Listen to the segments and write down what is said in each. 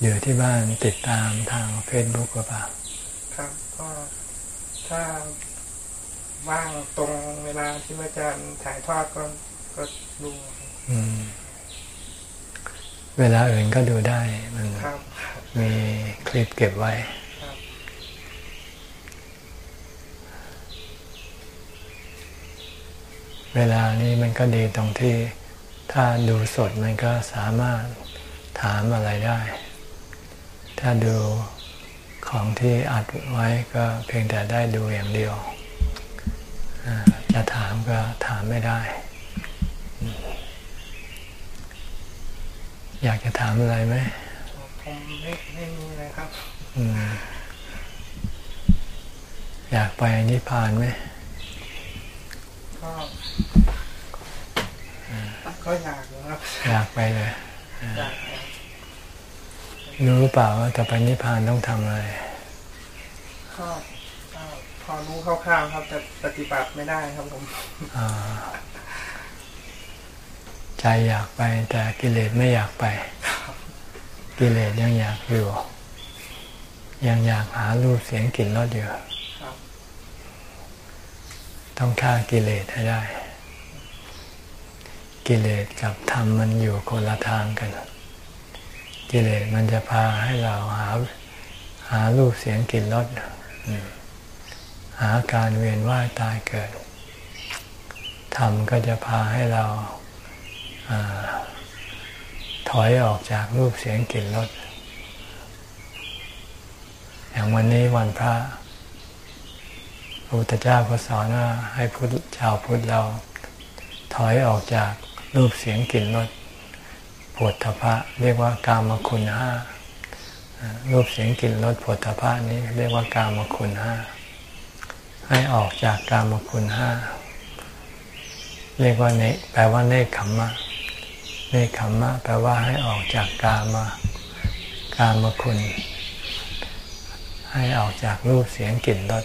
อยู่ที่บ้านติดตามทางเฟซบุ๊กหรือเปล่าครับก็ถ้าว่างตรงเวลาที่อาจารย์ถ่ายทอดก็ก็ดูอืมเวลาอื่นก็ดูได้มันครับมีคลิปเก็บไว้ครับเวลานี้มันก็ดีตรงที่ถ้าดูสดมันก็สามารถถามอะไรได้ ถ้าดูของที่อัดไว้ก็เพียงแต่ได้ดูอย่างเดียวอ่าจะถามก็ถามไม่ได้ อยากจะถามอะไรไหมผมไม่ไม่มีเลยครับอืมอยากไปนิพพานไหมก็ก็อยากอยู่ครับอยากไปเลยอยากค รับรู้หรือเปล่าว่าจะไปนิพพานต้องทำอะไรก็ก็พอรู้คร่าวๆครับแต่ปฏิบัติไม่ได้ครับผมอ่าใจอยากไปแต่กิเลสไม่อยากไป กิเลสยังอยากอยู่ ยังอยากหารูปเสียงกลิ่นรสอยู่ครับต้องฆ่ากิเลสให้ได้ กิเลสกับธรรมมันอยู่คนละทางกัน กิเลสมันจะพาให้เราหาหารูปเสียงกลิ่นรสหาการเวียนว่ายตายเกิดธรรมก็จะพาให้เราอาถอยออกจากรูปเสียงกลิ่นรสอย่างวันนี้วันพระพระพุทธเจ้าก็สอนว่าให้พุทธชาวพุทธเรา ถอยออกจากรูปเสียงกลิ่นรส ปวดทพะเรียกว่ากามคุณห้ารูปเสียงกลิ่นรสปวดทพะนี้เรียกว่ากามคุณห้าให้ออกจากกามคุณห้าเรียกว่าเนแปลว่าเนคขมมะเนคขมมะแปลว่าให้ออกจากกามกามคุณ ให้ออกจากรูปเสียงกลิ่นรส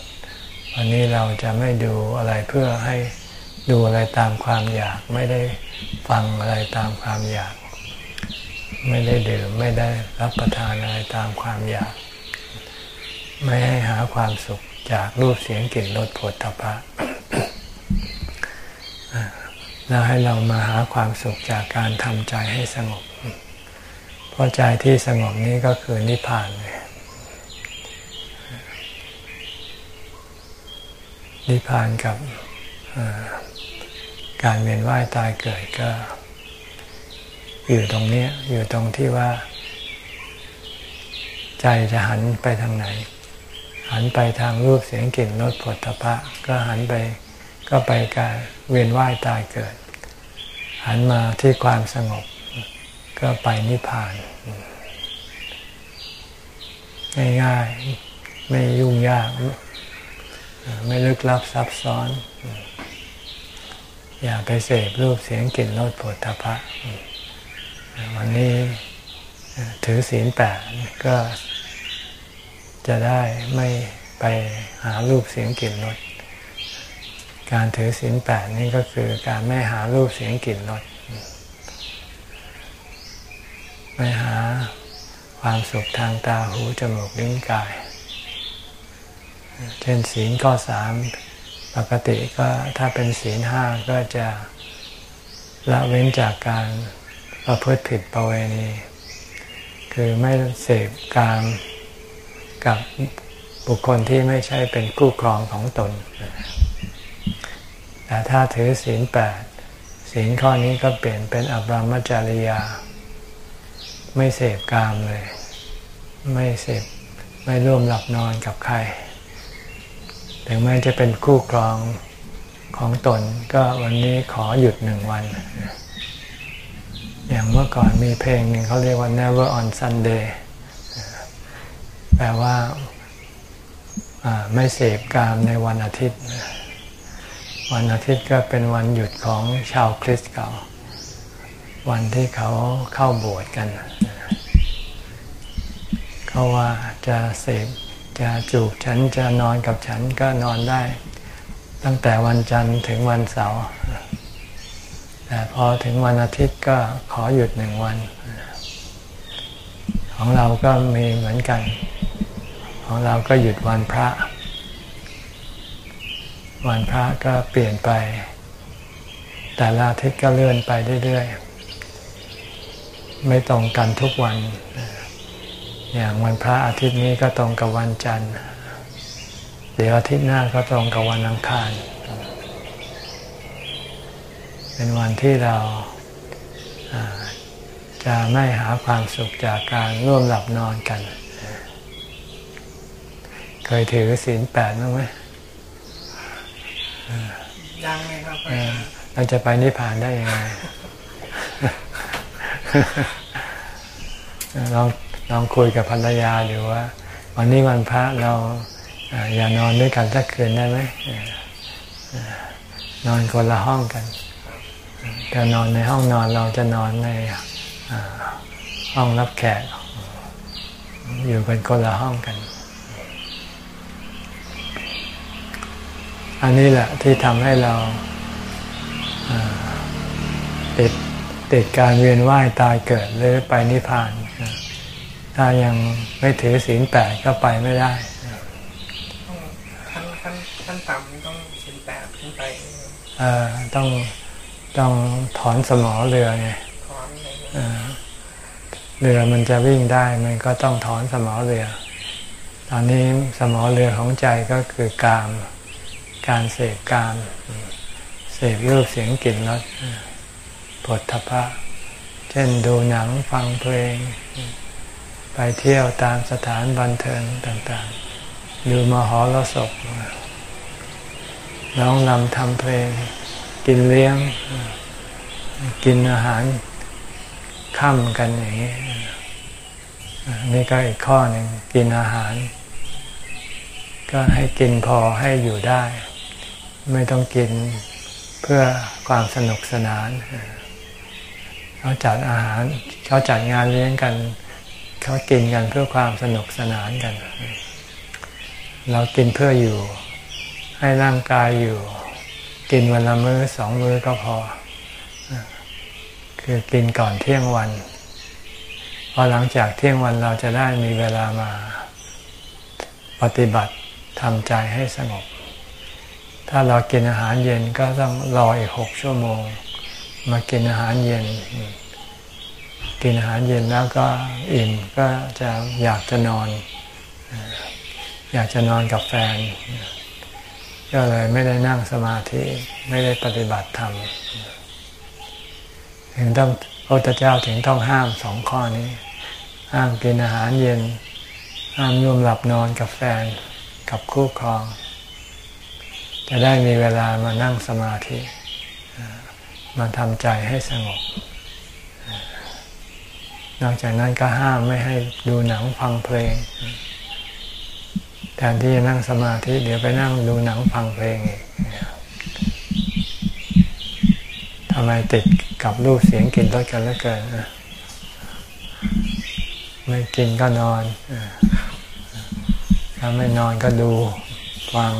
วันนี้เราจะไม่ดูอะไรเพื่อให้ดูอะไรตามความอยาก ไม่ได้ฟังอะไรตามความอยาก ไม่ได้ดื่มไม่ได้รับประทานอะไรตามความอยาก ไม่ให้หาความสุขจากรูปเสียงกลิ่นรสผลทพะแล้วให้เรามาหาความสุขจากการทำใจให้สงบ เพราะใจที่สงบนี้ก็คือนิพพานเลยนิพพานกับการเวียนว่ายตายเกิดก็ อยู่ตรงนี้อยู่ตรงที่ว่า ใจจะหันไปทางไหน หันไปทางรูปเสียงกลิ่นรสผลตภะก็หันไปก็ไปการเวียนว่ายตายเกิด หันมาที่ความสงบ ก็ไปนิพพาน ง่ายๆ ไม่ยุ่งยาก ไม่ลึกลับซับซ้อน อย่าไปเสพรูปเสียงกลิ่นรสผลทพะ วันนี้ถือศีลแปดก็จะได้ไม่ไปหารูปเสียงกลิ่นรสการถือศีลแปดนี่ก็คือการไม่หารูปเสียงกลิ่นรสไม่หาความสุขทางตาหูจมูกลิ้นกาย เช่นศีลข้อสามปกติก็ถ้าเป็นศีลห้าก็จะละเว้นจากการ ประพฤติผิดประเวณี คือไม่เสพกามกับบุคคลที่ไม่ใช่เป็นคู่ครองของตน แต่ถ้าถือศีลแปดศีลข้อนี้ก็เปลี่ยนเป็นอบรมจริยา ไม่เสพกามเลย ไม่เสพไม่ร่วมหลับนอนกับใคร ถึงแม้จะเป็นคู่ครองของตนก็วันนี้ขอหยุดหนึ่งวัน อย่างเมื่อก่อนมีเพลงหนึ่งเขาเรียกว่า never on Sunday แปลว่าไม่เสพกามในวันอาทิตย์ วันอาทิตย์ก็เป็นวันหยุดของชาวคริสต์เก่า วันที่เขาเข้าโบสถ์กัน เขาว่าจะเสพจะจูบฉันจะนอนกับฉันก็นอนได้ ตั้งแต่วันจันทร์ถึงวันเสาร์ แต่พอถึงวันอาทิตย์ก็ขอหยุดหนึ่งวัน ของเราก็มีเหมือนกัน ของเราก็หยุดวันพระ วันพระก็เปลี่ยนไป แต่ละอาทิตย์ก็เลื่อนไปเรื่อยๆ ไม่ตรงกันทุกวัน อย่างวันพระอาทิตย์นี้ก็ตรงกับวันจันทร์ เดี๋ยวอาทิตย์หน้าก็ตรงกับวันอังคาร เป็นวันที่เราจะไม่หาความสุขจากการร่วมหลับนอนกัน เคยถือศีลแปดบ้างไหมยังเลยครับเราจะไปนิพพานได้ยังไงลองลองคุยกับภรรยาดูว่า วันนี้วันพระเราอย่านอนด้วยกันสักคืนได้ไหมนอนคนละห้องกัน จะนอนในห้องนอนเราจะนอนในห้องรับแขก อยู่เป็นคนละห้องกัน อันนี้แหละที่ทำให้เราติดติดการเวียนว่ายตายเกิดหรือไปนิพพาน ถ้ายังไม่ถือศีลแปดก็ไปไม่ได้ขั้นขั้นขั้นต่ำต้องศีลแปดขึ้นไปต้อง ต้องถอนสมอเรือไงเรือมันจะวิ่งได้มันก็ต้องถอนสมอเรือ ตอนนี้สมอเรือของใจก็คือกาม การเสพกาม เสพรูปเสียงกลิ่นรสผลทพะ เช่นดูหนังฟังเพลง ไปเที่ยวตามสถานบันเทิงต่างๆ ดูมหรสพร้องนำทำเพลง กินเลี้ยง กินอาหารค่ำกันอย่างนี้นี่ก็อีกข้อหนึ่งกินอาหาร ก็ให้กินพอให้อยู่ได้ ไม่ต้องกินเพื่อความสนุกสนานเขาจัดอาหารเขาจัดงานเลี้ยงกัน เขากินกันเพื่อความสนุกสนานกัน เรากินเพื่ออยู่ ให้ร่างกายอยู่ กินวันละมือ้อสองมื้อก็พอ คือกินก่อนเที่ยงวันพอหลังจากเที่ยงวันเราจะได้มีเวลามาปฏิบัติทำใจให้สงบ ถ้าเรากินอาหารเย็นก็ต้องรออีกหกชั่วโมง มากินอาหารเย็น กินอาหารเย็นแล้วก็อิ่มก็จะอยากจะนอน อยากจะนอนกับแฟน ก็เลยไม่ได้นั่งสมาธิไม่ได้ปฏิบัติธรรมถึงต้องพระพุทธเจ้าถึงต้องห้ามสองข้อนี้ ห้ามกินอาหารเย็น ห้ามร่วมหลับนอนกับแฟนกับคู่ครอง จะได้มีเวลามานั่งสมาธิ มาทำใจให้สงบ นอกจากนั้นก็ห้ามไม่ให้ดูหนังฟังเพลง แทนที่จะนั่งสมาธิเดี๋ยวไปนั่งดูหนังฟังเพลงอีกทำไมติดกับรูปเสียงกลิ่นรสกันแล้วเกินไม่กินก็นอนถ้าไม่นอนก็ดูฟัง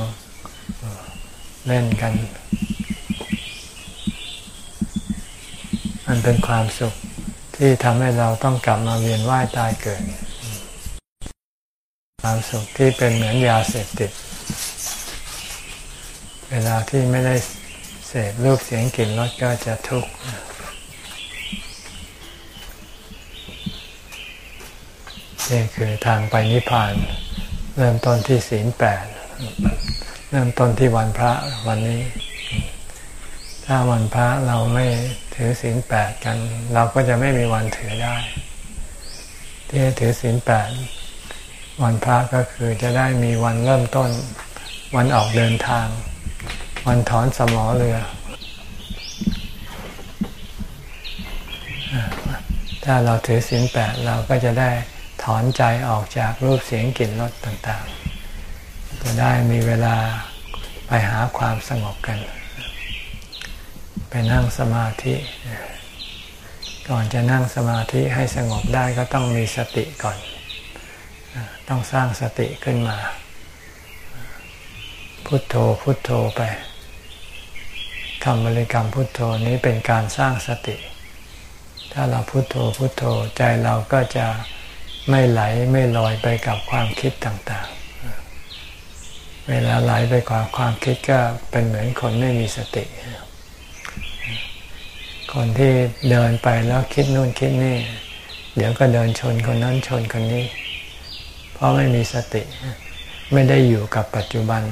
เล่นกัน มันเป็นความสุขที่ทำให้เราต้องกลับมาเวียนว่ายตายเกิด ความสุขที่เป็นเหมือนยาเสพติด เวลาที่ไม่ได้เสพรูปเสียงกลิ่นรสก็จะทุกข์นี่คือทางไปนิพพาน เริ่มต้นที่ศีลแปดเริ่มต้นที่วันพระวันนี้ ถ้าวันพระเราไม่ถือศีลแปดกัน เราก็จะไม่มีวันถือได้ ที่ถือศีลแปด วันพระก็คือจะได้มีวันเริ่มต้น วันออกเดินทาง วันถอนสมอเรือ ถ้าเราถือศีลแปดเราก็จะได้ถอนใจออกจากรูปเสียงกลิ่นรสต่างๆ จะได้มีเวลาไปหาความสงบกัน ไปนั่งสมาธิ ก่อนจะนั่งสมาธิให้สงบได้ก็ต้องมีสติก่อน ต้องสร้างสติขึ้นมา พุทโธพุทโธไปคำบริกรรมพุทโธนี้เป็นการสร้างสติ ถ้าเราพุโทโธพุโทโธใจเราก็จะไม่ไหลไม่ลอยไปกับความคิดต่างๆ เวลาไหลไปกับความคิดก็เป็นเหมือนคนไม่มีสติ คนที่เดินไปแล้วคิดนู่นคิดนี่ เดี๋ยวก็เดินชนคนนั้นชนคนนี้ ราะไม่มีสติ ไม่ได้อยู่กับปัจจุบัน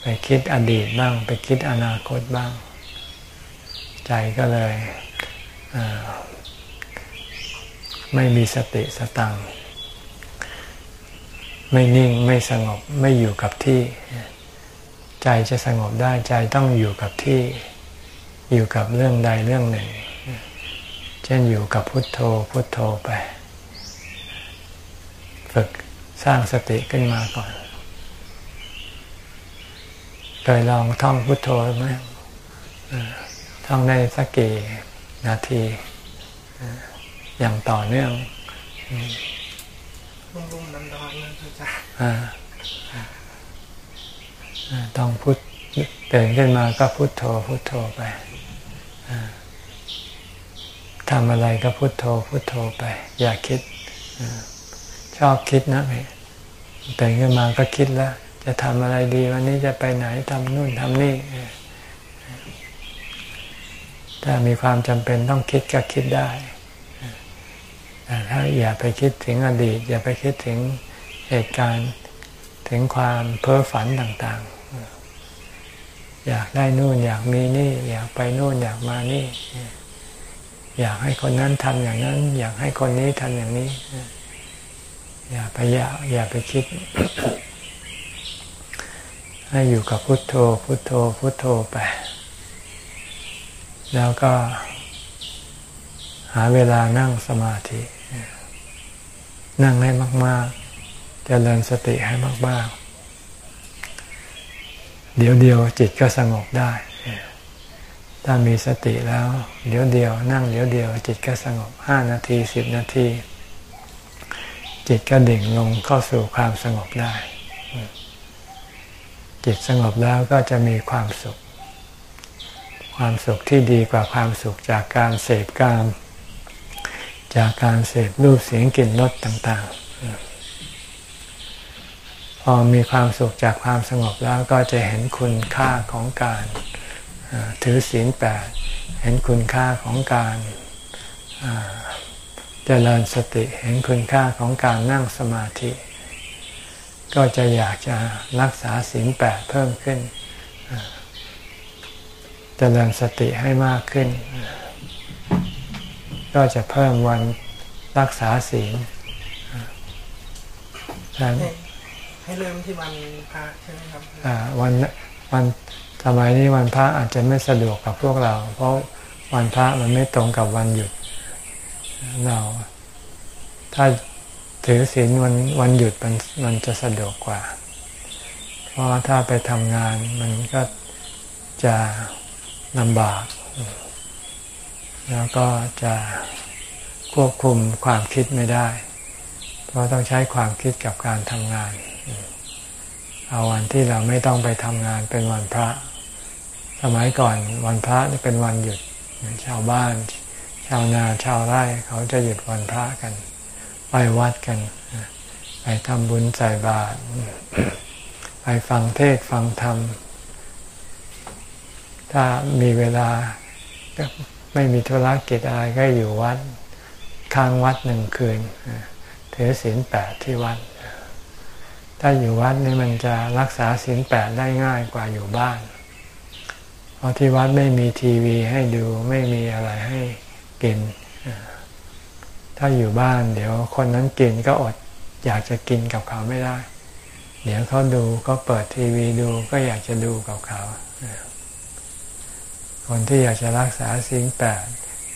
ไปคิดอดีตบ้าง ไปคิดอนาคตบ้าง ใจก็เลยไม่มีสติสตัง ไม่นิ่งไม่สงบไม่อยู่กับที่ ใจจะสงบได้ใจต้องอยู่กับที่ อยู่กับเรื่องใดเรื่องหนึ่ง เช่นอยู่กับพุทโธพุทโธไป ฝึกสร้างสติขึ้นมาก่อน เคยลองท่องพุทโธไหมท่องได้สักกี่นาที อย่างต่อเนื่องรุ่มๆดอนๆนะอาจารย์ต้องพุทเตื่นขึ้นมาก็พุทโธพุทโธไปทำอะไรก็พุทโธพุทโธไป อย่าคิด ชอบคิดนะตื่นขึ้นมาก็คิดแล้ว จะทำอะไรดีวันนี้จะไปไหนทำนู่นทำนี่ถ้ามีความจำเป็นต้องคิดก็คิดได้แต่ถ้าอย่าไปคิดถึงอดีต อย่าไปคิดถึงเหตุการณ์ถึงความเพ้อฝันต่างๆ อยากได้นู่นอยากมีนี่ อยากไปนู่นอยากมานี่ อยากให้คนนั้นทำอย่างนั้น อยากให้คนนี้ทำอย่างนี้ อย่าไปอยากอย่าไปคิด ให้อยู่กับพุทโธ พุทโธ พุทโธไป แล้วก็ หาเวลานั่งสมาธิ นั่งให้มาก ๆจเจริญสติให้มาก ๆ เดี๋ยวเดียวจิตก็สงบได้ ถ้ามีสติแล้ว เดี๋ยวเดียว นั่งเดี๋ยวเดียว จิตก็สงบห้านาทีสิบนาที จิตก็ดิ่งลงเข้าสู่ความสงบได้ จิตสงบแล้วก็จะมีความสุข ความสุขที่ดีกว่าความสุขจากการเสพกาม จากการเสพรูปเสียงกลิ่นรสต่างๆ พอมีความสุขจากความสงบแล้วก็จะเห็นคุณค่าของการถือศีลแปดเห็นคุณค่าของการ จริญสติเห็นคุณค่าของการนั่งสมาธิ ก็จะอยากจะรักษาศีลแปดเพิ่มขึ้นเจริญสติให้มากขึ้น ก็จะเพิ่มวันรักษาศีลให้เริ่มที่วันพระใช่ไหมครับวันวันสมัยนี้วันพระอาจจะไม่สะดวกกับพวกเรา เพราะวันพระมันไม่ตรงกับวันหยุด เรา ถ้าถือศีลวันวันหยุดมันมันจะสะดวกกว่า เพราะถ้าไปทำงานมันก็จะลำบาก แล้วก็จะควบคุมความคิดไม่ได้ เพราะต้องใช้ความคิดกับการทำงาน เอาวันที่เราไม่ต้องไปทำงานเป็นวันพระ สมัยก่อนวันพระเป็นวันหยุดชาวบ้าน ชาวนาชาวไร่เขาจะหยุดวันพระกัน ไปวัดกัน ไปทำบุญใส่บาตรไปฟังเทศฟังธรรม ถ้ามีเวลาก็ไม่มีธุรกิจอะไรก็อยู่วัดค้างวัดหนึ่งคืนถือศีลแปดที่วัด ถ้าอยู่วัดนี่มันจะรักษาศีลแปดได้ง่ายกว่าอยู่บ้าน เพราะที่วัดไม่มีทีวีให้ดูไม่มีอะไรให้ กิน ถ้าอยู่บ้าน เดี๋ยวคนนั้นกินก็อดอยากจะกินกับเขาไม่ได้ เดี๋ยวเขาดูก็เปิดทีวีดูก็อยากจะดูกับเขา คนที่อยากจะรักษาสิ่งแปด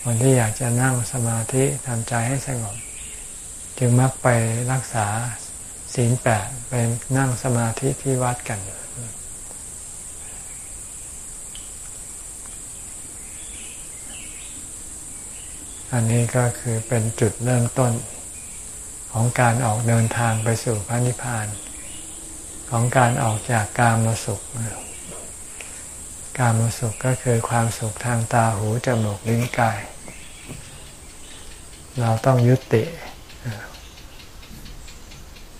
คนที่อยากจะนั่งสมาธิทำใจให้สงบ จึงมักไปรักษาศีลแปดไปนั่งสมาธิที่วัดกัน อันนี้ก็คือเป็นจุดเริ่มต้นของการออกเดินทางไปสู่พระนิพพาน ของการออกจากกามสุข การมสุขก็คือความสุขทางตาหูจมูกลิ้นกาย เราต้องยุติ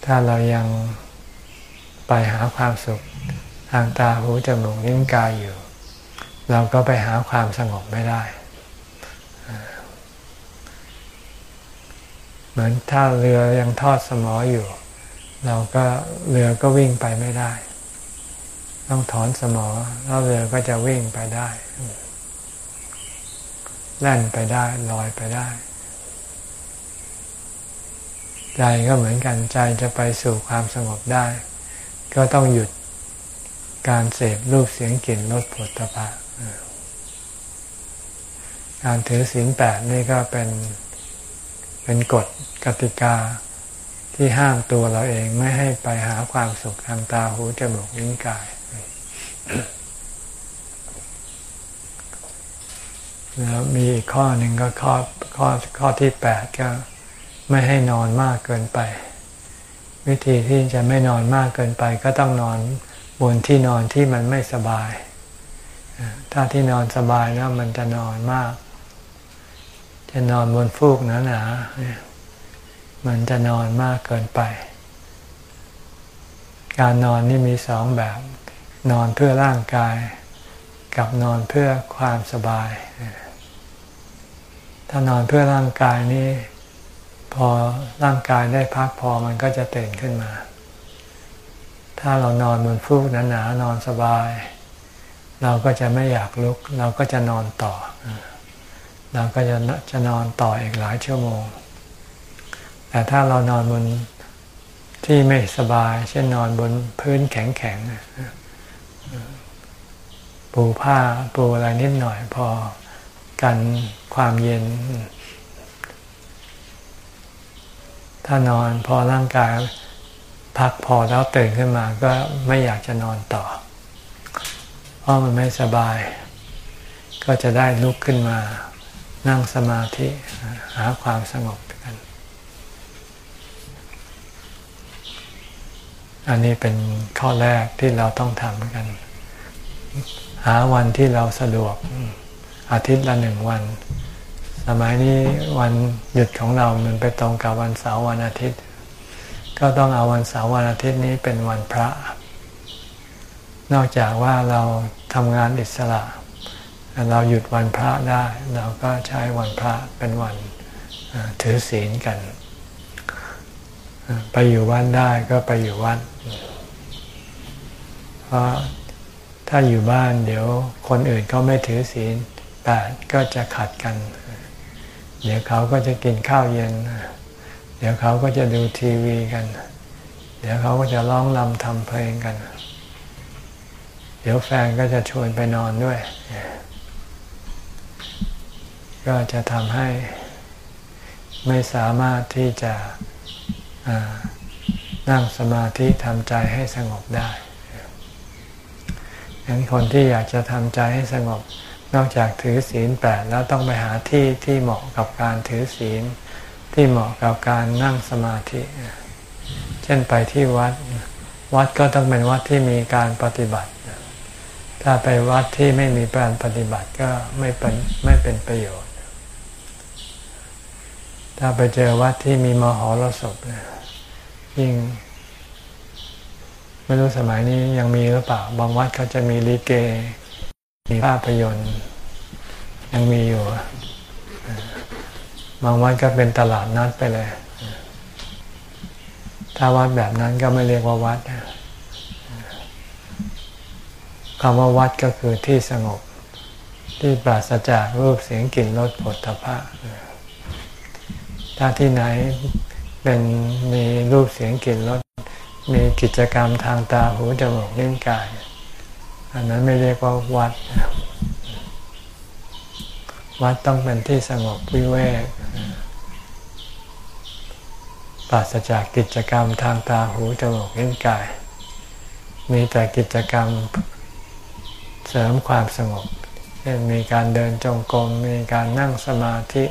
ถ้าเรายังไปหาความสุขทางตาหูจมูกลิ้นกายอยู่ เราก็ไปหาความสงบไม่ได้ เหมือนถ้าเรือยังทอดสมออยู่ เราก็เรือก็วิ่งไปไม่ได้ ต้องถอนสมอแล้วเรือก็จะวิ่งไปได้แล่นไปได้ลอยไปได้ ใจก็เหมือนกันใจจะไปสู่ความสงบได้ ก็ต้องหยุดการเสพรูปเสียงกลิ่นรสผลตภะการถือศีลแปดนี่ก็เป็นเป็นกฎ กติกาที่ห้ามตัวเราเองไม่ให้ไปหาความสุขทางตาหูจมูกลิ้นกาย แล้วมีอีกข้อหนึ่งก็ข้อข้อข้อที่แปดก็ไม่ให้นอนมากเกินไป วิธีที่จะไม่นอนมากเกินไป ก็ต้องนอนบนที่นอนที่มันไม่สบาย ถ้าที่นอนสบายแล้วมันจะนอนมาก จะนอนบนฟูกหนาๆ มันจะนอนมากเกินไป การนอนนี่มีสองแบบ นอนเพื่อร่างกาย กับนอนเพื่อความสบาย ถ้านอนเพื่อร่างกายนี้พอร่างกายได้พักพอมันก็จะตื่นขึ้นมา ถ้าเรานอนบนฟูกหนาๆนอนสบาย เราก็จะไม่อยากลุก เราก็จะนอนต่อ เราก็จะจะนอนต่ออีกหลายชั่วโมง แต่ถ้าเรานอนบนที่ไม่สบาย เช่นนอนบนพื้นแข็งๆปูผ้าปูอะไรนิดหน่อยพอกันความเย็น ถ้านอนพอร่างกายพักพอแล้วตื่นขึ้นมาก็ไม่อยากจะนอนต่อ เพราะมันไม่สบาย ก็จะได้ลุกขึ้นมานั่งสมาธิหาความสงบกัน อันนี้เป็นข้อแรกที่เราต้องทำกัน หาวันที่เราสะดวกอาทิตย์ละหนึ่งวัน สมัยนี้วันหยุดของเรามันไปตรงกับวันเสาร์วันอาทิตย์ ก็ต้องเอาวันเสาร์วันอาทิตย์นี้เป็นวันพระ นอกจากว่าเราทำงานอิสระ เราหยุดวันพระได้ เราก็ใช้วันพระเป็นวันถือศีลกัน ไปอยู่วัดได้ก็ไปอยู่วัดเพราะถ้าอยู่บ้านเดี๋ยวคนอื่นเขาไม่ถือศีลแปดก็จะขัดกัน เดี๋ยวเขาก็จะกินข้าวเย็น เดี๋ยวเขาก็จะดูทีวีกัน เดี๋ยวเขาก็จะร้องรำทำเพลงกัน เดี๋ยวแฟนก็จะชวนไปนอนด้วย ก็จะทำให้ไม่สามารถที่จะ นั่งสมาธิทำใจให้สงบได้ดังนั้นคนที่อยากจะทำใจให้สงบ นอกจากถือศีลแปดแล้วต้องไปหาที่ที่เหมาะกับการถือศีล ที่เหมาะกับการนั่งสมาธิ เช่นไปที่วัด วัดก็ต้องเป็นวัดที่มีการปฏิบัติ ถ้าไปวัดที่ไม่มีการปฏิบัติก็ไม่เป็นไม่เป็นประโยชน์ ถ้าไปเจอวัดที่มีมหรสพยิ่ ยิ่งไม่รู้สมัยนี้ยังมีหรือเปล่า บางวัดเขาจะมีลิเก มีภาพยนตร์ ยังมีอยู่ บางวัดก็เป็นตลาดนัดไปเลย ถ้าวัดแบบนั้นก็ไม่เรียกว่าวัดคำว่าวัดก็คือที่สงบ ที่ปราศจากรูปเสียงกลิ่นรสผลตภะถ้าที่ไหน เป็นมีรูปเสียงกลิ่นรสมีกิจกรรมทางตาหูจมูกลิ้นกาย อันนั้นไม่เรียกว่าวัด วัดต้องเป็นที่สงบวิเวกปราศจากกิจกรรมทางตาหูจมูกลิ้นกาย มีแต่กิจกรรมเสริมความสงบเช่นมีการเดินจงกรม มีการนั่งสมาธิ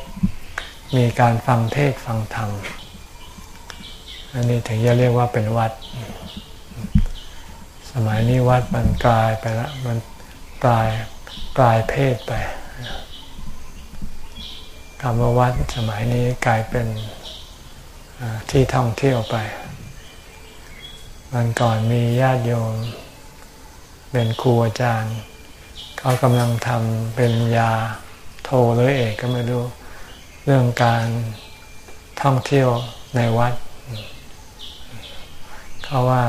มีการฟังเทศฟังธรรม อันนี้ถึงจะเรียกว่าเป็นวัด สมัยนี้วัดมันกลายไปล้วมันกลายกลายเพศไปคำว่าวัดสมัยนี้กลายเป็นที่ท่องเที่ยวไป วันก่อนมีญาติโยม เป็นครูอาจารย์ เขากำลังทำเป็นยาโทรหรือเอกก็ไม่รู้ เรื่องการท่องเที่ยวในวัด เขาะว่า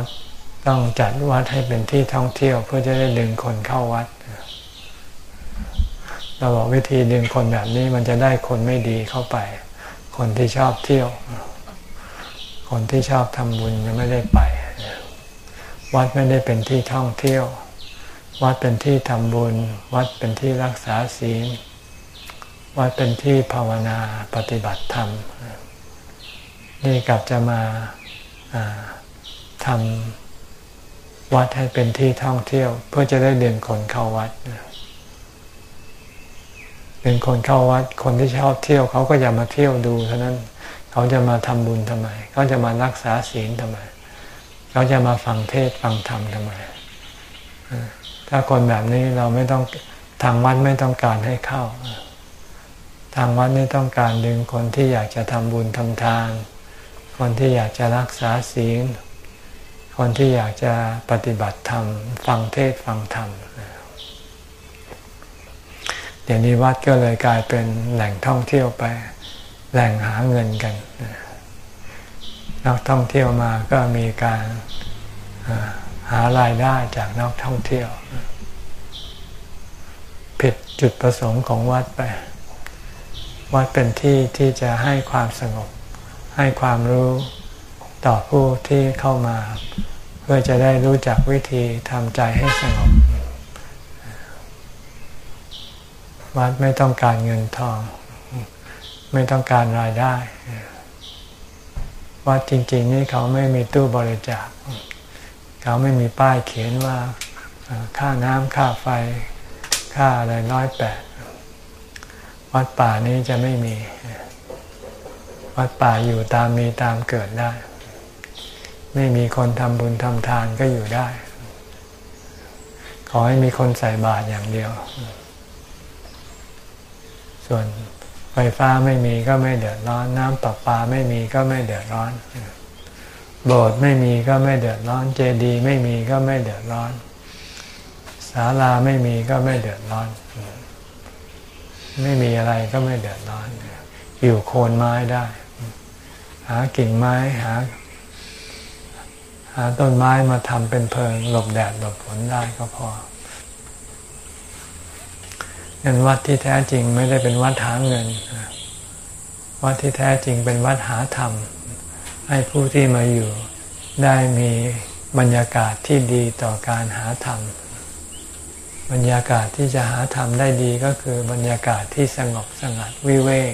ต้องจัดวัดให้เป็นที่ท่องเที่ยวเพื่อจะได้ดึงคนเข้าวัดเราบอกวิธีดึงคนแบบนี้มันจะได้คนไม่ดีเข้าไป คนที่ชอบเที่ยว คนที่ชอบทำบุญจะไม่ได้ไป วัดไม่ได้เป็นที่ท่องเที่ยว วัดเป็นที่ทำบุญ วัดเป็นที่รักษาศีล วัดเป็นที่ภาวนาปฏิบัติธรรม นี่กลับจะมา ทำวัดให้เป็นที่ท่องเที่ยว เพื่อจะได้เดินคนเข้าวัดเป็นคนเข้าวัด คนที่ชอบเที่ยวเขาก็จะมาเที่ยวดูเท่านั้นเขาจะมาทำบุญทำไมเขาจะมารักษาศีลทำไมเขาจะมาฟังเทศฟังธรรมทำไมถ้าคนแบบนี้เราไม่ต้องทางวัดไม่ต้องการให้เข้า ทางวัดไม่ต้องการดึงคนที่อยากจะทำบุญทำทาน คนที่อยากจะรักษาศีล คนที่อยากจะปฏิบัติธรรม ฟังเทศฟังธรรมเดี๋ยวนี้วัดก็เลยกลายเป็นแหล่งท่องเที่ยวไป แหล่งหาเงินกันนักท่องเที่ยวมาก็มีการหารายได้จากนักท่องเที่ยวผิดจุดประสงค์ของวัดไป วัดเป็นที่ที่จะให้ความสงบ ให้ความรู้ต่อผู้ที่เข้ามา พื่อจะได้รู้จักวิธีทำใจให้สงบ วัดไม่ต้องการเงินทอง ไม่ต้องการรายได้ วัดจริง ๆ นี่เขาไม่มีตู้บริจาค เขาไม่มีป้ายเขียนว่าค่าน้ำค่าไฟ ค่าอะไรร้อยแปดวัดป่านี้จะไม่มี วัดป่าอยู่ตามมีตามเกิดได้ ไม่มีคนทำบุญทำทานก็อยู่ได้ ขอให้มีคนใส่บาตรอย่างเดียว ส่วนไฟฟ้าไม่มีก็ไม่เดือดร้อน น้ำประปาไม่มีก็ไม่เดือดร้อน โบสถ์ไม่มีก็ไม่เดือดร้อน เจดีย์ไม่มีก็ไม่เดือดร้อนศาลาไม่มีก็ไม่เดือดร้อน ไม่มีอะไรก็ไม่เดือดร้อน อยู่โคนไม้ได้ หากิ่งไม้หาาต้นไม้มาทำเป็นเพลิงหลบแดดหลบฝนได้ก็พอเงินวัดที่แท้จริงไม่ได้เป็นวัดหาเงิน วัดที่แท้จริงเป็นวัดหาธรรม ให้ผู้ที่มาอยู่ได้มีบรรยากาศที่ดีต่อการหาธรรม บรรยากาศที่จะหาธรรมได้ดีก็คือบรรยากาศที่สงบสงัดวิเวก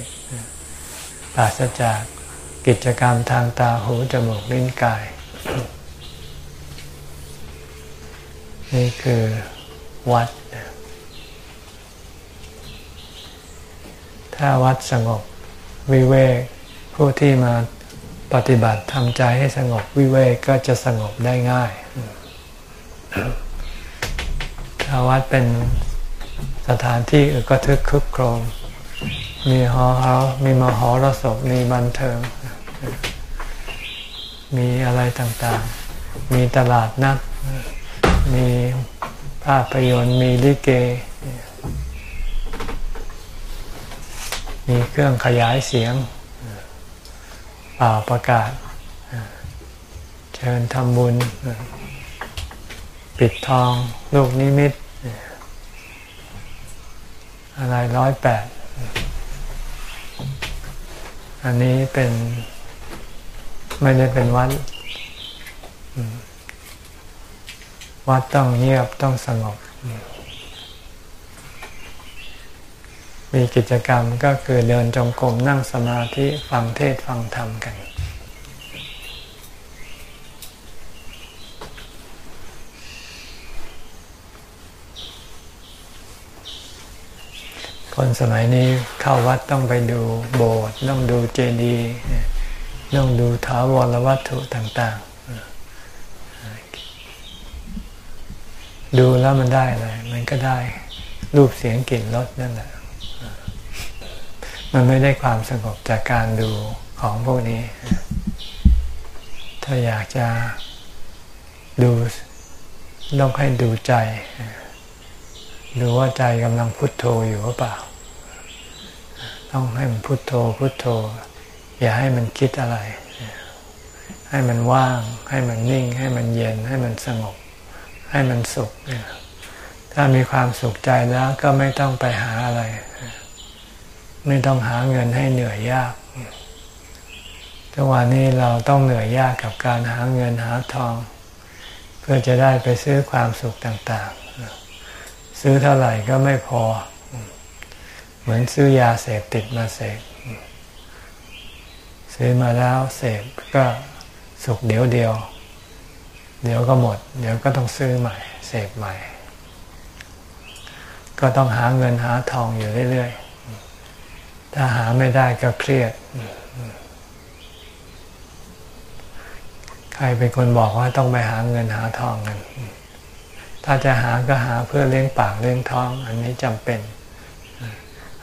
ปราศจากกิจกรรมทางตาหูจมูกลิ้นกาย นี่คือวัด ถ้าวัดสงบวิเวกผู้ที่มาปฏิบัติทำใจให้สงบวิเวกก็จะสงบได้ง่าย ถ้าวัดเป็นสถานที่ก็ทึกคึกโครม มีหอเขามีมหรสพมีบันเทิง มีอะไรต่างๆ มีตลาดนัด มีภาพยนตร์มีลิเก มีเครื่องขยายเสียงเป่าประกาศ เชิญทำบุญ ปิดทองลูกนิมิต อะไรร้อยแปด อันนี้เป็นไม่ได้เป็นวัด วัดต้องเงียบต้องสงบ มีกิจกรรมก็คือเดินจงกรมนั่งสมาธิฟังเทศฟังธรรมกัน คนสมัยนี้เข้าวัดต้องไปดูโบสถ์ต้องดูเจดีย์ต้องดูถาวรวัตถุต่าง ดูแล้วมันได้อะไรมันก็ได้รูปเสียงกลิ่นรสนั่นแหละมันไม่ได้ความสงบจากการดูของพวกนี้ ถ้าอยากจะดูต้องให้ดูใจ ดูว่าใจกำลังพุโทโธอยู่หรือเปล่า ต้องให้มันพุโทโธพุโทโธ อย่าให้มันคิดอะไร ให้มันว่าง ให้มันนิ่ง ให้มันเย็น ให้มันสงบ ให้มันสุข ถ้ามีความสุขใจแล้วก็ไม่ต้องไปหาอะไร ไม่ต้องหาเงินให้เหนื่อยยากทุกวันนี้เราต้องเหนื่อยยากกับการหาเงินหาทอง เพื่อจะได้ไปซื้อความสุขต่างๆ ซื้อเท่าไหร่ก็ไม่พอ เหมือนซื้อยาเสพติดมาเสพซื้อมาแล้วเสพก็สุขเดียวเดียว เดี๋ยวก็หมด เดี๋ยวก็ต้องซื้อใหม่ เสพใหม่ ก็ต้องหาเงินหาทองอยู่เรื่อยๆ ถ้าหาไม่ได้ก็เครียด ใครเป็นคนบอกว่าต้องไปหาเงินหาทองกัน ถ้าจะหาก็หาเพื่อเลี้ยงปากเลี้ยงท้อง อันนี้จำเป็น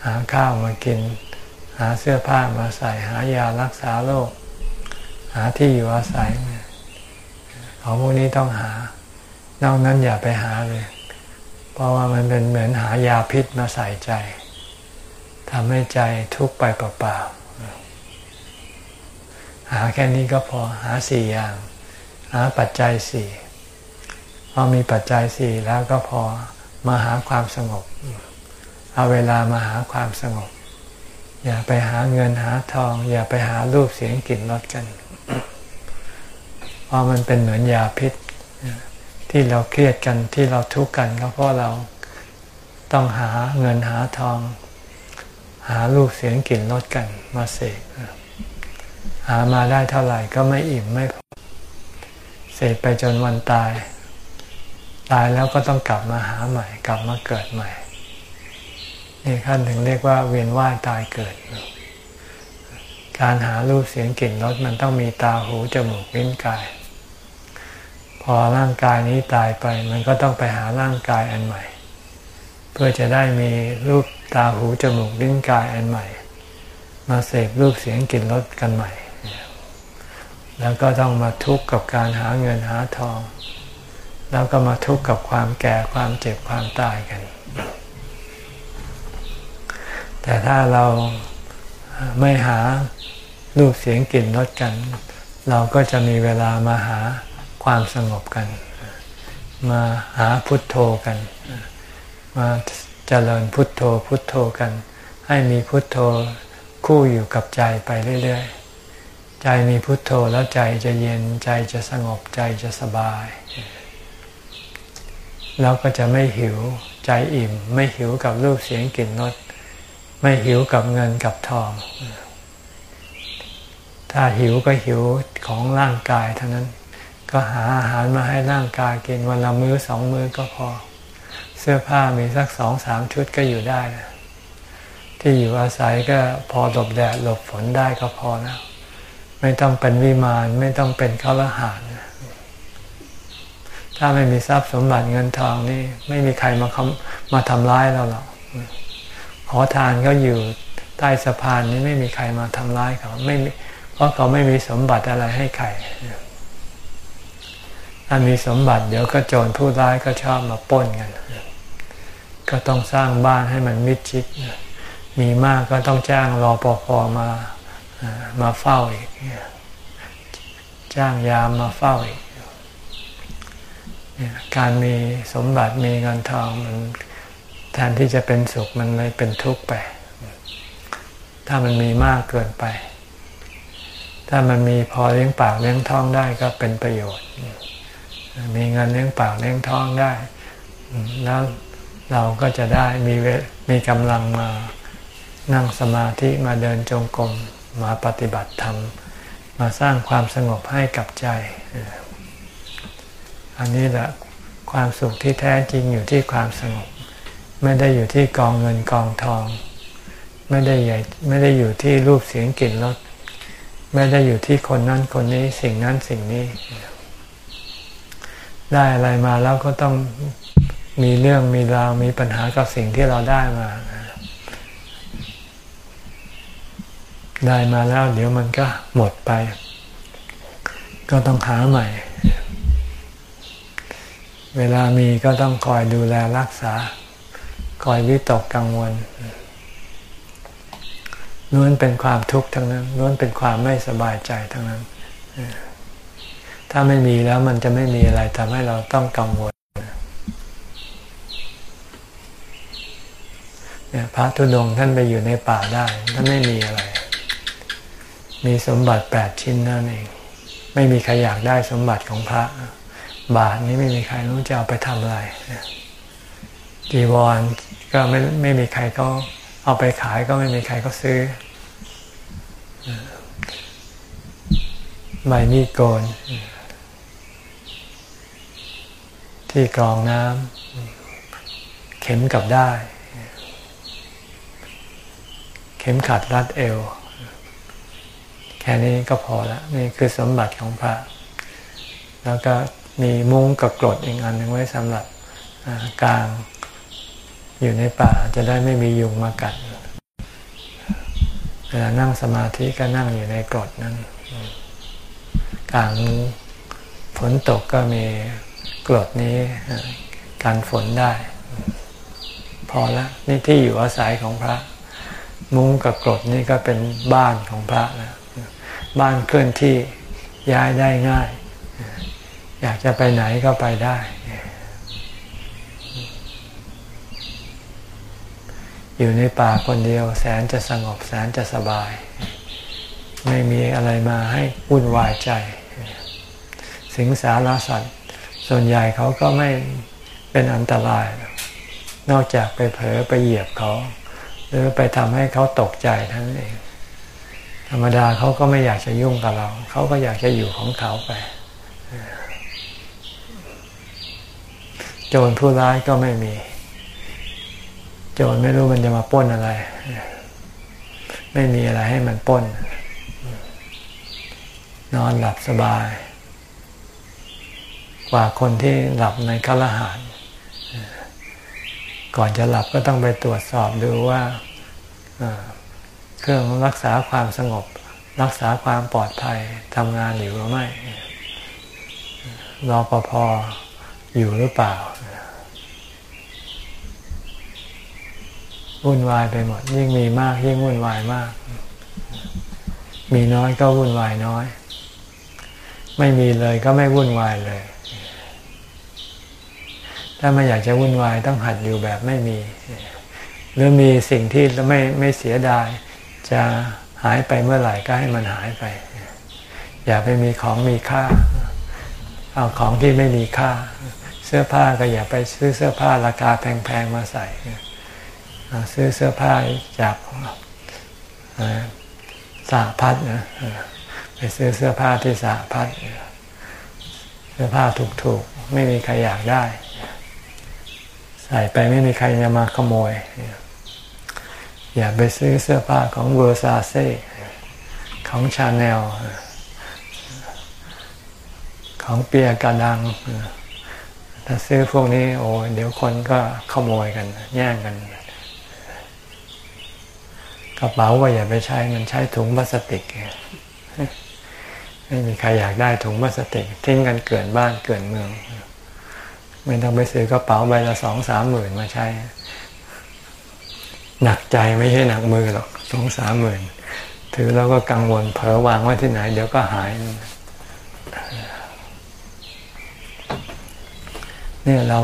หาข้าวมากิน หาเสื้อผ้ามาใส่ หายารักษาโรค หาที่อยู่อาศัย ของพวกนี้ต้องหา นอกนั้นอย่าไปหาเลย เพราะว่ามันเป็นเหมือนหายาพิษมาใส่ใจทำให้ใจทุกข์ไปเปล่าๆหาแค่นี้ก็พอหาสี่อย่าง หาปัจจัยสี่พอมีปัจจัยสี่แล้วก็พอมาหาความสงบ เอาเวลามาหาความสงบ อย่าไปหาเงินหาทอง อย่าไปหารูปเสียงกลิ่นรสกัน ราะมันเป็นเหมือนยาพิษ ที่เราเครียดกันที่เราทุกข์กันก็เพราะเราต้องหาเงินหาทอง หารูปเสียงกลิ่นรสกันมาเสกหามาได้เท่าไหร่ก็ไม่อิ่มไม่พอเสพไปจนวันตาย ตายแล้วก็ต้องกลับมาหาใหม่ กลับมาเกิดใหม่นี่ขั้นถึงเรียกว่าเวียนว่ายตายเกิด การหารูปเสียงกลิ่นรสมันต้องมีตาหูจมูกลิ้นกาย พอร่างกายนี้ตายไป มันก็ต้องไปหาร่างกายอันใหม่ เพื่อจะได้มีรูปตาหูจมูกลิ้นกายอันใหม่ มาเสพรูปเสียงกลิ่นรสกันใหม่ แล้วก็ต้องมาทุกข์กับการหาเงินหาทอง แล้วก็มาทุกข์กับความแก่ความเจ็บความตายกัน แต่ถ้าเราไม่หารูปเสียงกลิ่นรสกัน เราก็จะมีเวลามาหา ความสงบกัน มาหาพุทโธกัน มาเจริญพุทโธพุทโธกัน ให้มีพุทโธคู่อยู่กับใจไปเรื่อยๆ ใจมีพุทโธแล้วใจจะเย็นใจจะสงบใจจะสบาย แล้วก็จะไม่หิวใจอิ่ม ไม่หิวกับรูปเสียงกลิ่นรสไม่หิวกับเงินกับทอง ถ้าหิวก็หิวของร่างกายเท่านั้น ก็หาอาหารมาให้ร่างกายกินวันละมื้อสองมื้อก็พอ เสื้อผ้ามีสักสองสามชุดก็อยู่ได้นะที่อยู่อาศัยก็พอหลบแดดหลบฝนได้ก็พอแล้วไม่ต้องเป็นวิมานไม่ต้องเป็นข้าราชการถ้าไม่มีทรัพย์สมบัติเงินทองนี่ ไม่มีใครมามาทำร้ายเราหรอกขอทานก็อยู่ใต้สะพานนี้ไม่มีใครมาทำร้ายเขาไม่เพราะเขาไม่มีสมบัติอะไรให้ใคร ถ้ามีสมบัติเดี๋ยวก็โจรผู้ร้ายก็ชอบมาป้นกัน ก็ต้องสร้างบ้านให้มันมิดชิด มีมากก็ต้องจ้างรอปภมามาเฝ้าอีก จ้างยามมาเฝ้าอีก การมีสมบัติมีเงินทองมันแทนที่จะเป็นสุขมันเลยเป็นทุกข์ไป ถ้ามันมีมากเกินไป ถ้ามันมีพอเลี้ยงปากเลี้ยงท้องได้ก็เป็นประโยชน์ มีเงินเลี้ยงปากเลี้ยงท้องได้ แล้วเราก็จะได้มีมีกำลังมานั่งสมาธิมาเดินจงกรมมาปฏิบัติธรรม มาสร้างความสงบให้กับใจ อันนี้แหละความสุขที่แท้จริงอยู่ที่ความสงบ ไม่ได้อยู่ที่กองเงินกองทอง ไม่ได้ใหญ่ไม่ได้อยู่ที่รูปเสียงกลิ่นรสไม่ได้อยู่ที่คนนั้นคนนี้สิ่งนั้นสิ่งนี้ ได้อะไรมาแล้วก็ต้องมีเรื่องมีราวมีปัญหากับสิ่งที่เราได้มา ได้มาแล้ว เดี๋ยวมันก็หมดไป ก็ต้องหาใหม่ เวลามีก็ต้องคอยดูแลรักษา คอยวิตกกังวลล้วนเป็นความทุกข์ทั้งนั้นล้วนเป็นความไม่สบายใจทั้งนั้น ถ้าไม่มีแล้วมันจะไม่มีอะไรทำให้เราต้องกังวลเนี่ยพระธุดงค์ท่านไปอยู่ในป่าได้ท่านไม่มีอะไร มีสมบัติแปดชิ้นนั่นเอง ไม่มีใครอยากได้สมบัติของพระ บาทนี้ไม่มีใครรู้จะเอาไปทำอะไรจีวรก็ไม่ไม่มีใครก็เอาไปขายก็ไม่มีใครก็ซื้อใบมีดโกน ที่กรองน้ำเข็มกับได้ เข็มขัดรัดเอว แค่นี้ก็พอละนี่คือสมบัติของพระ แล้วก็มีมุ้งกับกรดอีกอันหนึ่งไว้สำหรับกลางอยู่ในป่าจะได้ไม่มียุงมากัดเวลานั่งสมาธิก็นั่งอยู่ในกรดนั้นกลางฝนตกก็มี กรดนี้กันฝนได้ พอละนี่ที่อยู่อาศัยของพระ มุ้งกับกรดนี่ก็เป็นบ้านของพระแล้วบ้านเคลื่อนที่ย้ายได้ง่าย อยากจะไปไหนก็ไปได้ อยู่ในป่าคนเดียวแสนจะสงบแสนจะสบาย ไม่มีอะไรมาให้วุ่นวายใจ สิงสารสัตว์ ส่วนใหญ่เขาก็ไม่เป็นอันตราย นอกจากไปเผลอไปเหยียบเขา หรือไปทำให้เขาตกใจท่านเอง ธรรมดาเขาก็ไม่อยากจะยุ่งกับเรา เขาก็อยากจะอยู่ของเขาไป โจรผู้ร้ายก็ไม่มี โจรไม่รู้มันจะมาป้นอะไร ไม่มีอะไรให้มันป้น นอนหลับสบาย กว่าคนที่หลับในคลหานก่อนจะหลับก็ต้องไปตรวจสอบดูว่าเครื่องรักษาความสงบ รักษาความปลอดภัยทำงานอยู่หรือไม่รอปภอยู่หรือเปล่าวุ่นวายไปหมด ยิ่งมีมากยิ่งวุ่นวายมาก มีน้อยก็วุ่นวายน้อย ไม่มีเลยก็ไม่วุ่นวายเลย ถ้าไม่อยากจะวุ่นวายต้องหัดอยู่แบบไม่มี หรือมีสิ่งที่ไม่ไม่เสียดาย จะหายไปเมื่อไหร่ก็ให้มันหายไป อย่าไปมีของมีค่า เอาของที่ไม่มีค่า เสื้อผ้าก็อย่าไปซื้อเสื้อผ้าราคาแพงๆมาใส่ซื้อเสื้อผ้าจากสาพัดนะไปซื้อเสื้อผ้าที่สาพัดเสื้อผ้าถูกๆ ไม่มีใครอยากได้ ใส่ไปไม่มีใครจะมาขโมย อย่าไปซื้อเสื้อผ้าของ Versace ของชาแนลของ Pierre Cardin ถ้าซื้อพวกนี้โอ้เดี๋ยวคนก็ขโมยกัน แย่งกัน กระเป๋าก็อย่าไปใช้มันใช้ถุงพลาสติกไม่มีใครอยากได้ถุงพลาสติกทิ้งกันเกินบ้านเกินเมือง ไม่ต้องไปซื้อกระเป๋าใบละสองสามหมื่นมาใช้ หนักใจไม่ใช่หนักมือหรอกสองสามหมื่นถือแล้วก็กังวลเผลอวางไว้ที่ไหน เดี๋ยวก็หายเนี่ยเรา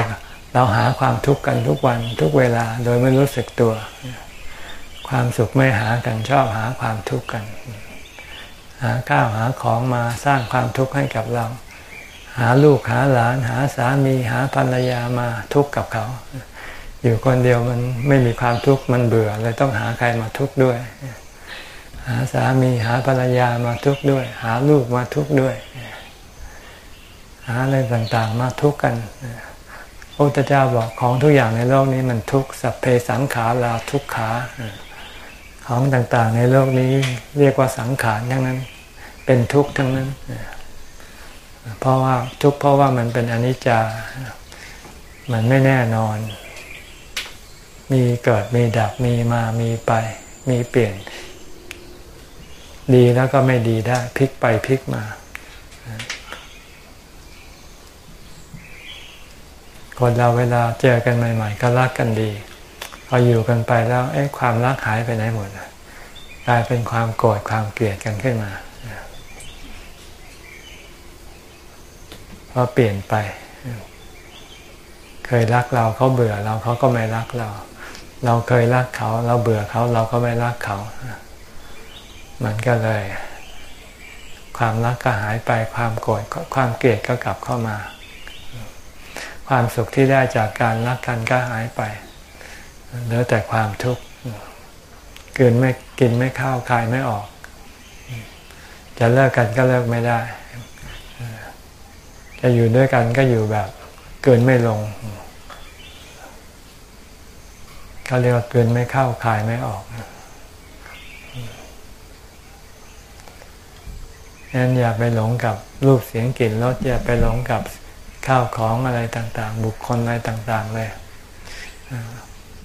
เราหาความทุกข์กันทุกวันทุกเวลาโดยไม่รู้สึกตัว ความสุขไม่หากันชอบหาความทุกข์กัน หาข้าวหาของมาสร้างความทุกข์ให้กับเรา หาลูกหาหลานหาสามีหาภรรยามาทุกข์กับเขา อยู่คนเดียวมันไม่มีความทุกข์มันเบื่อเลยต้องหาใครมาทุกข์ด้วย หาสามีหาภรรยามาทุกข์ด้วย หาลูกมาทุกข์ด้วย หาอะไรต่างๆ มาทุกข์กันพระพุทธเจ้าบอกของทุกอย่างในโลกนี้มันทุกข์สัพเพสังขาราทุกขาของต่างๆ ในโลกนี้เรียกว่าสังขารทั้งนั้น เป็นทุกข์ทั้งนั้น เพราะว่าทุกข์เพราะว่ามันเป็นอนิจจา มันไม่แน่นอน มีเกิดมีดับมีมามีไป มีเปลี่ยน ดีแล้วก็ไม่ดีได้พลิกไปพลิกมา คนเราเวลาเจอกันใหม่ ๆ ก็รักกันดี พออยู่กันไปแล้วเอ๊ะความรักหายไปไหนหมดกลายเป็นความโกรธความเกลียดกันขึ้นมา เพราเปลี่ยนไป เคยรักเราเขาเบื่อเราเขาก็ไม่รักเรา เราเคยรักเขา เราเบื่อเขาเราก็ไม่รักเขา มันก็เลย ความรักก็หายไปความโกรธความเกลียดก็กลับเข้ามา ความสุขที่ได้จากการรักกันก็หายไปเหลือแต่ความทุกข์กินไม่กินไม่ข้าวคายไม่ออก จะเลิกกันก็เลิกไม่ได้ จะอยู่ด้วยกันก็อยู่แบบเกินไม่ลงเขาเรียกว่าเกินไม่เข้าคายไม่ออกนั้นอย่าไปหลงกับรูปเสียงกลิ่นรสอย่าไปหลงกับข้าวของอะไรต่าง ๆ บุคคลอะไรต่าง ๆ เลย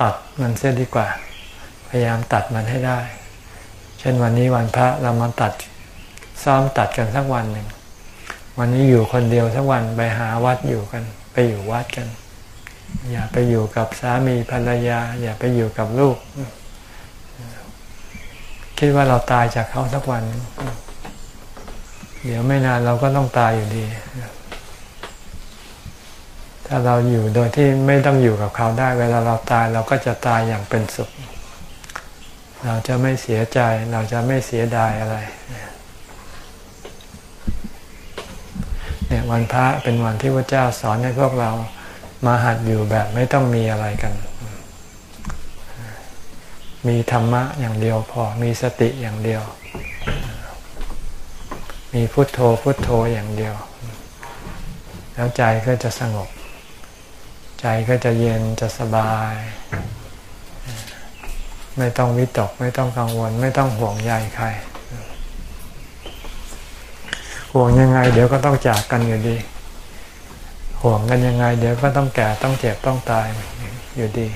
ตัดมันเสียดีกว่า พยายามตัดมันให้ได้ เช่นวันนี้วันพระเรามาตัดซ้อมตัดกันสักวันหนึ่ง วันนี้อยู่คนเดียวทั้งวันไปหาวัดอยู่กัน ไปอยู่วัดกัน อย่าไปอยู่กับสามีภรรยา อย่าไปอยู่กับลูก คิดว่าเราตายจากเขาสักวัน เดี๋ยวไม่นานเราก็ต้องตายอยู่ดี ถ้าเราอยู่โดยที่ไม่ต้องอยู่กับเขาได้ เวลาเราตายเราก็จะตายอย่างเป็นสุข เราจะไม่เสียใจ เราจะไม่เสียดายอะไรเนี่ยวันพระเป็นวันที่พระเจ้าสอนให้พวกเรามาหัดอยู่แบบไม่ต้องมีอะไรกัน มีธรรมะอย่างเดียวพอ มีสติอย่างเดียว มีพุทโธพุทโธอย่างเดียว แล้วใจก็จะสงบ ใจก็จะเย็นจะสบาย ไม่ต้องวิตก ไม่ต้องกังวล ไม่ต้องห่วงใยใคร ห่วงยังไง เดี๋ยวก็ต้องจากกันอยู่ดี ห่วงกันยังไง เดี๋ยวก็ต้องแก่ต้องเจ็บต้องตายอยู่ดี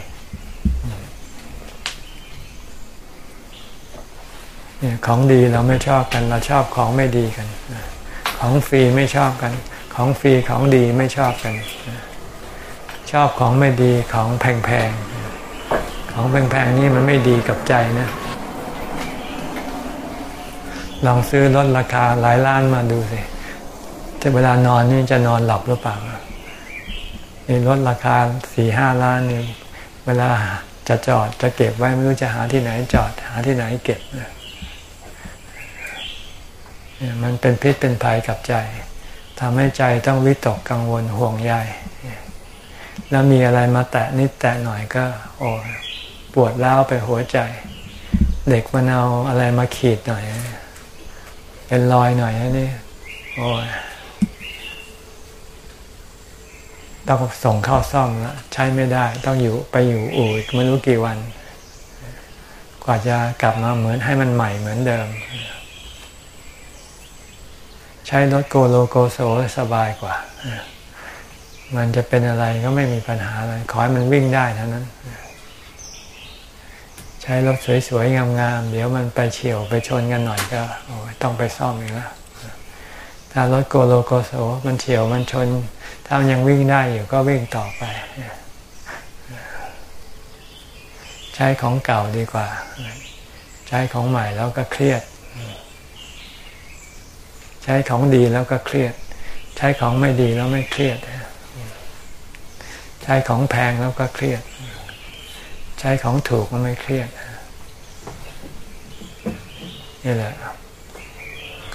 เนี่ยของดีเราไม่ชอบกัน เราชอบของไม่ดีกัน ของฟรีไม่ชอบกัน ของฟรีของดีไม่ชอบกัน ชอบของไม่ดีของแพงๆของแพงๆนี่มันไม่ดีกับใจนะ ลองซื้อรถราคาหลายล้านมาดูสิจะเวลานอนนี่จะนอนหลับหรือเปล่านี่รถราคาสี่ห้าล้านนี่เวลาจะจอดจะเก็บไว้ไม่รู้จะหาที่ไหนจอดหาที่ไหนเก็บเนี่ยมันเป็นพิษเป็นภัยกับใจทำให้ใจต้องวิตกกังวลห่วงใยแล้วมีอะไรมาแตะนิดแตะหน่อยก็ โอ้ปวดร้าไปหัวใจ เด็กมันเอาอะไรมาขีดหน่อย เป็นรอยหน่อยนะนี่โอ้ยต้องส่งเข้าซ่อมแล้วใช้ไม่ได้ ต้องอยู่ไปอยู่อู่อีกไม่รู้กี่วัน กว่าจะกลับมาเหมือนให้มันใหม่เหมือนเดิม ใช้รถโกโลโกโซสบายกว่า มันจะเป็นอะไรก็ไม่มีปัญหาอะไร ขอให้มันวิ่งได้เท่านั้น ช้รถสวยๆงามๆเดี๋ยวมันไปเฉียวไปชนกันหน่อยก็ต้องไปซ่อมอีกแล้วถ้ารถโกโลโกโซมันเฉียวมันชน ถ้ามันยังวิ่งได้อยู่ก็วิ่งต่อไป ใช้ของเก่าดีกว่า ใช้ของใหม่แล้วก็เครียด ใช้ของดีแล้วก็เครียด ใช้ของไม่ดีแล้วไม่เครียด ใช้ของแพงแล้วก็เครียด ใช้ของถูกมันไม่เครียดนี่แหละ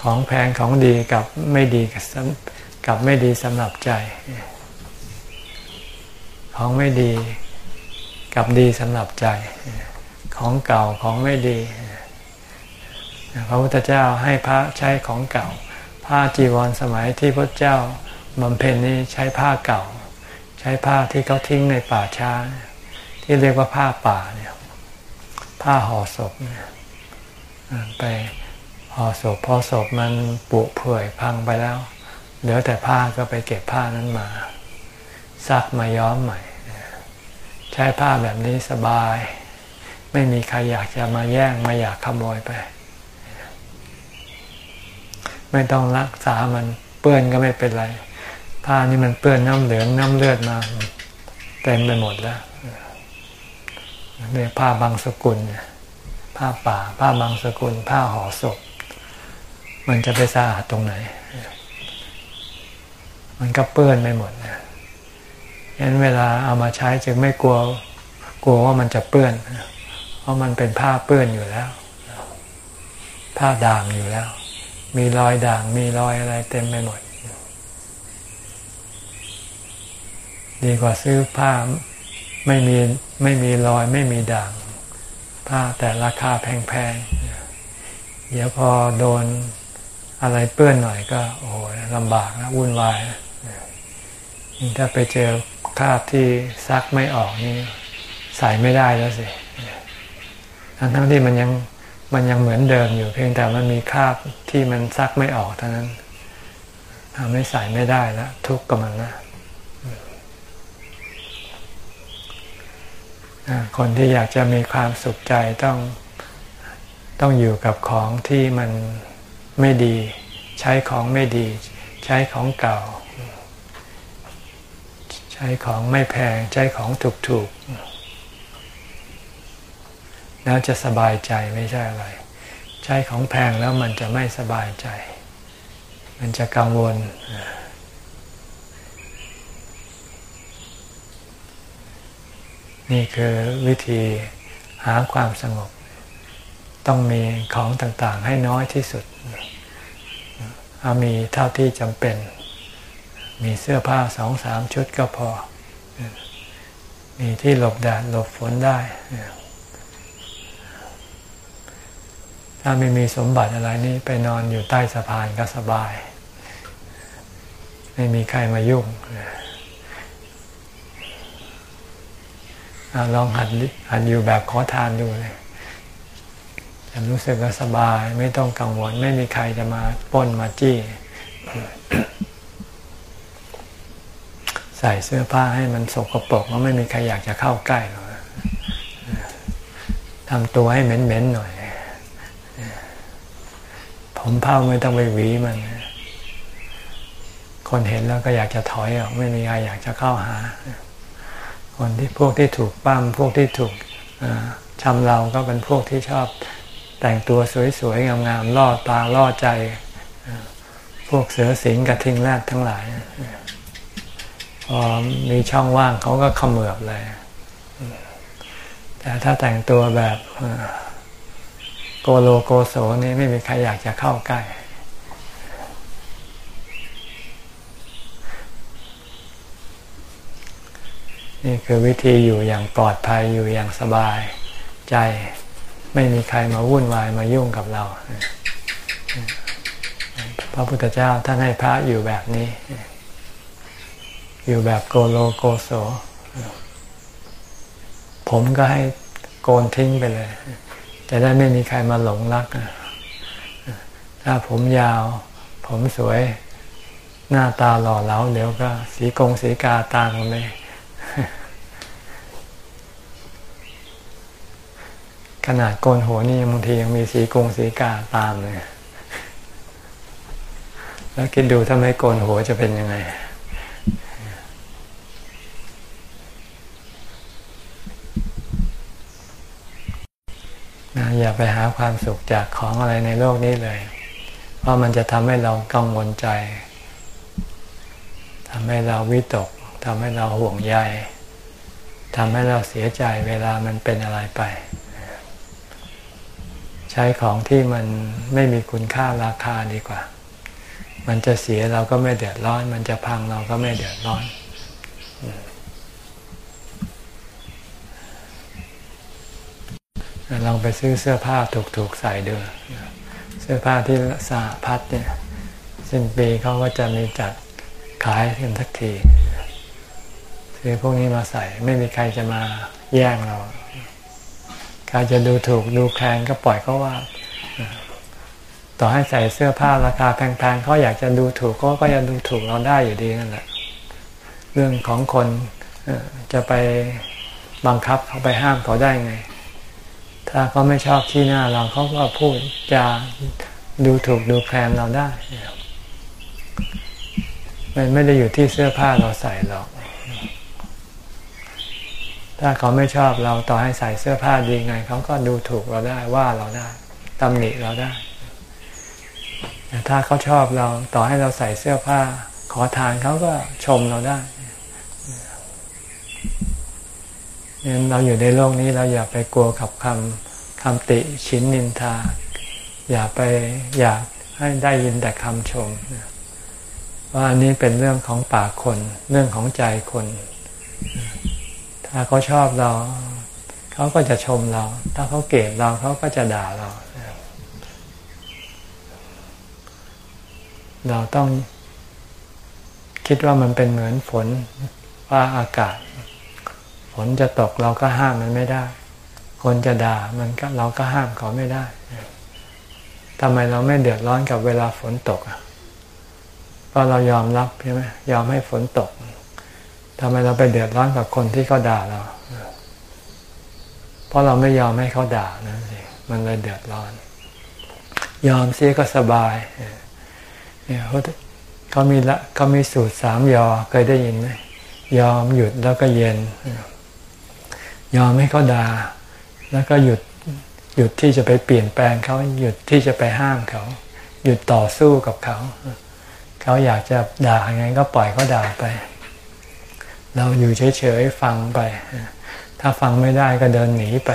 ของแพงของดีกับไม่ดีกับไม่ดีสำหรับใจ ของไม่ดีกับดีสำหรับใจ ของเก่าของไม่ดีพระพุทธเจ้าให้พระใช้ของเก่า ผ้าจีวรสมัยที่พระเจ้าบำเพ็ญนี้ใช้ผ้าเก่า ใช้ผ้าที่เขาทิ้งในป่าช้า ที่เรียกว่าผ้าป่าเนี่ยผ้าห่อศพเนี่ยไปห่อศพพอศพมันปุเปื่อยพังไปแล้ว เหลือแต่ผ้าก็ไปเก็บผ้านั้นมา ซักมาย้อมใหม่ ใช้ผ้าแบบนี้สบาย ไม่มีใครอยากจะมาแย่งมาอยากขโมยไป ไม่ต้องรักษามันเปื้อนก็ไม่เป็นไร ผ้านี่มันเปื้อนน้ำเหลืองน้ำเลือดมาเต็มไปหมดแล้ว เรียกผ้าบางสกุล ผ้าป่า ผ้าบางสกุล ผ้าห่อศพ มันจะไปสะอาดตรงไหน มันก็เปื้อนไปหมดนะยันเวลาเอามาใช้จึงไม่กลัวกลัวว่ามันจะเปื้อน เพราะมันเป็นผ้าเปื้อนอยู่แล้ว ผ้าด่างอยู่แล้ว มีรอยด่าง มีรอยอะไรเต็มไปหมด ดีกว่าซื้อผ้า ไม่มีไม่มีรอยไม่มีด่าง ผ้าแต่ราคาแพงๆ เดี๋ยวพอโดนอะไรเปื้อนหน่อยก็ โอ้โหลำบากนะวุ่นวายนะถ้าไปเจอคราบที่ซักไม่ออกนี่ใส่ไม่ได้แล้วสิทั้งทั้งที่มันยังมันยังเหมือนเดิมอยู่เพียงแต่มันมีคราบที่มันซักไม่ออกเท่านั้นทำให้ใส่ไม่ได้แล้วทุกข์กับมันนะ คนที่อยากจะมีความสุขใจต้องต้องอยู่กับของที่มันไม่ดี ใช้ของไม่ดี ใช้ของเก่า ใช้ของไม่แพง ใช้ของถูกๆแล้วจะสบายใจไม่ใช่อะไร ใช้ของแพงแล้วมันจะไม่สบายใจ มันจะกังวล นี่คือวิธีหาความสงบ ต้องมีของต่างๆ ให้น้อยที่สุด เอามีเท่าที่จำเป็น มีเสื้อผ้าสองสามชุดก็พอ มีที่หลบแดดหลบฝนได้ ถ้าไม่มีสมบัติอะไรนี่ไปนอนอยู่ใต้สะพานก็สบาย ไม่มีใครมายุ่ง ลองหัดหัดอยู่แบบขอทานดูเลยจะรู้สึกว่าสบายไม่ต้องกังวล ไม่มีใครจะมาป้นมาจี้ ใส่เสื้อผ้าให้มันสกปรกแล้วไม่มีใครอยากจะเข้าใกล้หรอกทำตัวให้เหม็นๆหน่อย ผมเผ้าไม่ต้องไปหวีมัน คนเห็นแล้วก็อยากจะถอยออก ไม่มีใครอยากจะเข้าหา คนที่พวกที่ถูกปั้มพวกที่ถูกชำเราก็เป็นพวกที่ชอบแต่งตัวสวยๆ งามๆล่อตาล่อใจ พวกเสือสิงกระทิงแรดทั้งหลายพอมีช่องว่างเขาก็ขมือบเลย แต่ถ้าแต่งตัวแบบโกโลโกโสนี่ไม่มีใครอยากจะเข้าใกล้ นี่คือวิธีอยู่อย่างปลอดภัยอยู่อย่างสบายใจไม่มีใครมาวุ่นวายมายุ่งกับเรา พระพุทธเจ้าท่านให้พระอยู่แบบนี้ อยู่แบบโกโลโกโส ผมก็ให้โกนทิ้งไปเลย จะได้ไม่มีใครมาหลงรัก ถ้าผมยาว ผมสวย หน้าตาหล่อเหลาเดี๋ยวก็สีกงสีกาตามกันเลย ขนาดโกนหัวนี่บางทียังมีสีกงสีกาตามเลยแล้วคิดดูถ้าไม่โกนหัวจะเป็นยังไง อย่าไปหาความสุขจากของอะไรในโลกนี้เลย เพราะมันจะทำให้เรากังวลใจทำให้เราวิตกทำให้เราห่วงใยทำให้เราเสียใจเวลามันเป็นอะไรไป ใช้ของที่มันไม่มีคุณค่าราคาดีกว่า มันจะเสียเราก็ไม่เดือดร้อน มันจะพังเราก็ไม่เดือดร้อนลองไปซื้อเสื้อผ้าถูกๆใส่ดูเสื้อผ้าที่สะพัดเนี่ยสิ้นปีเขาก็จะมีจัดขายกันทักทีซื้อพวกนี้มาใส่ไม่มีใครจะมาแย่งเรา ครจะดูถูกดูแคลนก็ปล่อยเขาว่า ต่อให้ใส่เสื้อผ้าราคาแพงๆเขาอยากจะดูถูกก็ก็ยังดูถูกเราได้อยู่ดีนั่นแหละ เรื่องของคนจะไปบังคับเขาไปห้ามเขาได้ไง ถ้าเขาไม่ชอบที่หน้าเราเขาก็พูดจะดูถูกดูแคลนเราได้ มันไม่ได้อยู่ที่เสื้อผ้าเราใส่หรอก ถ้าเขาไม่ชอบเราต่อให้ใส่เสื้อผ้าดีไง เขาก็ดูถูกเราได้ว่าเราได้ตำหนิเราได้แต่ถ้าเขาชอบเราต่อให้เราใส่เสื้อผ้า ขอทานเขาก็ชมเราได้เนี่ยเราอยู่ในโลกนี้เราอย่าไปกลัวกับคำคำติชินนินทา อย่าไปอยากให้ได้ยินแต่คำชมว่าอันนี้เป็นเรื่องของปากคน เรื่องของใจคน ถ้าเขาชอบเรา เขาก็จะชมเรา ถ้าเขาเกลียดเราเขาก็จะด่าเรา เราต้องคิดว่ามันเป็นเหมือนฝนว่าอากาศ ฝนจะตกเราก็ห้ามมันไม่ได้ คนจะด่ามันก็เราก็ห้ามเขาไม่ได้ทำไมเราไม่เดือดร้อนกับเวลาฝนตกอะเพราะเรายอมรับใช่ไหมยอมให้ฝนตก ทำไมเราไปเดือดร้อนกับคนที่เขาด่าเรา เพราะเราไม่ยอมให้เขาด่านั่นสิมันเลยเดือดร้อน ยอมเสียก็สบายเนี่ยเขาเขามีละเขามีสูตรสามยอเคยได้ยินไหมยอมหยุดแล้วก็เย็น ยอมให้เขาด่า แล้วก็หยุดหยุดที่จะไปเปลี่ยนแปลงเขาหยุดที่จะไปห้ามเขา หยุดต่อสู้กับเขา เขาอยากจะด่าไงก็ปล่อยเขาด่าไป เราอยู่เฉยๆฟังไป ถ้าฟังไม่ได้ก็เดินหนีไป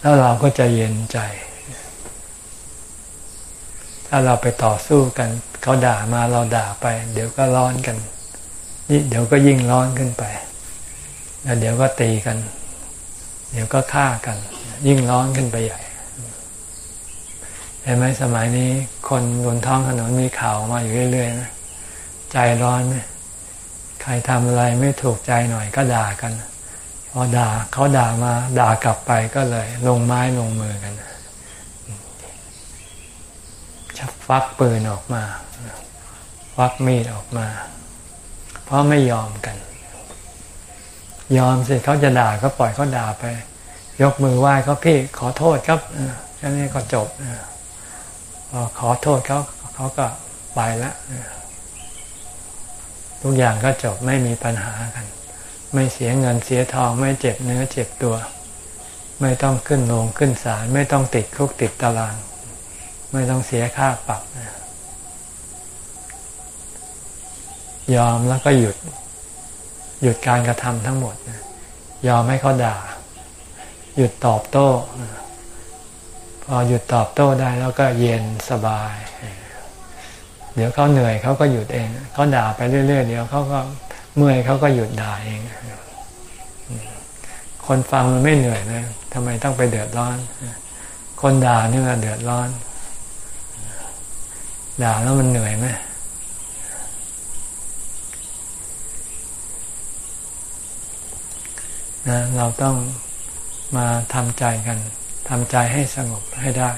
แล้วเราก็จะเย็นใจ ถ้าเราไปต่อสู้กัน เขาด่ามาเราด่าไป เดี๋ยวก็ร้อนกัน นี่เดี๋ยวก็ยิ่งร้อนขึ้นไป แล้วเดี๋ยวก็ตีกัน เดี๋ยวก็ฆ่ากัน ยิ่งร้อนขึ้นไปใหญ่เห็นไหมสมัยนี้ คนบนท้องถนนมีข่าวมาอยู่เรื่อยๆนะ ใจร้อนไหมใครทำอะไรไม่ถูกใจหน่อยก็ด่ากัน พอด่าเขาด่ามาด่ากลับไปก็เลย ลงไม้ลงมือกันชักฟักปืนออกมาฟักมีดออกมา เพราะไม่ยอมกัน ยอมสิเขาจะด่าก็ปล่อยเขาด่าไป ยกมือไหว้เขาพี่ขอโทษครับแค่นี้ก็จบพอขอโทษเขาเขาก็ไปแล้ว ทุกอย่างก็จบไม่มีปัญหากัน ไม่เสียเงินเสียทองไม่เจ็บเนื้อเจ็บตัว ไม่ต้องขึ้นโรงขึ้นศาลไม่ต้องติดคุกติดตาราง ไม่ต้องเสียค่าปรับ ยอมแล้วก็หยุด หยุดการกระทำทั้งหมด ยอมให้เขาด่า หยุดตอบโต้ พอหยุดตอบโต้ได้แล้วก็เย็นสบาย เดี๋ยวเขาเหนื่อยเขาก็หยุดเองเขาด่าไปเรื่อยๆเดี๋ยวเขาก็เมื่อยเขาก็หยุดด่าเอง คนฟังมันไม่เหนื่อยนะทำไมต้องไปเดือดร้อน คนด่านี่มันเดือดร้อน ด่าแล้วมันเหนื่อยไหมนะเราต้องมาทำใจกันทำใจให้สงบให้ได้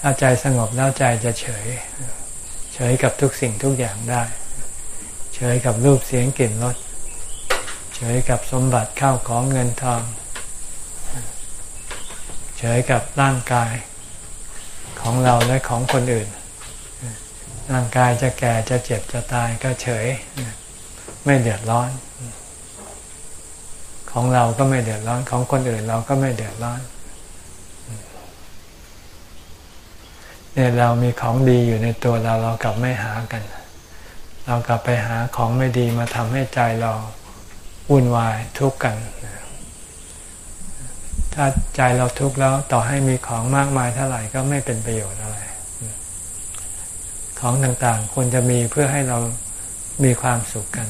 ถ้าใจสงบแล้วใจจะเฉย เฉยกับทุกสิ่งทุกอย่างได้ เฉยกับรูปเสียงกลิ่นรสเฉยกับสมบัติข้าวของเงินทอง เฉยกับร่างกายของเราและของคนอื่น ร่างกายจะแก่จะเจ็บจะตายก็เฉย ไม่เดือดร้อน ของเราก็ไม่เดือดร้อนของคนอื่นเราก็ไม่เดือดร้อน เนี่ยเรามีของดีอยู่ในตัวเราเรากลับไม่หากัน เรากลับไปหาของไม่ดีมาทำให้ใจเราวุ่นวายทุกข์กัน ถ้าใจเราทุกข์แล้วต่อให้มีของมากมายเท่าไหร่ก็ไม่เป็นประโยชน์อะไร ของต่างๆควรจะมีเพื่อให้เรามีความสุขกัน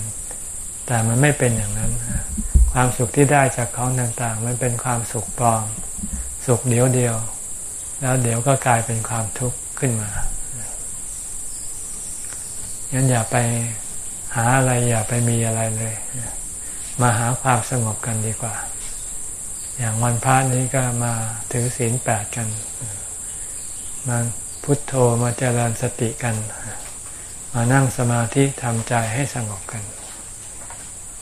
แต่มันไม่เป็นอย่างนั้น ความสุขที่ได้จากของต่างๆ มันเป็นความสุขปลอม สุขเดียวเดียว แล้วเดี๋ยวก็กลายเป็นความทุกข์ขึ้นมางั้นอย่าไปหาอะไรอย่าไปมีอะไรเลย มาหาความสงบกันดีกว่า อย่างวันพระนี้ก็มาถือศีลแปดกัน มาพุทโธมาเจริญสติกัน มานั่งสมาธิทำใจให้สงบกัน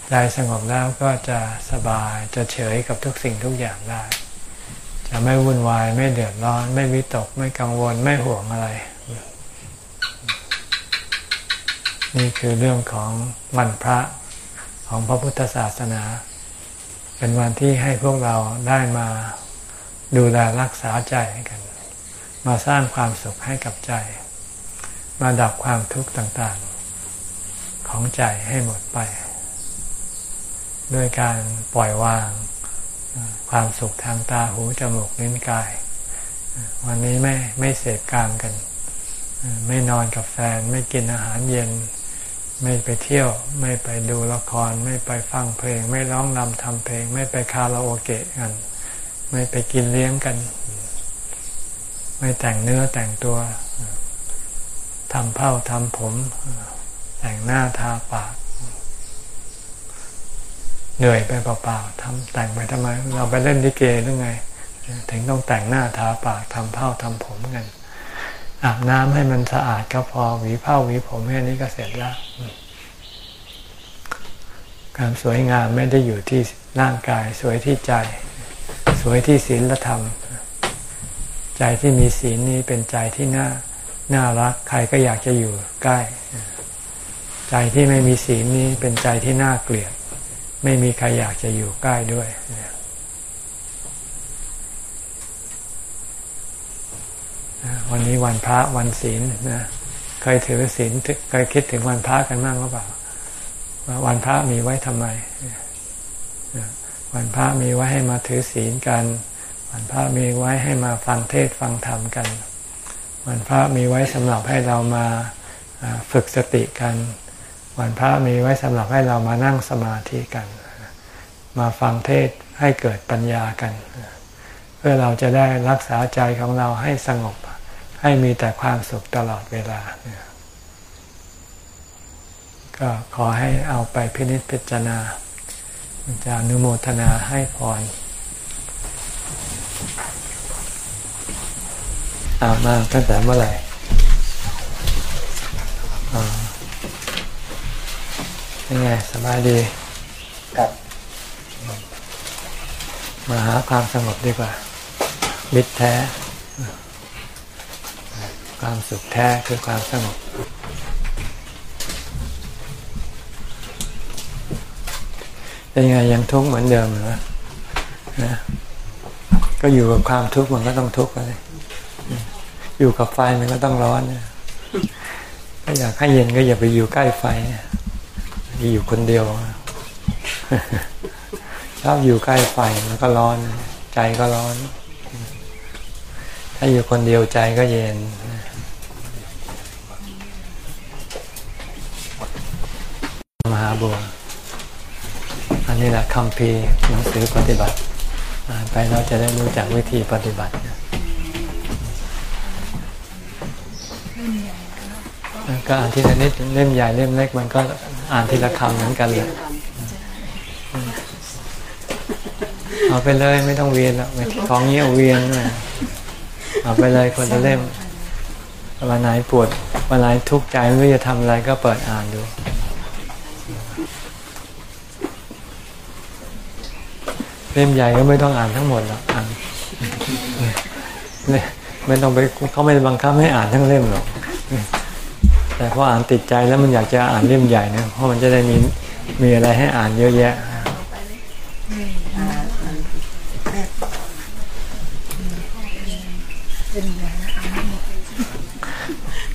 ใจสงบแล้วก็จะสบายจะเฉยกับทุกสิ่งทุกอย่างได้ จะไม่วุ่นวายไม่เดือดร้อน ไม่วิตกไม่กังวลไม่ห่วงอะไร นี่คือเรื่องของวันพระของพระพุทธศาสนา เป็นวันที่ให้พวกเราได้มาดูแลรักษาใจกัน มาสร้างความสุขให้กับใจ มาดับความทุกข์ต่างๆ ของใจให้หมดไป ด้วยการปล่อยวาง ความสุขทางตาหูจมูกลิ้นกาย วันนี้ไม่ไม่เสพกามกัน ไม่นอนกับแฟน ไม่กินอาหารเย็น ไม่ไปเที่ยว ไม่ไปดูละคร ไม่ไปฟังเพลง ไม่ร้องนำทำเพลง ไม่ไปคาราโอเกะกัน ไม่ไปกินเลี้ยงกัน ไม่แต่งเนื้อแต่งตัวทำเผ้าทำผม แต่งหน้าทาปาก เหนื่อยไปเปล่าๆทำแต่งไปทำไม เราไปเล่นลิเกหรือไง ถึงต้องแต่งหน้าทาปากทำเผ้าทำผมกันอาบน้ำให้มันสะอาดก็พอหวีผ้าหวีผมแค่นี้ก็เสร็จแล้วการสวยงามไม่ได้อยู่ที่ร่างกาย สวยที่ใจ สวยที่ศีลธรรม ใจที่มีศีลนี้เป็นใจที่น่าน่ารัก ใครก็อยากจะอยู่ใกล้ ใจที่ไม่มีศีลนี้เป็นใจที่น่าเกลียด ไม่มีใครอยากจะอยู่ใกล้ด้วย วันนี้วันพระวันศีลนะ เคยถือศีลเคยคิดถึงวันพระกันบ้างหรือเปล่าว่าวันพระมีไว้ทำไม วันพระมีไว้ให้มาถือศีลกัน วันพระมีไว้ให้มาฟังเทศฟังธรรมกัน วันพระมีไว้สำหรับให้เรามาฝึกสติกัน วันพระมีไว้สำหรับให้เรามานั่งสมาธิกัน มาฟังเทศให้เกิดปัญญากัน เพื่อเราจะได้รักษาใจของเราให้สงบ ให้มีแต่ความสุขตลอดเวลา ก็ขอให้เอาไปพินิจพิจารณาจะนุโมทนาให้พรอามาตั้งแต่เมื่อไหร่ เป็นไงสบายดีครับ มาหาความสงบดีกว่ามิตรแท้ ความสุขแท้คือความสงบเป็นไงยังทุกข์เหมือนเดิมเหรอนะก็อยู่กับความทุกข์มันก็ต้องทุกข์เลยอยู่กับไฟมันก็ต้องร้อนเนี่ยถ้าอยากให้เย็นก็อย่าไปอยู่ใกล้ไฟเนี่ย อยู่คนเดียว ชอบอยู่ใกล้ไฟมันก็ร้อน ใจก็ร้อน ถ้าอยู่คนเดียวใจก็เย็นมหาบัวอันนี้แหละคำพีหนังสือปฏิบัติอ่านไปเราจะได้รู้จักวิธีปฏิบัติก็อ่านทีละนิดเล่มใหญ่เล่มเล็กมันก็ อ่านทีละคำเหมือนกันเลยเอาไปเลยไม่ต้องเวียนแล้วของเงี้ยเวียนเลยเอาไปเลยคนละเล่มวันไหนปวดวันไหนทุกข์ใจไม่รู้จะทำอะไรก็เปิดอ่านดู เล่มใหญ่ก็ไม่ต้องอ่านทั้งหมดหรอกอ่านไม่ต้องไปเขาไม่บังคับให้อ่านทั้งเล่มหรอก แต่พออ่านติดใจแล้วมันอยากจะอ่านเล่มใหญ่นะเพราะมันจะได้มีมีอะไรให้อ่านเยอะแยะ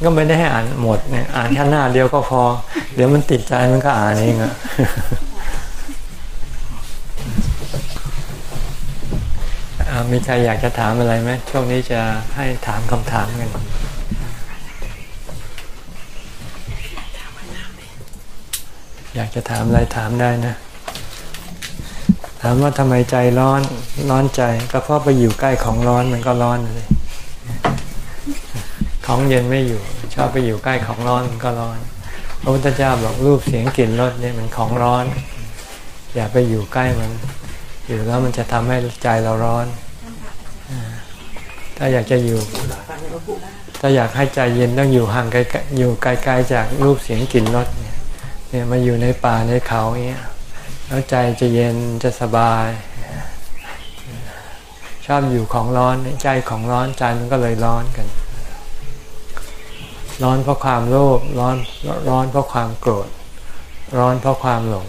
ก็ไม่ได้ให้อ่านหมดเนี่ยอ่านแค่หน้าเดียวก็พอ เดี๋ยวมันติดใจมันก็อ่านเองอะมีใครอยากจะถามอะไรไหมช่วงนี้จะให้ถามคำถามกัน อยากจะถามอะไรถามได้นะ ถามว่าทำไมใจร้อนร้อนใจ ก็เพราะไปอยู่ใกล้ของร้อนมันก็ร้อนเลยของเย็นไม่อยู่ ชอบไปอยู่ใกล้ของร้อนมันก็ร้อนพระพุทธเจ้าบอกรูปเสียงกลิ่นรสเนี่ยมันของร้อน อย่าไปอยู่ใกล้มัน อยู่แล้วมันจะทำให้ใจเราร้อน ถ้าอยากจะอยู่ถ้าอยากให้ใจเย็นต้องอยู่ห่างไกลอยู่ไกลๆจากรูปเสียงกลิ่นรสเเนี่ยมาอยู่ในป่าในเขาเงี้ยแล้วใจจะเย็นจะสบาย ชอบอยู่ของร้อนใจของร้อนใจมันก็เลยร้อนกัน ร้อนเพราะความโลภร้อนร้อนเพราะความโกรธ ร้อนเพราะความหลง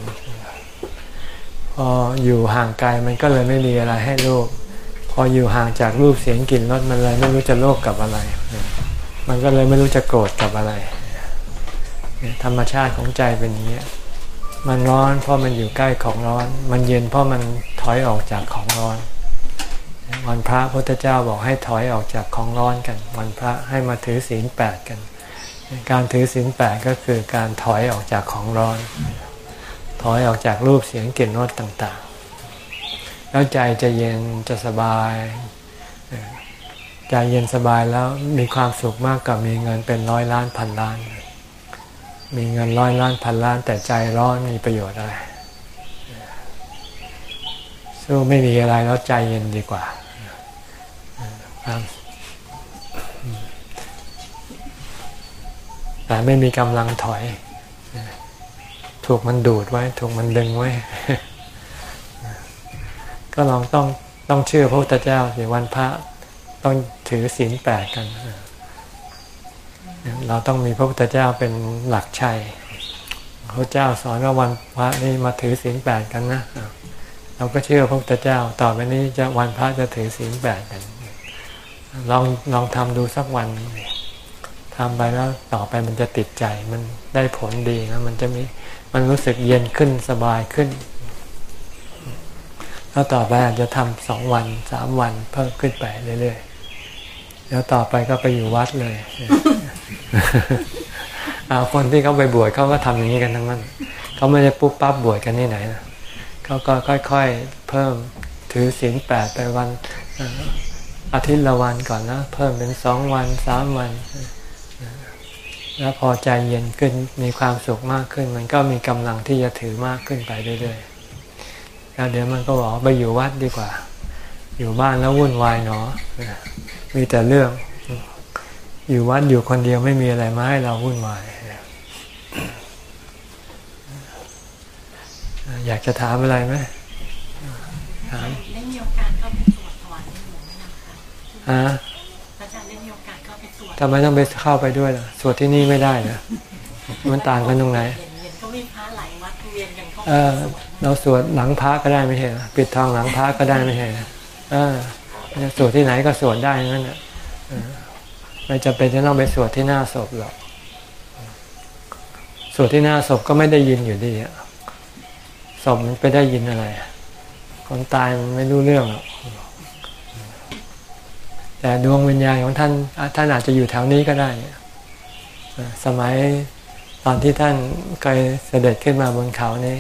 พออยู่ห่างไกลมันก็เลยไม่มีอะไรให้โลภพออยู่ห่างจากรูปเสียงกลิ่นรสมันเลยไม่รู้จะโลภกับอะไร มันก็เลยไม่รู้จะโกรธกับอะไร ธรรมชาติของใจเป็นอย่างนี้มันร้อนเพราะมันอยู่ใกล้ของร้อน มันเย็นเพราะมันถอยออกจากของร้อน วันพระพุทธเจ้าบอกให้ถอยออกจากของร้อนกัน วันพระให้มาถือศีลแปดกัน การถือศีลแปดก็คือการถอยออกจากของร้อน ถอยออกจากรูปเสียงกลิ่นรสต่างๆ แล้วใจจะเย็นจะสบายใจเย็นสบายแล้วมีความสุขมากกว่ามีเงินเป็นร้อยล้านพันล้าน มีเงินร้อยล้านพันล้านแต่ใจร้อนมีประโยชน์อะไรสู้ไม่มีอะไรแล้วใจเย็นดีกว่าแต่ไม่มีกำลังถอย ถูกมันดูดไว้ ถูกมันดึงไว้ ก็ลองต้องต้องเชื่อพระพุทธเจ้าสิวันพระต้องถือศีลแปดกัน เราต้องมีพระพุทธเจ้าเป็นหลักชัยพระเจ้าสอนว่าวันพระนี่มาถือศีลแปดกันนะเราก็เชื่อพระพุทธเจ้า ต่อไปนี้จะวันพระจะถือศีลแปดกันลองลองทำดูสักวันทำไปแล้วต่อไปมันจะติดใจมันได้ผลดีนะมันจะมีมันรู้สึกเย็นขึ้นสบายขึ้น แล้วต่อไปอาจจะทำสองวันสามวันเพิ่มขึ้นไปเรื่อยๆแล้วต่อไปก็ไปอยู่วัดเลย อาคนที่เขาไปบวชเขาก็ทำอย่างนี้กันทั้งนั้นเขาไม่ได้ปุ๊บปั๊บบวชกันที่ไหนนะเขาก็ค่อยๆ เพิ่มถือศีลแปดไปวันอาทิตย์ละวันก่อนนะ เพิ่มเป็นสองวันสามวัน แล้วพอใจเย็นขึ้นมีความสุขมากขึ้น มันก็มีกำลังที่จะถือมากขึ้นไปเรื่อยๆแล้วเดี๋ยวมันก็บอกไปอยู่วัดดีกว่า อยู่บ้านแล้ววุ่นวายเนาะมีแต่เรื่อง อยู่วัดอยู่คนเดียวไม่มีอะไรมาให้เราวุ่นวายอยากจะถามอะไรไหมถามได้มีโอกาสเข้าไปสวดถวายในหลวงไหมคะฮะอาจารย์ได้มีโอกาสเข้าไปสวดทำไมต้องไปเข้าไปด้วยล่ะสวดที่นี่ไม่ได้นะมันต่างกันตรงไหนเห็นก็มีพระหลายวัดเวียนกันเข้าไปเราสวดหลังพระก็ได้ไม่ใช่ปิดทองหลังพระก็ได้ไม่ใช่เออสวดที่ไหนก็สวดได้นั่นแหละ ไม่จำเป็นจะต้องไปสวดที่หน้าศพหรอกสวดที่หน้าศพก็ไม่ได้ยินอยู่ดีศพมันไปได้ยินอะไร คนตายมันไม่รู้เรื่องหรอกแต่ดวงวิญญาณของท่านท่านอาจจะอยู่แถวนี้ก็ได้สมัยตอนที่ท่านเคยเสด็จขึ้นมาบนเขานี้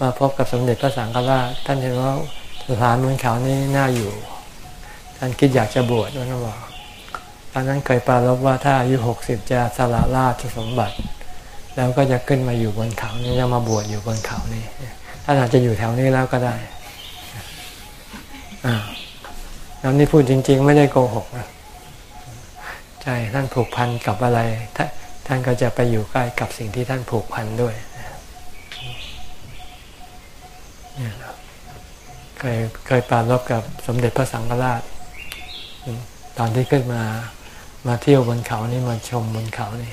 มาพบกับสมเด็จพระสังฆราชท่านเห็นว่าสถานบนเขานี้น่าอยู่ ท่านคิดอยากจะบวชแล้วก็บอก อันนั้นเคยปรารบว่าถ้าอายุหกสิบจะสละราชสมบัติ แล้วก็จะขึ้นมาอยู่บนเขานี้จะมาบวชอยู่บนเขานี้ท่านอาจจะอยู่แถวนี้แล้วก็ได้อ่าแล้วนี่พูดจริง ๆ ไม่ได้โกหกนะใช่ท่านผูกพันกับอะไรท่านก็จะไปอยู่ใกล้กับสิ่งที่ท่านผูกพันด้วยเคยเคยปรารบกับสมเด็จพระสังฆราช ตอนที่ขึ้นมา มาเที่ยวบนเขานี่มาชมบนเขานี่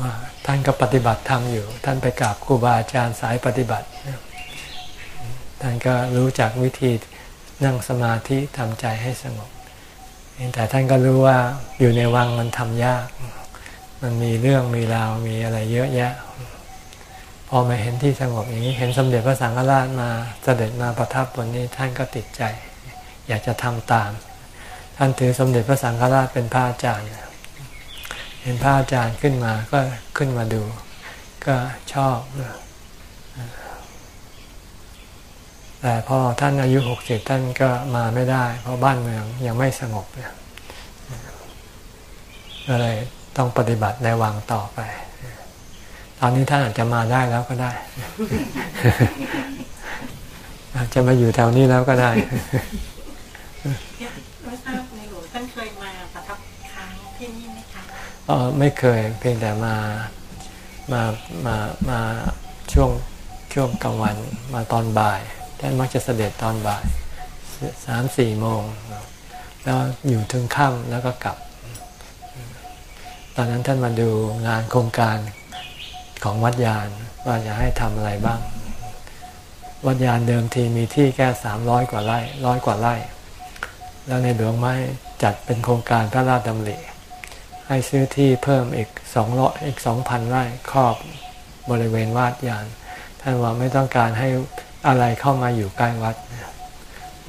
ว่าท่านก็ปฏิบัติธรรมอยู่ ท่านไปกราบครูบาอาจารย์สายปฏิบัติ ท่านก็รู้จักวิธีนั่งสมาธิทำใจให้สงบ แต่ท่านก็รู้ว่าอยู่ในวังมันทำยาก มันมีเรื่องมีราวมีอะไรเยอะแยะ พอมาเห็นที่สงบอย่างนี้ เห็นสมเด็จพระสังฆราชมาเสด็จมาประทับบนนี้ท่านก็ติดใจ อยากจะทำตาม ท่านถือสมเด็จพระสังฆราชเป็นพระอาจารย์ เห็นพระอาจารย์ขึ้นมาก็ขึ้นมาดู ก็ชอบแต่พอท่านอายุหกสิบท่านก็มาไม่ได้ เพราะบ้านเมืองยังไม่สงบเนี่ยก็เลยต้องปฏิบัติในวังต่อไป ตอนนี้ท่านอาจจะมาได้แล้วก็ได้ อาจจะมาอยู่แถวนี้แล้วก็ได้อ๋อ ไม่เคยเพียงแต่มามามามาช่วงช่วงกลางวันมาตอนบ่ายท่านมักจะเสด็จตอนบ่ายสามสี่โมง แล้วอยู่ถึงค่ำแล้วก็กลับ ตอนนั้นท่านมาดูงานโครงการของวัดยานว่าจะให้ทำอะไรบ้าง วัดยานเดิมทีมีที่แค่สามร้อยกว่าไร่ร้อยกว่าไร่ แล้วในหลวงไม่จัดเป็นโครงการพระราชดำริ ให้ซื้อที่เพิ่มอีกสองร้อยอีกสองพันไร่ครอบบริเวณวาดยาน ท่านว่าไม่ต้องการให้อะไรเข้ามาอยู่ใกล้วัด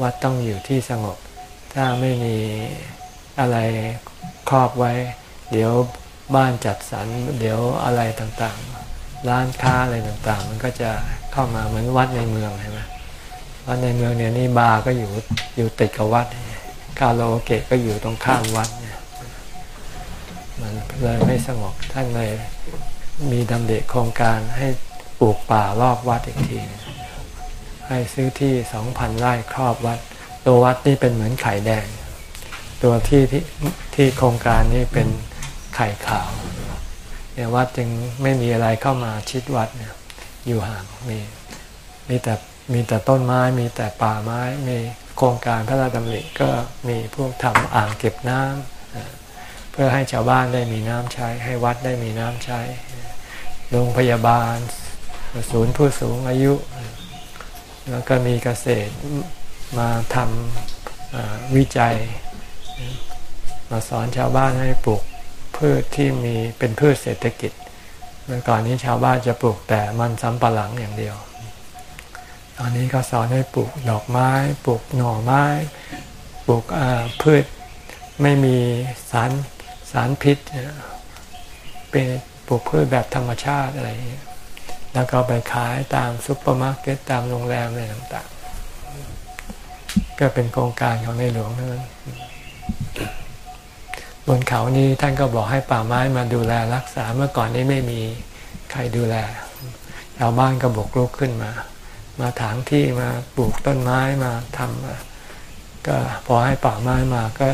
วัดต้องอยู่ที่สงบ ถ้าไม่มีอะไรครอบไว้ เดี๋ยวบ้านจัดสรรเดี๋ยวอะไรต่างๆ ร้านค้าอะไรต่างๆ มันก็จะเข้ามาเหมือนวัดในเมืองใช่ไหมวัดในเมืองเนี่ยนี่บาร์ก็อยู่อยู่ติดกับวัดคาราโอเกะก็อยู่ตรงข้ามวัดเนี่ย มันเลยไม่สงบท่านเลยมีดำเด็กโครงการให้ปลูกป่ารอบวัดอีกที ให้ซื้อที่สองพันไร่ครอบวัด ตัววัดนี่เป็นเหมือนไข่แดง ตัวที่ที่ที่โครงการนี่เป็นไข่ขาวเนี่ยวัดจึงไม่มีอะไรเข้ามาชิดวัดเนี่ยอยู่ห่างมีมีแต่มีแต่ต้นไม้มีแต่ป่าไม้มีโครงการพระราชดำริก็มีพวกทำอ่างเก็บน้ำ พื่อให้ชาวบ้านได้มีน้ำใช้ ให้วัดได้มีน้ำใช้ โรงพยาบาล ศูนย์ผู้สูงอายุ แล้วก็มีเกษตรมาทำวิจัย มาสอนชาวบ้านให้ปลูกพืชที่มีเป็นพืชเศรษฐกิจ เมื่อก่อนนี้ชาวบ้านจะปลูกแต่มันสำปะหลังอย่างเดียว ตอนนี้ก็สอนให้ปลูกดอกไม้ ปลูกหน่อไม้ ปลูกพืชไม่มีสารารพิษ เป็นปลูกพืชแบบธรรมชาติอะไรอย่างเงี้ยแล้วก็ไปขายตามซุปเปอร์มาร์เก็ตตามโรงแรมอะไรต่างๆ ก็เป็นโครงการของในหลวงนั้นบนเขานี้ท่านก็บอกให้ป่าไม้มาดูแลรักษาเมื่อก่อนนี้ไม่มีใครดูแลชาวบ้านก็บกรุกขึ้นมา มาถางที่มาปลูกต้นไม้มาทำก็พอให้ป่าไม้มาก็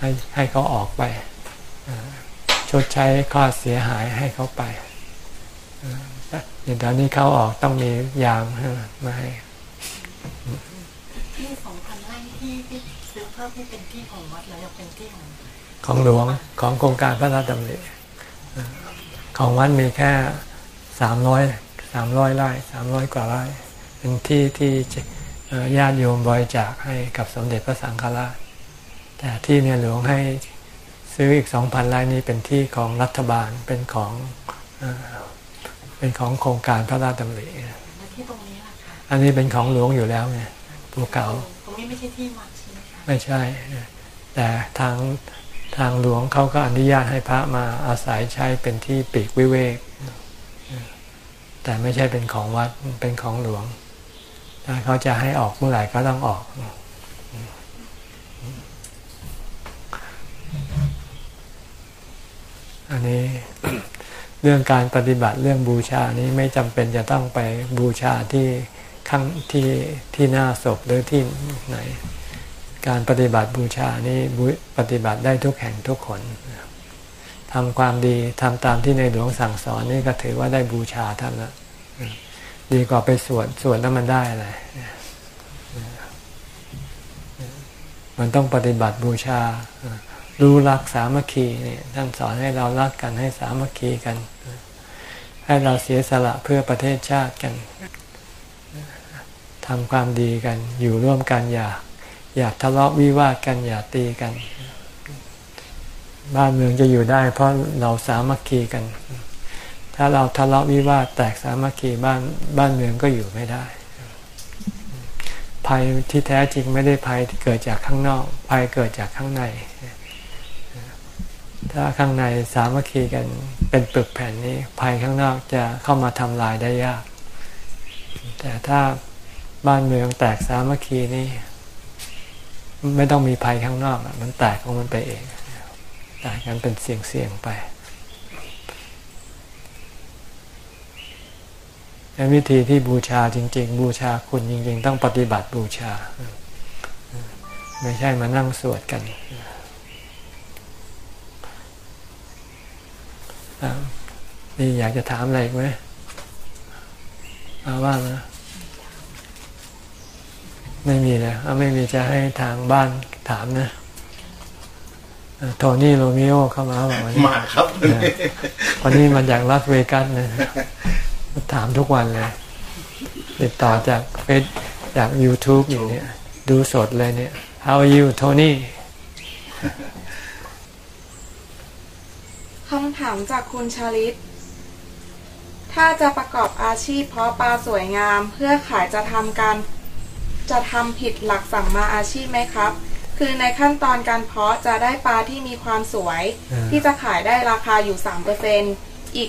ให้ให้เขาออกไป ชดใช้ค่าเสียหายให้เขาไปอย่างตอนนี้เขาออกต้องมียามมาให้ที่สองพันไร่ที่ที่ซื้อเพิ่มที่เป็นที่ของวัดแล้วยังเป็นที่ของของหลวงของโครงการพระราชดำริของวัดมีแค่สามร้อยสามร้อยไร่สามร้อยกว่าไร่เป็นที่ที่ญาติโยมบริจาคให้กับสมเด็จพระสังฆราช แต่ที่เนี่ยหลวงให้ ซื้ออีกสองพันไร่นี้เป็นที่ของรัฐบาลเป็นของเป็นของโครงการพระราชดำริที่ตรงนี้ล่ะคะอันนี้เป็นของหลวงอยู่แล้วไงภูเขาตรงนี้ไม่ใช่ที่วัดใช่ไหมคะไม่ใช่ แต่ทางทางหลวงเขาก็อนุญาตให้พระมาอาศัยใช้เป็นที่ปีกวิเวก แต่ไม่ใช่เป็นของวัดเป็นของหลวงถ้าเขาจะให้ออกเมื่อไหร่ก็ต้องออก อันนี้เรื่องการปฏิบัติเรื่องบูชานี้ไม่จำเป็นจะต้องไปบูชาที่ข้างที่ที่หน้าศพหรือที่ไหน การปฏิบัติบูชานี้ปฏิบัติได้ทุกแห่งทุกคนทำความดีทำตามที่ในหลวงสั่งสอนนี่ก็ถือว่าได้บูชาท่านละดีกว่าไปสวดสวดแล้วมันได้อะไรมันต้องปฏิบัติบูชา รู้รักสามัคคีเนี่ยท่านสอนให้เรารักกันให้สามัคคีกัน ให้เราเสียสละเพื่อประเทศชาติกันทำความดีกัน อยู่ร่วมกันอย่าอยากทะเลาะวิวาทกันอย่าตีกัน บ้านเมืองจะอยู่ได้ เพราะเราสามัคคีกัน ถ้าเราทะเลาะวิวาทแตกสามัคคีบ้านบ้านเมืองก็อยู่ไม่ได้ภัยที่แท้จริงไม่ได้ภัยเกิดจากข้างนอกภัยเกิดจากข้างใน ถ้าข้างในสามัคคีกันเป็นปึกแผ่นนี้ภัยข้างนอกจะเข้ามาทำลายได้ยาก แต่ถ้าบ้านเมืองแตกสามัคคีนี่ไม่ต้องมีภัยข้างนอกมันแตกของมันไปเองแตกกันเป็นเสียงเสียงไปวิธีที่บูชาจริง ๆ บูชาคุณจริง ๆ ต้องปฏิบัติบูชา ไม่ใช่มานั่งสวดกัน นี่อยากจะถามอะไรไหมเอาว่ามาไม่มีเลยเอาไม่มีจะให้ทางบ้านถามนะโทนี่โรมิโอเข้ามาบอกวันนี้มาครับวันนี้มันจากลาสเวกัสนะถามทุกวันเลย ติดต่อจากเฟซจาก YouTube อยู่เนี่ย ดูสดเลยเนี่ย How are you Tony คำถามจากคุณชลิต ถ้าจะประกอบอาชีพเพาะปลาสวยงามเพื่อขายจะทำการจะทำผิดหลักสัมมาอาชีพไหมครับ คือในขั้นตอนการเพาะจะได้ปลาที่มีความสวยอ่าที่จะขายได้ราคาอยู่ 3%อีก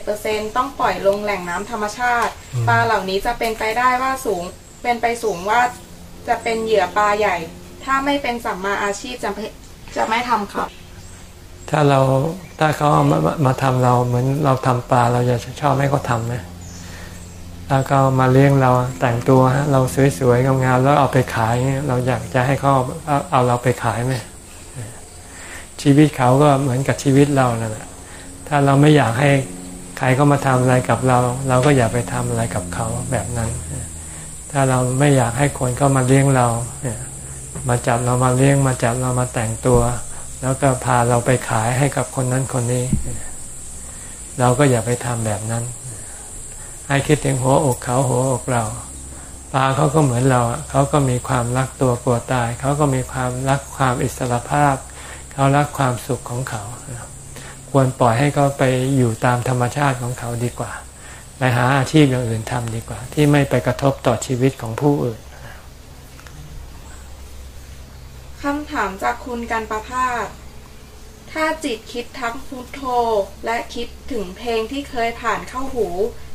97%ต้องปล่อยลงแหล่งน้ำธรรมชาติ ปลาเหล่านี้จะเป็นไปได้ว่าสูง เป็นไปสูงว่าจะเป็นเหยื่อปลาใหญ่ ถ้าไม่เป็นสัมมาอาชีพจะไม่จะไม่ทำครับ ถ้าเราถ้าเขาเอามามามาทำเราเหมือนเราทำปลาเราจะชอบให้เขาทำไหมถ้าเขามาเลี้ยงเราแต่งตัวฮะเราสวยๆงามๆแล้วเอาไปขายเราอยากจะให้เขาเอาเอาเราไปขายไหมชีวิตเขาก็เหมือนกับชีวิตเรานั่นแหละถ้าเราไม่อยากให้ใครเขามาทำอะไรกับเรา เราก็อย่าไปทำอะไรกับเขาแบบนั้น ถ้าเราไม่อยากให้คนก็มาเลี้ยงเรามาจับเรามาเลี้ยงมาจับเรามาแต่งตัว แล้วก็พาเราไปขายให้กับคนนั้นคนนี้ เราก็อย่าไปทำแบบนั้น ให้คิดถึงหัวอกเขาหัวอกเราปลาเขาก็เหมือนเราอะเขาก็มีความรักตัวกลัวตาย เขาก็มีความรักความอิสระภาพ เขารักความสุขของเขา ควรปล่อยให้เขาไปอยู่ตามธรรมชาติของเขาดีกว่า ไปหาอาชีพอย่างอื่นทำดีกว่า ที่ไม่ไปกระทบต่อชีวิตของผู้อื่น คำถามจากคุณกันประภาสถ้าจิตคิดทั้งพุทโธ และคิดถึงเพลงที่เคยผ่านเข้าหู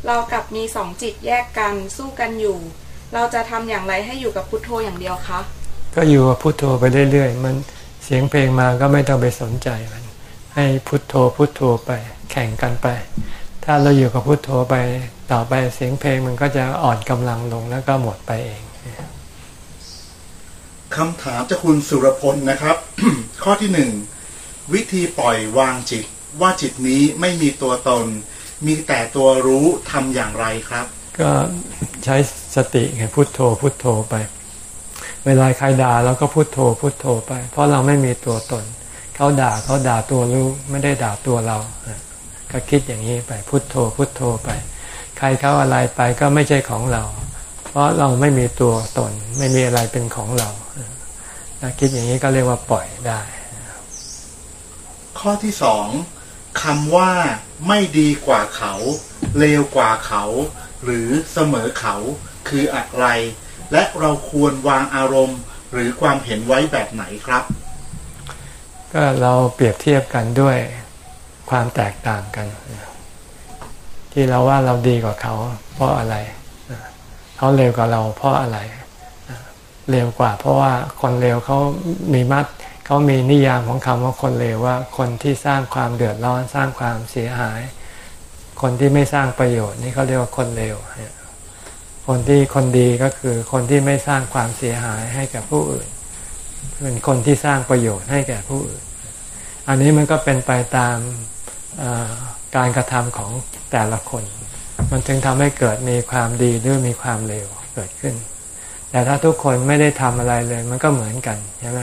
เรากลับมีสองจิตแยกกันสู้กันอยู่ เราจะทำอย่างไรให้อยู่กับพุทโธอย่างเดียวคะ ก็อยู่กับพุทโธไปเรื่อยๆ มันเสียงเพลงมาก็ไม่ต้องไปสนใจมัน ให้พุทโธพุทโธไปแข่งกันไป ถ้าเราอยู่กับพุทโธไปต่อไปเสียงเพลงมันก็จะอ่อนกำลังลงแล้วก็หมดไปเอง คำถามจากคุณสุรพลนะครับ ข้อที่หนึ่งวิธีปล่อยวางจิต ว่าจิตนี้ไม่มีตัวตน มีแต่ตัวรู้ทำอย่างไรครับ ก็ใช้สติไงพุทโธพุทโธไป เวลาใครด่าเราก็พุทโธพุทโธไป เพราะเราไม่มีตัวตน เขาด่าเขาด่าตัวรู้ไม่ได้ด่าตัวเรา ก็คิดอย่างนี้ไปพุทโธพุทโธไป ใครเขาอะไรไปก็ไม่ใช่ของเรา เพราะเราไม่มีตัวตน ไม่มีอะไรเป็นของเรา ถ้าคิดอย่างนี้ก็เรียกว่าปล่อยได้ ข้อที่สองคำว่าไม่ดีกว่าเขา เลวกว่าเขา หรือเสมอเขาคืออะไร และเราควรวางอารมณ์ หรือความเห็นไว้แบบไหนครับ ก็เราเปรียบเทียบกันด้วยความแตกต่างกัน ที่เราว่าเราดีกว่าเขา เพราะอะไร เขาเร็วกว่าเราเพราะอะไร เร็วกว่า เพราะว่าคนเร็วเขามีมัดเขามีนิยามของคำว่าคนเร็วว่า คนที่สร้างความเดือดร้อนสร้างความเสียหาย คนที่ไม่สร้างประโยชน์นี่เขาเรียกว่าคนเร็วคนที่คนดีก็คือคนที่ไม่สร้างความเสียหายให้กับผู้อื่นเป็นคนที่สร้างประโยชน์ให้แก่ผู้อื่น อันนี้มันก็เป็นไปตามการกระทำของแต่ละคน มันถึงทำให้เกิดมีความดีหรือมีความเลวเกิดขึ้น แต่ถ้าทุกคนไม่ได้ทำอะไรเลย มันก็เหมือนกันใช่ไหม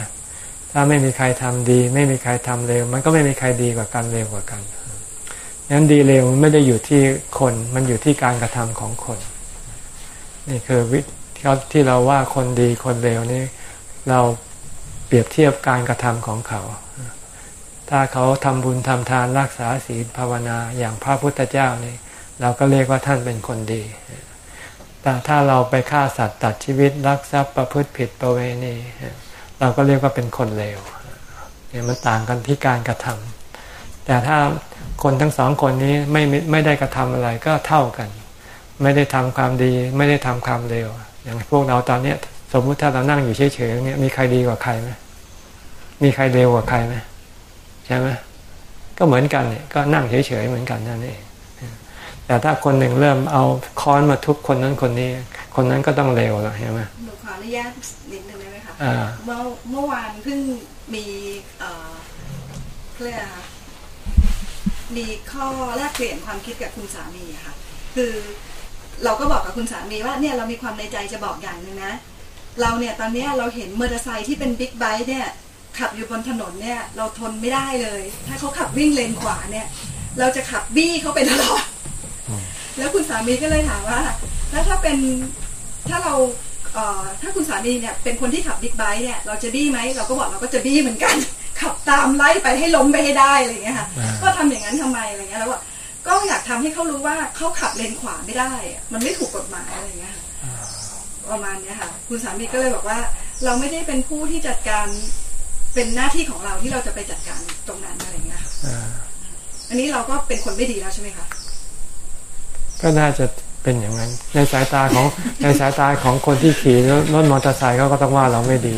ถ้าไม่มีใครทำดี ไม่มีใครทำเลวมันก็ไม่มีใครดีกว่ากันเลวกว่ากันนั้นดีเลวมันไม่ได้อยู่ที่คนมันอยู่ที่การกระทำของคน นี่คือวิธีที่เราว่าคนดีคนเลวนี่เราเปรียบเทียบการกระทำของเขา ถ้าเขาทำบุญทำทานรักษาศีลภาวนาอย่างพระพุทธเจ้านี่เราก็เรียกว่าท่านเป็นคนดี แต่ถ้าเราไปฆ่าสัตว์ตัดชีวิตรักทรัพย์ประพฤติผิดประเวณีเราก็เรียกว่าเป็นคนเลวเนี่ยมันต่างกันที่การกระทำแต่ถ้าคนทั้งสองคนนี้ไม่ไม่ได้กระทำอะไรก็เท่ากัน ไม่ได้ทำความดี ไม่ได้ทำความเลวอย่างพวกเราตอนเนี้ย สมมุติถ้าเรานั่งอยู่เฉยๆเนี่ยมีใครดีกว่าใครไหมมีใครเร็วกว่าใครไหมใช่ไหมก็เหมือนกันเนี่ยก็นั่งเฉยๆเหมือนกันนั่นเอง แต่ถ้าคนหนึ่งเริ่มเอาค้อนมาทุบคนนั้นคนนี้ คนนั้นก็ต้องเร็วแล้วใช่ไหมหนูขออนุญาตนิดนึงได้ไหมคะอ่าเมื่อเมื่อวานเพิ่งมีเอ่อเรียกอะไรคะมีข้อแลกเปลี่ยนความคิดกับคุณสามีอะค่ะ คือเราก็บอกกับคุณสามีว่าเนี่ยเรามีความในใจจะบอกอย่างหนึ่งนะ เราเนี่ยตอนเนี้ยเราเห็นมอเตอร์ไซค์ที่เป็นบิ๊กไบค์เนี่ยขับอยู่บนถนนเนี่ยเราทนไม่ได้เลย ถ้าเขาขับวิ่งเลนขวาเนี่ย เราจะขับบี้เขาไปตลอด แล้วคุณสามีก็เลยถามว่าทแล้วถ้าเป็นถ้าเราเอ่อถ้าคุณสามีเนี่ยเป็นคนที่ขับบิ๊กไบค์เนี่ยเราจะบี้ไหมเราก็บอกเราก็จะบี้เหมือนกัน ขับตามไล่ไปให้ล้มไปให้ได้อะไรอย่างเงี้ยค่ะอ่าก็ทำอย่างนั้นทำไมอะไรเงี้ยแล้วว่าก็อยากทำให้เขารู้ว่าเขาขับเลนขวาไม่ได้อะมันไม่ถูกกฎหมายอะไรเงี้ยค่ะประมาณเนี้ยค่ะ คุณสามีก็เลยบอกว่า เราไม่ได้เป็นผู้ที่จัดการเป็นหน้าที่ของเราที่เราจะไปจัดการตรงนั้นอะไรเงี้ยค่ะอ่าอันนี้เราก็เป็นคนไม่ดีแล้วใช่ไหมคะ ก็น่าจะเป็นอย่างนั้น ในสายตาของในสายตาของคนที่ขี่รถรถมอเตอร์ไซค์เขาก็ต้องว่าเราไม่ดี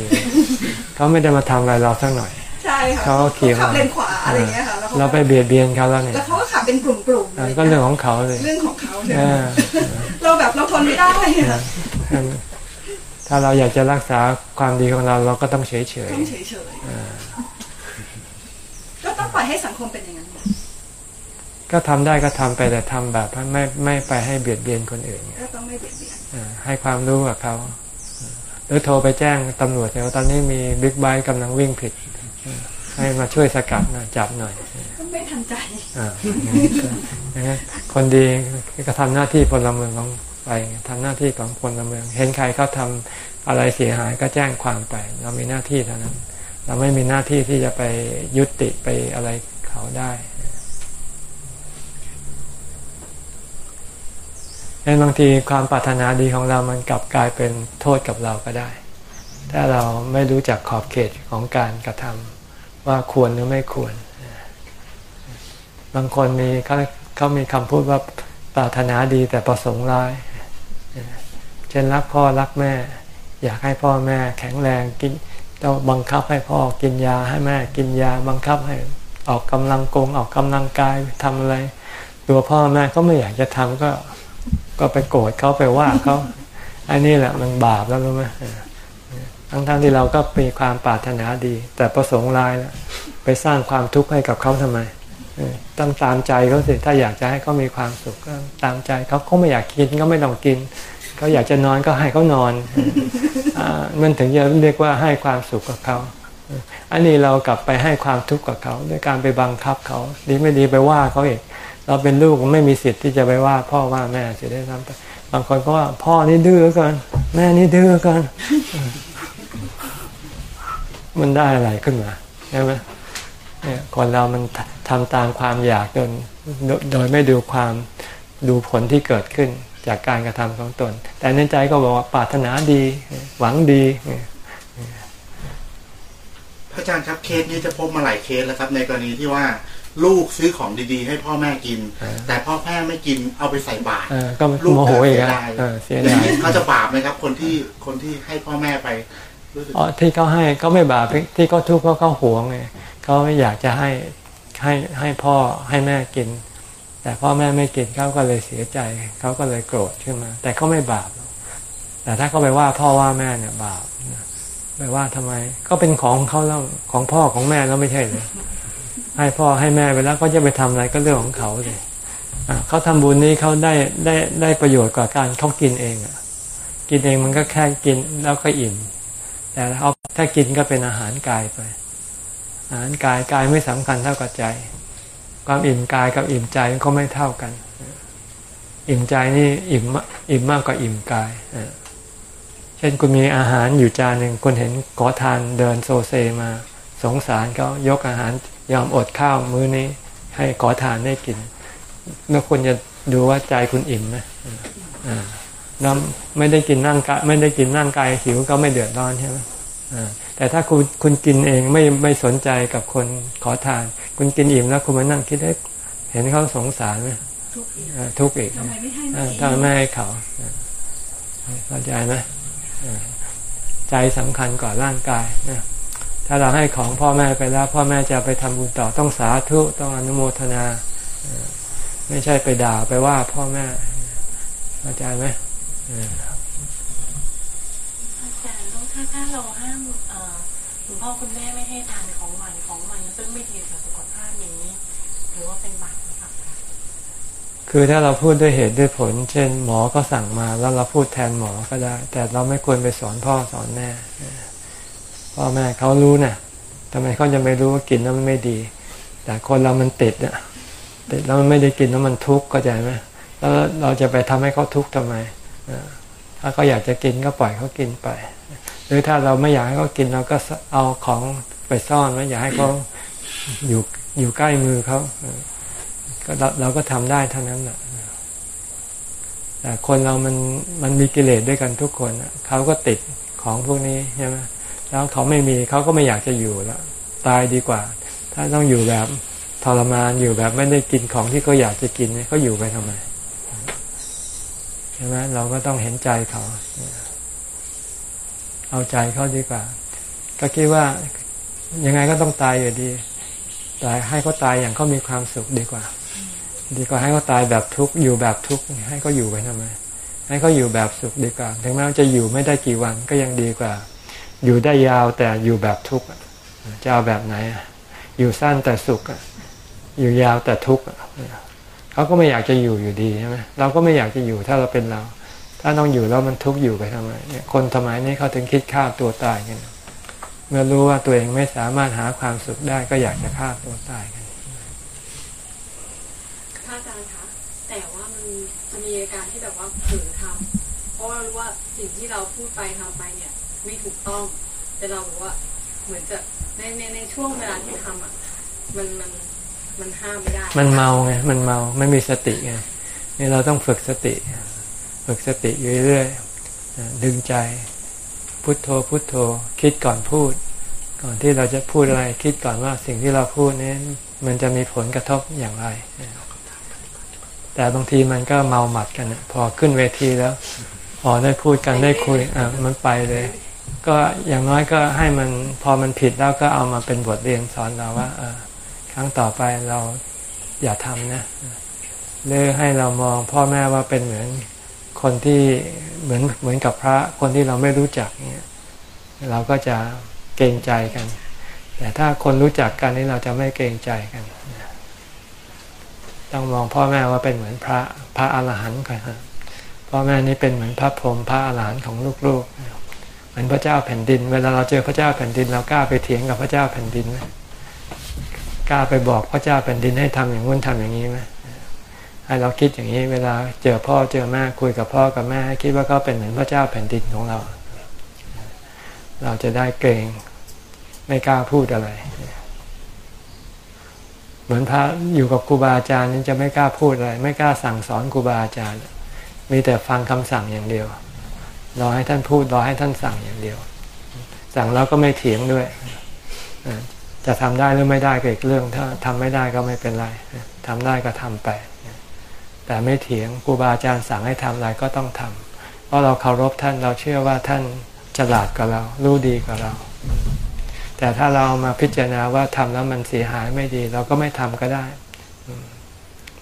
เขาไม่ได้มาทำอะไรเราสักหน่อย ใช่ค่ะเขาก็ขี่ขับมาเลนขวาอะไรเงี้ยค่ะแล้วเขาเราไปเบียดเบียนเขาแล้วเนี่ยแล้วเขาก็ขับเป็นกลุ่มๆอ่าลยก็เรื่องของเขาเลยเรื่องของเขาเนี่ยอ่าเราแบบเราทนไม่ได้อะถ้าเราอยากจะรักษาความดีของเราเราก็ต้องเฉยเฉยต้องเฉยๆก็ต้องปล่อยให้สังคมเป็นอย่างนั้นๆ ก็ทำได้ก็ทำไปแต่ทำแบบไม่ไม่ไปให้เบียดเบียนคนอื่นก็ต้องไม่เบียดเบียนอ่าให้ความรู้กับเขาหรือโทรไปแจ้งตำรวจเนี่ยว่าตอนนี้มีบิ๊กไบค์กำลังวิ่งผิดอ่าให้มาช่วยสกัดหน่อยจับหน่อยก็ไม่ทันใจอ่าอย่างนั้นคนดีก็ทำหน้าที่พลเมืองของไปทำหน้าที่ของพลเมือง เห็นใครเขาทำอะไรเสียหายก็แจ้งความไป เรามีหน้าที่เท่านั้น เราไม่มีหน้าที่ที่จะไปยุติไปอะไรเขาได้ ดังนั้นบางทีความปรารถนาดีของเรามันกลับกลายเป็นโทษกับเราก็ได้ ถ้าเราไม่รู้จักขอบเขตของการกระทำว่าควรหรือไม่ควร บางคนมีเขาเขามีคำพูดว่าปรารถนาดีแต่ประสงค์ร้ายเช่นรักพ่อรักแม่ อยากให้พ่อแม่แข็งแรงกินต้องบังคับให้พ่อกินยาให้แม่กินยาบังคับให้ออกกำลังกงออกกำลังกายทำอะไร ตัวพ่อแม่ก็ไม่อยากจะทำก็ ก็ไปโกรธเขาไปว่าเขาอันนี้แหละมันบาปแล้วรู้ไหมทั้งทั้งๆที่เราก็มีความปรารถนาดี แต่ประสงค์ร้ายแล้วไปสร้างความทุกข์ให้กับเขาทำไมต้องตามใจเขาสิถ้าอยากจะให้เขามีความสุขก็ตามใจเขาเขาไม่อยากกินก็ไม่ต้องกินเขาอยากจะนอนก็ให้เขานอนอมันถึงจะเรียกว่าให้ความสุขกับเขาอออันนี้เรากลับไปให้ความทุกข์กับเขาด้วยการไปบังคับเขาดีไม่ดีไปว่าเขาเอง เราเป็นลูกไม่มีสิทธิ์ที่จะไปว่าพ่อว่าแม่เสียได้ทำไปบางคนก็ว่าพ่อนี่ดื้อกันแม่นี่ดื้อกันมันได้อะไรขึ้นมาใช่ไหมเนี่ยคนเรามันทำตามความอยากโดยโดยไม่ดูความดูผลที่เกิดขึ้นจากการกระทำของตน แต่ในใจก็บอกว่าปรารถนาดีหวังดีพระอาจารย์ครับเคสนี้จะพบมาหลายเคสแล้วครับ ในกรณีที่ว่า ลูกซื้อของดีๆ ให้พ่อแม่กิน แต่พ่อแม่ไม่กินเอาไปใส่บาตรเออก็ลูกโมโหอีกเสียอะดายเออเสียอดาย่างยนี้เขาจะบาปไหมครับ คนที่คนที่ให้พ่อแม่ไปรู้สึกอ๋อที่เขาให้เขาไม่บาปที่เขาทุกข์เพราะเขาหวงไงเขาอยากจะให้ให้ให้พ่อให้แม่กิน แต่พ่อแม่ไม่กินเขาก็เลยเสียใจเขาก็เลยโกรธขึ้นมา แต่เขาไม่บาปหรอกแต่ถ้าเขาไปว่าพ่อว่าแม่เนี่ยบาปไปว่าทำไม ก็เป็นของเขาแล้วของพ่อของแม่แล้วไม่ใช่เลย ให้พ่อให้แม่ไปแล้วก็จะไปทำอะไรก็เรื่องของเขาเลยเขาทำบุญนี้เขาได้ได้ได้ประโยชน์กว่าการเขากินเองอะ กินเองมันก็แค่กินแล้วก็อิ่ม แต่เอาถ้ากินก็เป็นอาหารกายไป อาหารกายกายไม่สำคัญเท่ากับใจ ความอิ่มกายกับอิ่มใจมันก็ไม่เท่ากัน อิ่มใจนี่อิ่มมากอิ่มมากกว่าอิ่มกายเออเช่นคุณมีอาหารอยู่จานหนึ่งคุณเห็นขอทานเดินโซเซมา สงสารเขายกอาหาร ยอมอดข้าวมื้อนี้ ให้ขอทานได้กินแล้วคุณจะดูว่าใจคุณอิ่มไหมอ่าแล้วไม่ได้กินร่างกายไม่ได้กินร่างกายหิวก็ไม่เดือดร้อนใช่ไหมอ่าแต่ถ้าคุณคุณกินเองไม่ไม่สนใจกับคนขอทาน คุณกินอิ่มแล้วคุณมานั่งคิดได้เห็นเขาสงสารไหมทุกข์อีกอ่าทุกข์อีกทำไมไม่ให้อ่าแม่ถ้าไม่ให้เขาอ่าเข้าใจไหมอ่าใจสำคัญกว่าร่างกายนะ ถ้าเราให้ของพ่อแม่ไปแล้ว พ่อแม่จะไปทำบุญต่อต้องสาธุต้องอนุโมทนาอ่าไม่ใช่ไปด่าไปว่าพ่อแม่เข้าใจไหมอ่าอาจารย์ต้องถ้าถ้าเราห้ามเอ่อคุณพ่อคุณแม่ไม่ให้ทานของหวานของมันซึ่งไม่ดีต่อสุขภาพอย่างนี้หรือว่าเป็นบาปหรือเปล่าคะคือถ้าเราพูดด้วยเหตุด้วยผล เช่น หมอก็สั่งมาแล้วเราพูดแทนหมอก็ได้ แต่เราไม่ควรไปสอนพ่อสอนแม่ พ่อแม่เขารู้นะทำไมเขาจะไม่รู้ว่ากินแล้วมันไม่ดี แต่คนเรามันติดเนี่ยติดแล้วมันไม่ได้กินแล้วมันทุกข์เข้าใจไหมแล้วเราจะไปทำให้เขาทุกข์ทำไมถ้าเขาอยากจะกินก็ปล่อยเขากินไป หรือถ้าเราไม่อยากให้เขากินเราก็เอาของไปซ่อนไว้อย่าให้เขาอยู่อยู่ใกล้มือเขาก็เราเราก็ทำได้เท่านั้นแหละแต่คนเรามันมันมีกิเลสด้วยกันทุกคนเขาก็ติดของพวกนี้ใช่ไหม แล้วเขาไม่มีเขาก็ไม่อยากจะอยู่แล้วตายดีกว่า ถ้าต้องอยู่แบบทรมานอยู่แบบไม่ได้กินของที่เขาอยากจะกินเขาอยู่ไปทำไมใช่ไหมเราก็ต้องเห็นใจเขา เอาใจเขาดีกว่า ก็คิดว่ายังไงก็ต้องตายอยู่ดีตายให้เขาตายอย่างเขามีความสุขดีกว่า ดีกว่าให้เขาตายแบบทุกข์อยู่แบบทุกข์ให้เขาอยู่ไปทำไมให้เขาอยู่แบบสุขดีกว่า ถึงแม้ว่าจะอยู่ไม่ได้กี่วันก็ยังดีกว่า อยู่ได้ยาวแต่อยู่แบบทุกข์จะเอาแบบไหน อยู่สั้นแต่สุข อยู่ยาวแต่ทุกข์เขาก็ไม่อยากจะอยู่อยู่ดีใช่ไหมเราก็ไม่อยากจะอยู่ถ้าเราเป็นเรา ถ้าต้องอยู่แล้วมันทุกข์อยู่ไปทำไมเนี่ยคนสมัยนี้เขาถึงคิดฆ่าตัวตายกันเมื่อรู้ว่าตัวเองไม่สามารถหาความสุขได้ก็อยากจะฆ่าตัวตายกันพระอาจารย์คะแต่ว่ามันจะมีอาการที่แบบว่าเผลอทำเพราะว่ารู้ว่าสิ่งที่เราพูดไปทำไปเนี่ย ไม่ถูกต้อง แต่เราบอกว่าเหมือนจะในในในช่วงเวลาที่ทำอะมันมันมันห้ามไม่ได้ มันเมาไงมันเมาไม่มีสติไงนี่เราต้องฝึกสติ ฝึกสติอยู่เรื่อยดึงใจ พุทโธพุทโธ คิดก่อนพูด ก่อนที่เราจะพูดอะไร คิดก่อนว่าสิ่งที่เราพูดนี้มันจะมีผลกระทบอย่างไร แต่บางทีมันก็เมาหมัดกันพอขึ้นเวทีแล้ว พอได้พูดกันได้คุยอะมันไปเลย ก็อย่างน้อยก็ให้มันพอมันผิดแล้วก็เอามาเป็นบทเรียนสอนเราว่าครั้งต่อไปเราอย่าทำนะหรือให้เรามองพ่อแม่ว่าเป็นเหมือนคนที่เหมือนเหมือนกับพระคนที่เราไม่รู้จักเนี่ยเราก็จะเกรงใจกัน แต่ถ้าคนรู้จักกันนี่เราจะไม่เกรงใจกันต้องมองพ่อแม่ว่าเป็นเหมือนพระพระอรหันต์กันพ่อแม่นี่เป็นเหมือนพระพรหมพระอรหันต์ของลูกๆ มือนพระเจ้าแผ่นดิน เวลาเราเจอพระเจ้าแผ่นดิน เรากล้าไปเถียงกับพระเจ้าแผ่นดินไหมกล้าไปบอกพระเจ้าแผ่นดินให้ทำอย่างนู้นทำอย่างนี้ไหมให้เราคิดอย่างนี้ เวลาเจอพ่อเจอแม่คุยกับพ่อกับแม่ให้คิดว่าเขาเป็นเหมือนพระเจ้าแผ่นดินของเรา เราจะได้เกรงไม่กล้าพูดอะไร เหมือนพระอยู่กับครูบาอาจารย์นี่จะไม่กล้าพูดอะไร ไม่กล้าสั่งสอนครูบาอาจารย์ มีแต่ฟังคำสั่งอย่างเดียว รอให้ท่านพูดรอให้ท่านสั่งอย่างเดียว สั่งแล้วก็ไม่เถียงด้วยจะทำได้หรือไม่ได้ก็อีกเรื่อง ถ้าทำไม่ได้ก็ไม่เป็นไรทำได้ก็ทำไป แต่ไม่เถียงครูบาอาจารย์สั่งให้ทำอะไรก็ต้องทำเพราะเราเคารพท่านเราเชื่อว่าท่านฉลาดกว่าเรา รู้ดีกว่าเรา แต่ถ้าเรามาพิจารณาว่าทำแล้วมันเสียหายไม่ดี เราก็ไม่ทำก็ได้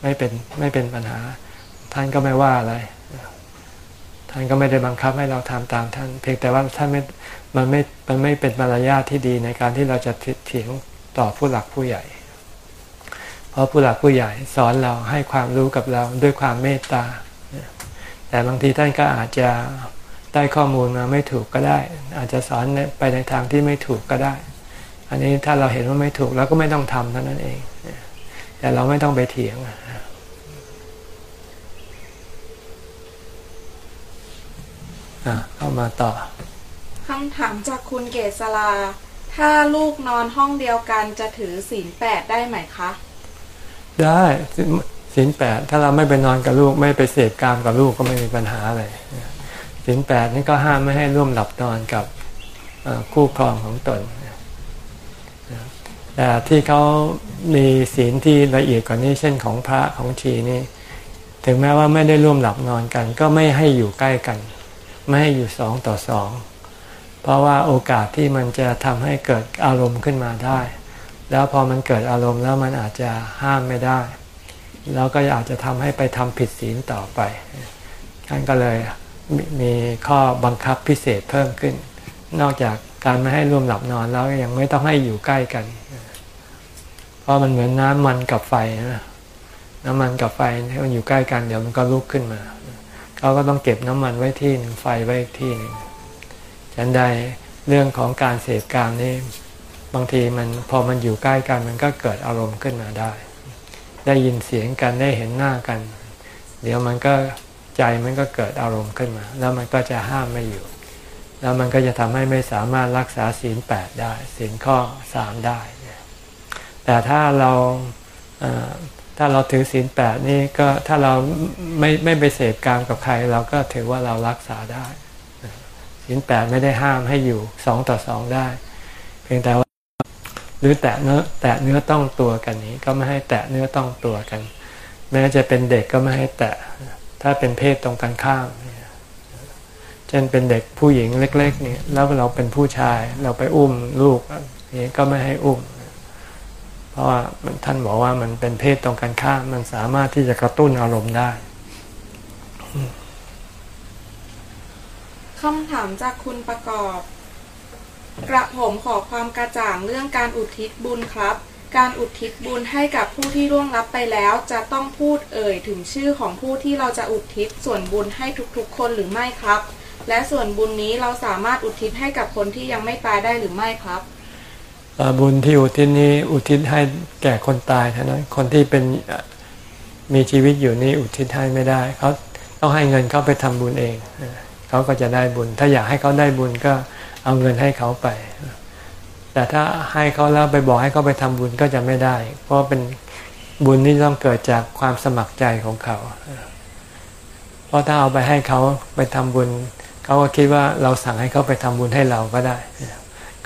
ไม่เป็นไม่เป็นปัญหา ท่านก็ไม่ว่าอะไร ท่านก็ไม่ได้บังคับให้เราทำตามท่าน เพียงแต่ว่าท่านไม่มันไม่มันไม่เป็นมารยาทที่ดีในการที่เราจะเถียงต่อผู้หลักผู้ใหญ่ เพราะผู้หลักผู้ใหญ่สอนเราให้ความรู้กับเราด้วยความเมตตา แต่บางทีท่านก็อาจจะได้ข้อมูลมาไม่ถูกก็ได้ อาจจะสอนไปในทางที่ไม่ถูกก็ได้ อันนี้ถ้าเราเห็นว่าไม่ถูกเราก็ไม่ต้องทำเท่านั้นเอง แต่เราไม่ต้องไปเถียง เข้ามาต่อคำถามจากคุณเกษลา ถ้าลูกนอนห้องเดียวกันจะถือศีลแปดได้ไหมคะ ได้ศีลแปดถ้าเราไม่ไปนอนกับลูกไม่ไปเสพกามกับลูกก็ไม่มีปัญหาอะไรศีลแปดนี่ก็ห้ามไม่ให้ร่วมหลับนอนกับคู่ครองของตนแต่ที่เขามีศีลที่ละเอียดกว่านี้เช่นของพระของชีนี่ ถึงแม้ว่าไม่ได้ร่วมหลับนอนกัน ก็ไม่ให้อยู่ใกล้กัน ไม่ให้อยู่สองต่อสองเพราะว่าโอกาสที่มันจะทำให้เกิดอารมณ์ขึ้นมาได้ แล้วพอมันเกิดอารมณ์แล้วมันอาจจะห้ามไม่ได้ แล้วก็อาจจะทำให้ไปทำผิดศีลต่อไปท่านก็เลยมีข้อบังคับพิเศษเพิ่มขึ้น นอกจากการไม่ให้ร่วมหลับนอนแล้วยังไม่ต้องให้อยู่ใกล้กัน เพราะมันเหมือนน้ำมันกับไฟนะน้ำมันกับไฟถ้ามันอยู่ใกล้กันเดี๋ยวมันก็ลุกขึ้นมา เขาก็ต้องเก็บน้ำมันไว้ที่หนึ่งไฟไว้ที่หนึ่งฉันใดเรื่องของการเสพกามนี่บางทีมันพอมันอยู่ใกล้กันมันก็เกิดอารมณ์ขึ้นมาได้ ได้ยินเสียงกันได้เห็นหน้ากัน เดี๋ยวมันก็ใจมันก็เกิดอารมณ์ขึ้นมา แล้วมันก็จะห้ามไม่อยู่ แล้วมันก็จะทำให้ไม่สามารถรักษาศีลแปดได้ศีลข้อสามได้ แต่ถ้าเรา ถ้าเราถือศีลแปดนี่ก็ถ้าเราไม่ไม่ไปเสพกามกับใคร เราก็ถือว่าเรารักษาได้ศีลแปดไม่ได้ห้ามให้อยู่สองต่อสองได้ เพียงแต่ว่า หรือแตะเนื้อแตะเนื้อต้องตัวกันนี้ ก็ไม่ให้แตะเนื้อต้องตัวกัน แม้จะเป็นเด็กก็ไม่ให้แตะ ถ้าเป็นเพศตรงกันข้ามเช่นเป็นเด็กผู้หญิงเล็ก ๆ นี่แล้วเราเป็นผู้ชาย เราไปอุ้มลูกนี่ก็ไม่ให้อุ้มเพราะว่าท่านบอกว่ามันเป็นเพศตรงกันข้ามมันสามารถที่จะกระตุ้นอารมณ์ได้คำถามจากคุณประกอบ กระผมขอความกระจ่างเรื่องการอุทิศบุญครับ การอุทิศบุญให้กับผู้ที่ร่วงลับไปแล้ว จะต้องพูดเอ่ยถึงชื่อของผู้ที่เราจะอุทิศส่วนบุญให้ทุกๆ คนหรือไม่ครับ และส่วนบุญนี้เราสามารถอุทิศให้กับคนที่ยังไม่ตายได้หรือไม่ครับ บุญที่อุทิศนี้อุทิศให้แก่คนตายเท่านั้นคนที่เป็นมีชีวิตอยู่นี้อุทิศให้ไม่ได้เขาต้องให้เงินเขาไปทำบุญเองเขาก็จะได้บุญ ถ้าอยากให้เขาได้บุญก็เอาเงินให้เขาไป แต่ถ้าให้เขาแล้วไปบอกให้เขาไปทำบุญก็จะไม่ได้ เพราะเป็นบุญนี่ต้องเกิดจากความสมัครใจของเขา เพราะถ้าเอาไปให้เขาไปทำบุญเขาก็คิดว่าเราสั่งให้เขาไปทำบุญให้เราก็ได้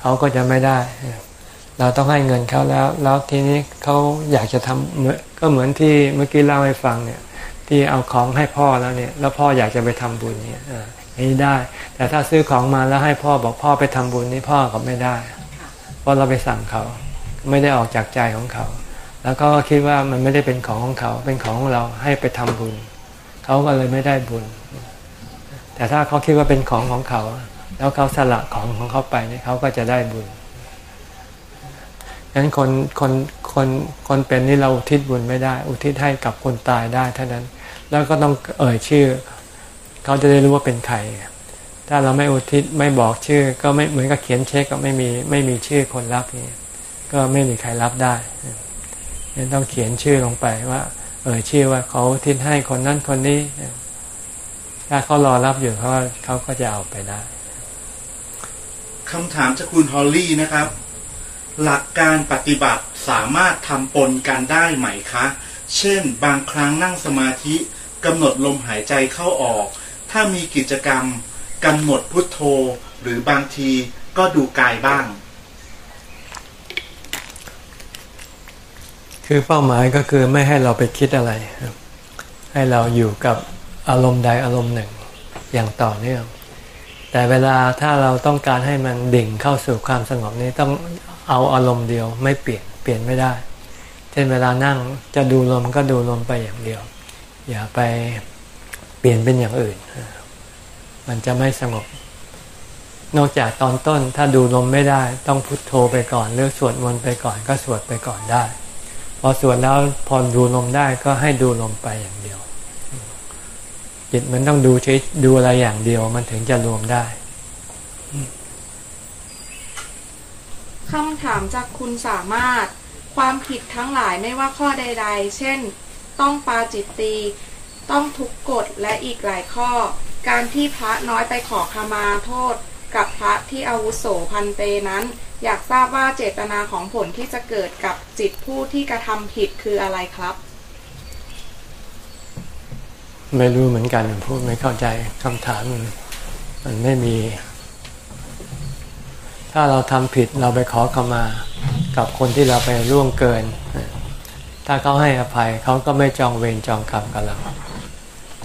เขาก็จะไม่ได้ เราต้องให้เงินเขาแล้ว แล้วทีนี้เขาอยากจะทำเหมือนก็เหมือนที่เมื่อกี้เล่าให้ฟังเนี่ย ที่เอาของให้พ่อแล้วเนี่ย แล้วพ่ออยากจะไปทำบุญเนี่ยอันนี้ได้ แต่ถ้าซื้อของมาแล้วให้พ่อบอกพ่อไปทำบุญนี่พ่อก็ไม่ได้ เพราะเราไปสั่งเขา ไม่ได้ออกจากใจของเขา แล้วก็คิดว่ามันไม่ได้เป็นของของเขา เป็นของเราให้ไปทำบุญ เขาก็เลยไม่ได้บุญ แต่ถ้าเขาคิดว่าเป็นของของเขา แล้วเขาสละของของเขาไปนี่เขาก็จะได้บุญ ฉะนั้นคนคนคนคนเป็นนี่เราอุทิศบุญไม่ได้ อุทิศให้กับคนตายได้เท่านั้น แล้วก็ต้องเอ่ยชื่อ เขาจะได้รู้ว่าเป็นใคร ถ้าเราไม่อุทิศไม่บอกชื่อ ก็ไม่เหมือนกับเขียนเช็คก็ไม่มีไม่มีชื่อคนรับนี่ก็ไม่มีใครรับได้ยังต้องเขียนชื่อลงไปว่า เอ่ยชื่อว่าเขาอุทิศให้คนนั้นคนนี้ ถ้าเขารอรับอยู่เขาเขาก็จะเอาไปได้คำถามจากคุณฮอลลี่นะครับ หลักการปฏิบัติสามารถทำปนกันได้ไหมคะ เช่น บางครั้งนั่งสมาธิกำหนดลมหายใจเข้าออก ถ้ามีกิจกรรมกำหนดพุทโธ หรือบางทีก็ดูกายบ้าง คือเป้าหมายก็คือไม่ให้เราไปคิดอะไร ให้เราอยู่กับอารมณ์ใดอารมณ์หนึ่งอย่างต่อเนื่องแต่เวลาถ้าเราต้องการให้มันดิ่งเข้าสู่ความสงบนี้ต้อง เอาอารมณ์เดียวไม่เปลี่ยนเปลี่ยนไม่ได้ เช่นเวลานั่งจะดูลมก็ดูลมไปอย่างเดียว อย่าไปเปลี่ยนเป็นอย่างอื่น มันจะไม่สงบ นอกจากตอนต้นถ้าดูลมไม่ได้ ต้องพุทโธไปก่อน หรือสวดมนต์ไปก่อนก็สวดไปก่อนได้ พอสวดแล้วพอดูลมได้ก็ให้ดูลมไปอย่างเดียวจิตมันต้องดูใช้ดูอะไรอย่างเดียวมันถึงจะรวมได้ คำถามจากคุณสามารถ ความผิดทั้งหลายไม่ว่าข้อใด ๆ เช่น ต้องปาจิตตี ต้องทุกกฎและอีกหลายข้อ การที่พระน้อยไปขอขมาโทษ กับพระที่อาวุโสพันเตนั้น อยากทราบว่าเจตนาของผลที่จะเกิดกับจิตผู้ที่กระทำผิดคืออะไรครับ ไม่รู้เหมือนกันพูดไม่เข้าใจคำถามมันไม่มี ถ้าเราทำผิดเราไปขอขมา กับคนที่เราไปร่วงเกิน ถ้าเขาให้อภัยเขาก็ไม่จองเวรจองกรรมกับเรา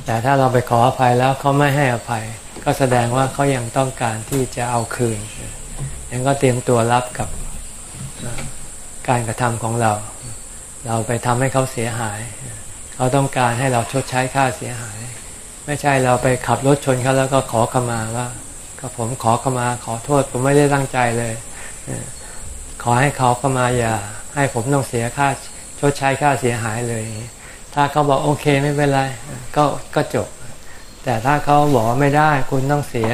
แต่ถ้าเราไปขออภัยแล้วเขาไม่ให้อภัย ก็แสดงว่าเขายังต้องการที่จะเอาคืนยังก็เตรียมตัวรับกับการกระทำของเรา เราไปทำให้เขาเสียหาย เขาต้องการให้เราชดใช้ค่าเสียหาย ไม่ใช่เราไปขับรถชนเขาแล้วก็ขอขมาว่า ก็ผมขอเข้ามาขอโทษผมไม่ได้ตั้งใจเลยขอให้เขาเข้ามาอย่า ให้ผมต้องเสียค่าชดใช้ค่าเสียหายเลย ถ้าเขาบอกโอเคไม่เป็นไร ก็ก็จบ แต่ถ้าเขาบอกว่าไม่ได้คุณต้องเสีย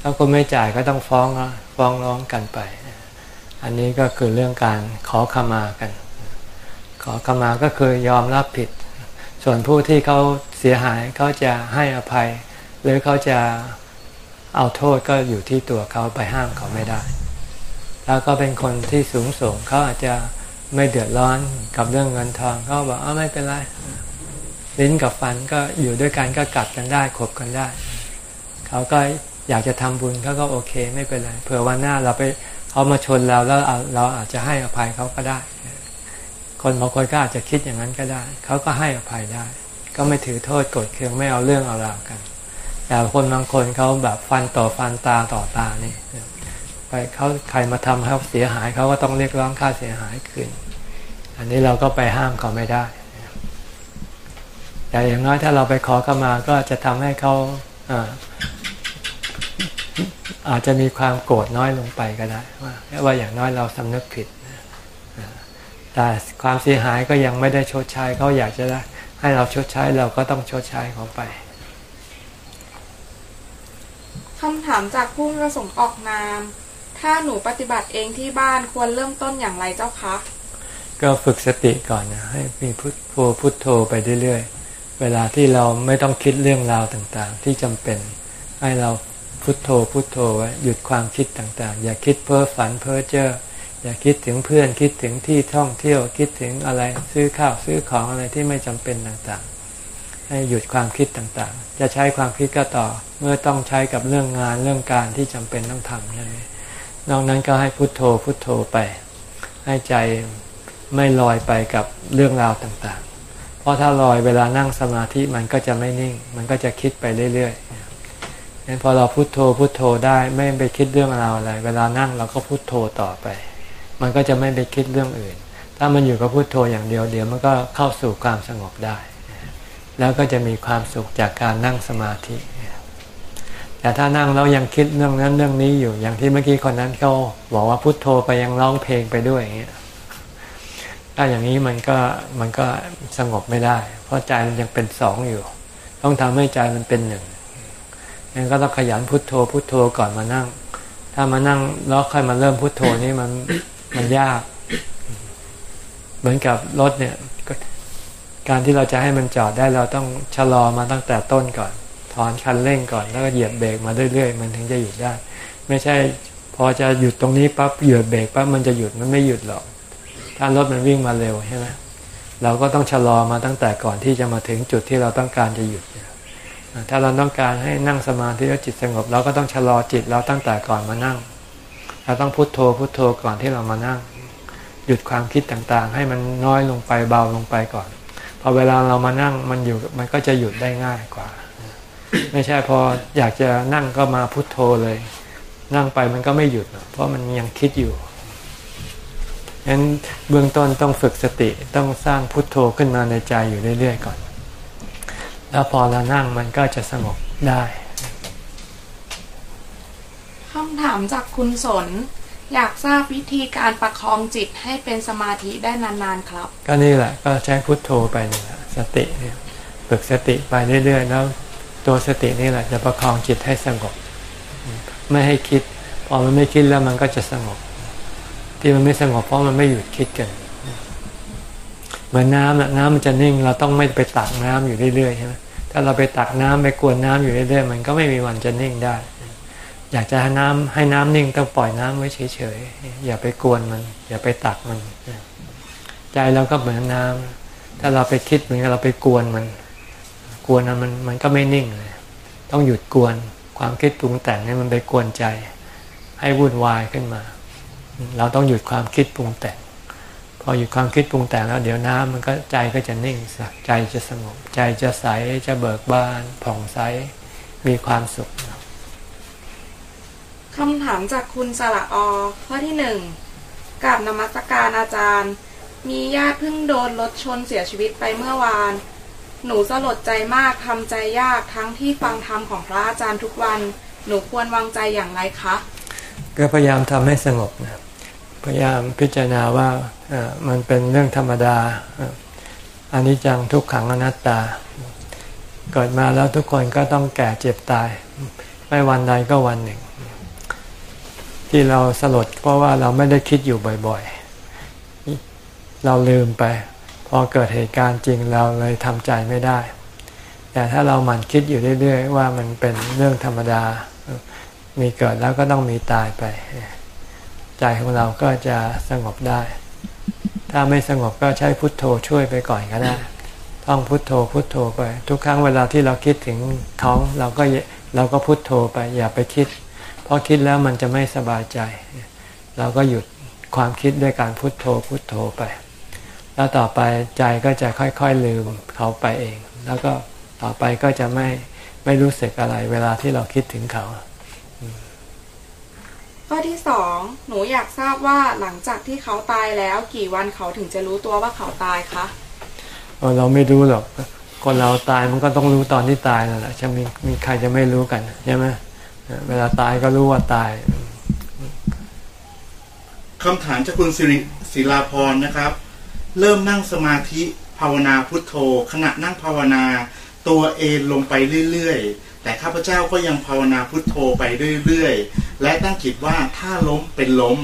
ถ้าคุณไม่จ่ายก็ต้องฟ้องฟ้องร้องกันไป อันนี้ก็คือเรื่องการขอขมากัน ขอขมาก็คือยอมรับผิด ส่วนผู้ที่เขาเสียหายเขาจะให้อภัย หรือเขาจะ เอาโทษก็อยู่ที่ตัวเขาไปห้ามเขาไม่ได้ แล้วก็เป็นคนที่สูงส่งเขาอาจจะไม่เดือดร้อนกับเรื่องเงินทองเขาบอกอ๋อไม่เป็นไรลิ้นกับฟันก็อยู่ด้วยกันก็กัดกันได้ขบกันได้ เขาก็อยากจะทำบุญเขาก็โอเคไม่เป็นไรเผื่อวันหน้าเราไปเขามาชนเราแล้วเราอาจจะให้อภัยเขาก็ได้ คนบางคนก็อาจจะคิดอย่างนั้นก็ได้ เขาก็ให้อภัยได้ ก็ไม่ถือโทษกดเคืองไม่เอาเรื่องเอาราวกัน แต่คนบางคนเขาแบบฟันต่อฟันตาต่อตานี่ไปเขาใครมาทำให้เสียหายเขาก็ต้องเรียกร้องค่าเสียหายคืนอันนี้เราก็ไปห้ามเขาไม่ได้ แต่อย่างน้อยถ้าเราไปขอเข้ามาก็จะทำให้เขาอาอาจจะมีความโกรธน้อยลงไปก็ได้ว่าว่าอย่างน้อยเราสำนึกผิดแต่ความเสียหายก็ยังไม่ได้ชดใช้เขาอยากจะได้ให้เราชดใช้เราก็ต้องชดใช้เขาไป คำถามจากผู้ประสงค์ออกนาม ถ้าหนูปฏิบัติเองที่บ้านควรเริ่มต้นอย่างไรเจ้าคะ ก็ฝึกสติก่อนนะให้มีพุทโธพุทโธไปเรื่อยๆ เวลาที่เราไม่ต้องคิดเรื่องราวต่างๆ ที่จำเป็น ให้เราพุทโธพุทโธไว้หยุดความคิดต่างๆ อย่าคิดเพ้อฝันเพ้อเจ้ออย่าคิดถึงเพื่อนคิดถึงที่ท่องเที่ยวคิดถึงอะไรซื้อข้าวซื้อของอะไรที่ไม่จำเป็นต่างๆ ให้หยุดความคิดต่างๆ จะใช้ความคิดก็ต่อ เมื่อต้องใช้กับเรื่องงานเรื่องการที่จำเป็นต้องทำนั่นเองนอกนั้นก็ให้พุโทโธพุโทโธไป ให้ใจไม่ลอยไปกับเรื่องราวต่างๆ เพราะถ้าลอยเวลานั่งสมาธิมันก็จะไม่นิ่ง มันก็จะคิดไปเรื่อยๆงั้นพอเราพุโทโธพุโทโธได้ไม่ไปคิดเรื่องราวอะไร เวลานั่งเราก็พุโทโธต่อไป มันก็จะไม่ไปคิดเรื่องอื่น ถ้ามันอยู่กับพุโทโธอย่างเดียวเดียวมันก็เข้าสู่ความสงบได้ แล้วก็จะมีความสุขจากการนั่งสมาธิ แต่ถ้านั่งแล้วยังคิดเรื่องนั้นเรื่องนี้อยู่อย่างที่เมื่อกี้คนนั้นเขาบอกว่าพุโทโธไปยังร้องเพลงไปด้วยอย่างเงี้ยถ้าอย่างนี้มันก็มันก็สงบไม่ได้ เพราะใจมันยังเป็นสองอยู่ ต้องทำให้ใจมันเป็นหนึ่งงั้นก็ต้องขยันพุโทโธพุโทโธก่อนมานั่ง ถ้ามานั่งแล้วค่อยมาเริ่มพุโทโธนี่มันมันยาก เหมือนกับรถเนี่ยการที่เราจะให้มันจอดได้เราต้องชะลอมาตั้งแต่ต้นก่อน ถอนคันเร่งก่อนแล้วก็เหยียบเบรกมาเรื่อยๆมันถึงจะหยุดได้ ไม่ใช่พอจะหยุดตรงนี้ปั๊บเหยียบเบรกปั๊บมันจะหยุดมันไม่หยุดหรอก ถ้ารถมันวิ่งมาเร็วใช่ไหมเราก็ต้องชะลอมาตั้งแต่ก่อนที่จะมาถึงจุดที่เราต้องการจะหยุด ถ้าเราต้องการให้นั่งสมาธิแล้วจิตสงบ เราก็ต้องชะลอจิตเราตั้งแต่ก่อนมานั่ง เราต้องพุโทโธพุโทโธก่อนที่เรามานั่ง หยุดความคิดต่างๆ ให้มันน้อยลงไปเบาลงไปก่อน พอเวลาเรามานั่งมันอยู่มันก็จะหยุดได้ง่ายกว่า ไม่ใช่พออยากจะนั่งก็มาพุโทโธเลย นั่งไปมันก็ไม่หยุด เพราะมันยังคิดอยู่งั้นเบื้องต้นต้องฝึกสติต้องสร้างพุทโธขึ้นมาในใจอยู่เรื่อยๆก่อน แล้วพอเรานั่งมันก็จะสงบได้คำถามจากคุณสน อยากทราบวิธีการประคองจิตให้เป็นสมาธิได้นานๆครับ ก็นี่แหละก็ใช้พุทโธไปนี่แหละสติเนี่ยฝึกสติไปเรื่อยๆ แล้ว ตัวสตินี่แหละจะประคองจิตให้สงบ ไม่ให้คิด พอมันไม่คิดแล้วมันก็จะสงบ ที่มันไม่สงบเพราะมันไม่หยุดคิดกัน เหมือนน้ำนะน้ำมันจะนิ่ง เราต้องไม่ไปตักน้ำอยู่เรื่อยๆใช่ไหมถ้าเราไปตักน้ำไปกวนน้ำอยู่เรื่อยๆมันก็ไม่มีวันจะนิ่งได้ อยากจะให้น้ำให้น้ำนิ่งต้องปล่อยน้ำไว้เฉยๆอย่าไปกวนมัน อย่าไปตักมัน ใจเราก็เหมือนน้ำถ้าเราไปคิดเหมือนเราไปกวนมัน กวนมันมันก็ไม่นิ่งเลย ต้องหยุดกวนความคิดปรุงแต่งให้มันไปกวนใจ ให้วุ่นวายขึ้นมา เราต้องหยุดความคิดปรุงแต่ง พอหยุดความคิดปรุงแต่งแล้ว เดี๋ยวน้ำมันก็ใจก็จะนิ่งใจจะสงบใจจะใสจะเบิกบาน ผ่องใสมีความสุขคำถามจากคุณสละอข้อที่หนึ่งกับนมัสการอาจารย์ มีญาติเพิ่งโดนรถชนเสียชีวิตไปเมื่อวาน หนูสลดใจมากทำใจยากทั้งที่ฟังธรรมของพระอาจารย์ทุกวัน หนูควรวางใจอย่างไรคะ ก็พยายามทำให้สงบนะพยายามพิจารณาว่ามันเป็นเรื่องธรรมดาอันนี้จังทุกขังอนัตตา เกิดมาแล้วทุกคนก็ต้องแก่เจ็บตาย ไม่วันใดก็วันหนึ่ง ที่เราสลดเพราะว่าเราไม่ได้คิดอยู่บ่อยๆ เราลืมไป อพอเกิดเหตุการณ์จริงเราเลยทำใจไม่ได้ แต่ถ้าเราหมั่นคิดอยู่เรื่อยๆ ว่ามันเป็นเรื่องธรรมดา มีเกิดแล้วก็ต้องมีตายไป ใจของเราก็จะสงบได้ ถ้าไม่สงบก็ใช้พุทโธช่วยไปก่อนก็ได้ท่องพุทโธพุทโธไป ทุกครั้งเวลาที่เราคิดถึงเขาเราก็เราก็พุทโธไปอย่าไปคิด เพราะคิดแล้วมันจะไม่สบายใจ เราก็หยุดความคิดด้วยการพุทโธพุทโธไป แล้วต่อไปใจก็จะค่อยๆลืมเขาไปเอง แล้วก็ต่อไปก็จะไม่ไม่รู้สึกอะไร เวลาที่เราคิดถึงเขาข้อที่สองหนูอยากทราบว่าหลังจากที่เขาตายแล้วกี่วันเขาถึงจะรู้ตัวว่าเขาตายคะเราไม่รู้หรอกคนเราตายมันก็ต้องรู้ตอนที่ตายนั่นแหละจะมีมีใครจะไม่รู้กันใช่ไหมเวลาตายก็รู้ว่าตายคำถามจากคุณสิริศิลาพรนะครับ เริ่มนั่งสมาธิภาวนาพุทโธ ขณะนั่งภาวนา ตัวเอนลงไปเรื่อยๆ แต่ข้าพเจ้าก็ยังภาวนาพุทโธไปเรื่อยๆ และตั้งจิตว่าถ้าล้มเป็นล้ม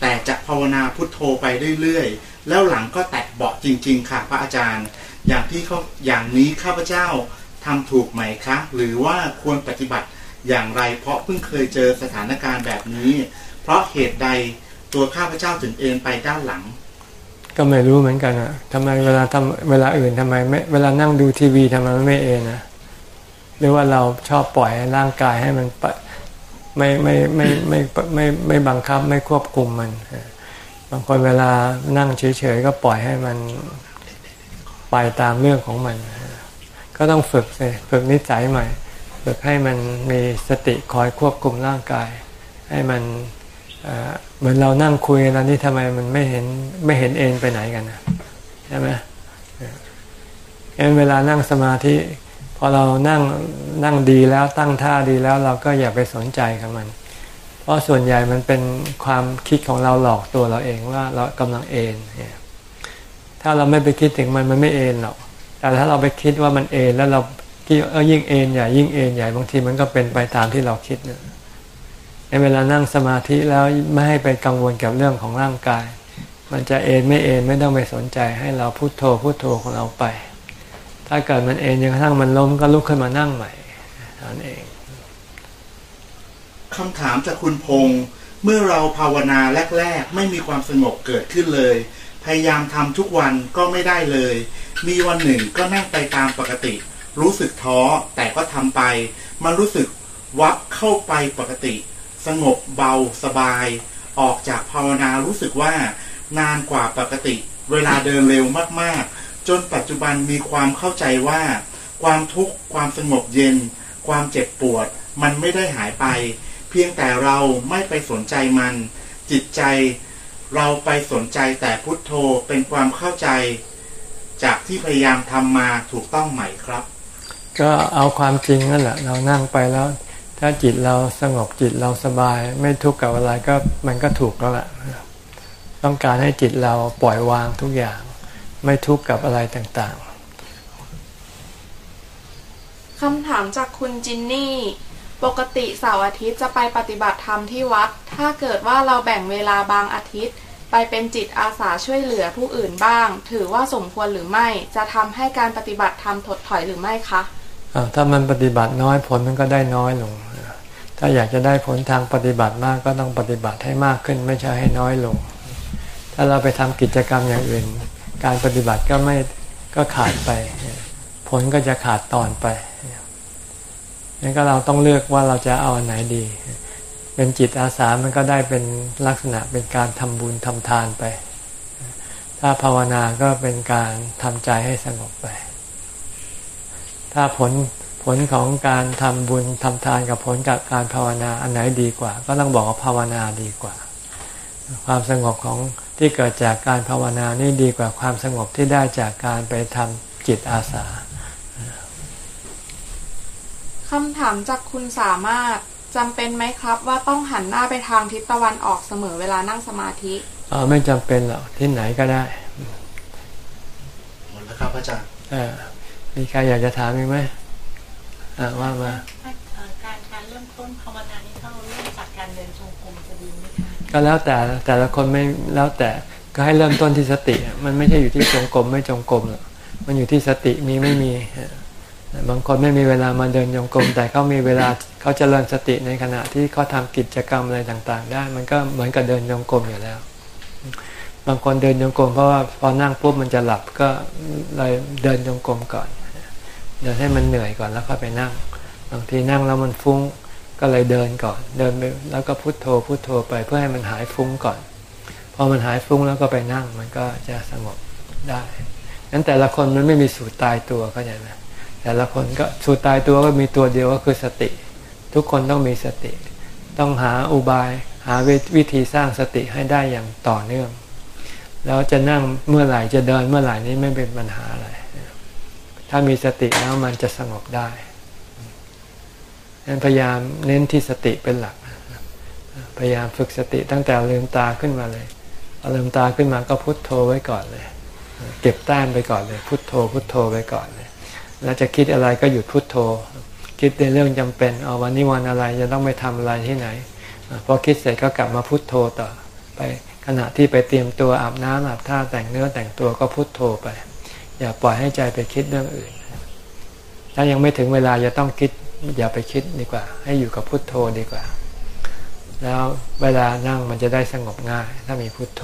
แต่จะภาวนาพุทโธไปเรื่อยๆ แล้วหลังก็แตะเบาะจริง ๆ ค่ะพระอาจารย์ อย่างที่เขาอย่างนี้ข้าพเจ้าทำถูกไหมคะหรือว่าควรปฏิบัติอย่างไร เพราะเพิ่งเคยเจอสถานการณ์แบบนี้ เพราะเหตุใดตัวข้าพเจ้าถึงเอ็นไปด้านหลัง ก็ไม่รู้เหมือนกันอะทำไมเวลาทำเวลาอื่นทำไมไม่เวลานั่งดูทีวีทำไมไม่เอ็นนะหรือว่าเราชอบปล่อยร่างกายให้มันไม่ไม่ไม่ไม่ไม่ไม่บังคับไม่ควบคุมมัน บางคนเวลานั่งเฉยๆก็ปล่อยให้มันไปตามเรื่องของมัน ก็ต้องฝึกเลยฝึกนิสัยใหม่ ฝึกให้มันมีสติคอยควบคุมร่างกาย ให้มัน เหมือนเรานั่งคุยกันนี้ทำไมมันไม่เห็นไม่เห็นเองไปไหนกันนะใช่ไหมงั้นเวลานั่งสมาธิพอเรานั่งนั่งดีแล้วตั้งท่าดีแล้วเราก็อย่าไปสนใจกับมัน เพราะส่วนใหญ่มันเป็นความคิดของเราหลอกตัวเราเองว่าเรากำลังเอนถ้าเราไม่ไปคิดถึงมันมันไม่เอนหรอกแต่ถ้าเราไปคิดว่ามันเอนแล้วเราคิดเออยิ่งเอนใหญ่ยิ่งเอนใหญ่บางทีมันก็เป็นไปตามที่เราคิดเนี่ย เวลานั่งสมาธิแล้วไม่ให้ไปกังวลกับเรื่องของร่างกาย มันจะเอนไม่เอนไม่ต้องไปสนใจให้เราพุโทโธพุโทโธของเราไป ถ้าเกิดมันเอนยังกระทั่งมันล้มก็ลุกขึ้นมานั่งใหม่นั่นเองคำถามจากคุณพงษ์เมื่อเราภาวนาแรก ๆ ไม่มีความสงบเกิดขึ้นเลย พยายามทำทุกวันก็ไม่ได้เลย มีวันหนึ่งก็นั่งไปตามปกติ รู้สึกท้อแต่ก็ทำไป มันรู้สึกวับเข้าไปปกติ สงบเบาสบาย ออกจากภาวนารู้สึกว่านานกว่าปกติ เวลาเดินเร็วมากๆ จนปัจจุบันมีความเข้าใจว่า ความทุกข์ความสงบเย็น ความเจ็บปวด มันไม่ได้หายไป เพียงแต่เราไม่ไปสนใจมัน จิตใจเราไปสนใจแต่พุทโธเป็นความเข้าใจ จากที่พยายามทำมาถูกต้องไหมครับ ก็เอาความจริงนั่นแหละ เรานั่งไปแล้ว ถ้าจิตเราสงบจิตเราสบาย ไม่ทุกข์กับอะไรก็มันก็ถูกแล้วแหละต้องการให้จิตเราปล่อยวางทุกอย่าง ไม่ทุกข์กับอะไรต่างๆคำถามจากคุณจินนี่ ปกติเสาร์อาทิตย์จะไปปฏิบัติธรรมที่วัด ถ้าเกิดว่าเราแบ่งเวลาบางอาทิตย์ ไปเป็นจิตอาสาช่วยเหลือผู้อื่นบ้าง ถือว่าสมควรหรือไม่ จะทำให้การปฏิบัติธรรมถดถอยหรือไม่คะถ้ามันปฏิบัติน้อยผลมันก็ได้น้อยลง ถ้าอยากจะได้ผลทางปฏิบัติมากก็ต้องปฏิบัติให้มากขึ้นไม่ใช่ให้น้อยลง ถ้าเราไปทำกิจกรรมอย่างอื่น การปฏิบัติก็ไม่ก็ขาดไป ผลก็จะขาดตอนไปนั่นก็เราต้องเลือกว่าเราจะเอาอันไหนดี เป็นจิตอาสามันก็ได้เป็นลักษณะเป็นการทำบุญทำทานไป ถ้าภาวนาก็เป็นการทำใจให้สงบไป ถ้าผล ผลของการทำบุญทำทานกับผลจากการภาวนาอันไหนดีกว่า ก็ต้องบอกว่าภาวนาดีกว่า ความสงบของที่เกิดจากการภาวนานี่ดีกว่าความสงบที่ได้จากการไปทำจิตอาสาคำถามจากคุณสามารถจำเป็นไหมครับ ว่าต้องหันหน้าไปทางทิศตะวันออกเสมอเวลานั่งสมาธิอ๋อไม่จำเป็นหรอกที่ไหนก็ได้หมดแล้วครับอาจารย์มีใครอยากจะถามอีกไหม ว่ามาการการเริ่มต้นภาวนานี้ถ้าเราเริ่มจากการเดินจงกรมจะดีไหมคะก็แล้วแต่แต่ละคนไม่แล้วแต่ก็ให้เริ่มต้นที่สติ มันไม่ใช่อยู่ที่จงกรมไม่จงกรมหรอกมันอยู่ที่สติมีไม่มีบางคนไม่มีเวลามาเดินจงกรมแต่เขามีเวลาเขาจเจริญสติในขณะที่เขาทากิจกรรมอะไรต่างๆ ได้ มันก็เหมือนกับเดินจงกรมอยู่แล้ว บางคนเดินจงกรมเพราะว่าพอนั่งปุ๊บมันจะหลับก็เลยเดินจงกรมก่อน เดินให้มันเหนื่อยก่อนแล้วค่อยไปนั่ง บางทีนั่งแล้วมันฟุ้งก็เลยเดินก่อน เดินไปแล้วก็พุโทโธพุโทโธไปเพื่อให้มันหายฟุ้งก่อน พอมันหายฟุ้งแล้วก็ไปนั่งมันก็จะสงบได้นั้นแต่ละคนมันไม่มีสูตรตายตัวเข้าใจไหมแต่ละคนก็สูตรตายตัวก็มีตัวเดียวก็คือสติ ทุกคนต้องมีสติ ต้องหาอุบาย หาวิธีสร้างสติให้ได้อย่างต่อเนื่อง แล้วจะนั่งเมื่อไหร่จะเดินเมื่อไหร่นี้ไม่เป็นปัญหาอะไร ถ้ามีสติแล้วมันจะสงบได้นั้นพยายามเน้นที่สติเป็นหลัก พยายามฝึกสติตั้งแต่ลืมตาขึ้นมาเลยเอาลืมตาขึ้นมาก็พุโทโธไว้ก่อนเลย เก็บแต้มไปก่อนเลย พุโทโธ พุโทโธไว้ก่อนเลย แล้วจะคิดอะไรก็หยุดพุดโทโธ คิดในเรื่องจำเป็นเอาวันนี้วันอะไรจะต้องไปทำอะไรที่ไหนพอคิดเสร็จก็กลับมาพุโทโธต่อไปขณะที่ไปเตรียมตัวอาบน้ำอาบท่าแต่งเนื้อแต่งตัวก็พุโทโธไป อย่าปล่อยให้ใจไปคิดเรื่องอื่น ถ้ายังไม่ถึงเวลาจะต้องคิด อย่าไปคิดดีกว่า ให้อยู่กับพุทโธดีกว่า แล้วเวลานั่งมันจะได้สงบง่าย ถ้ามีพุทโธ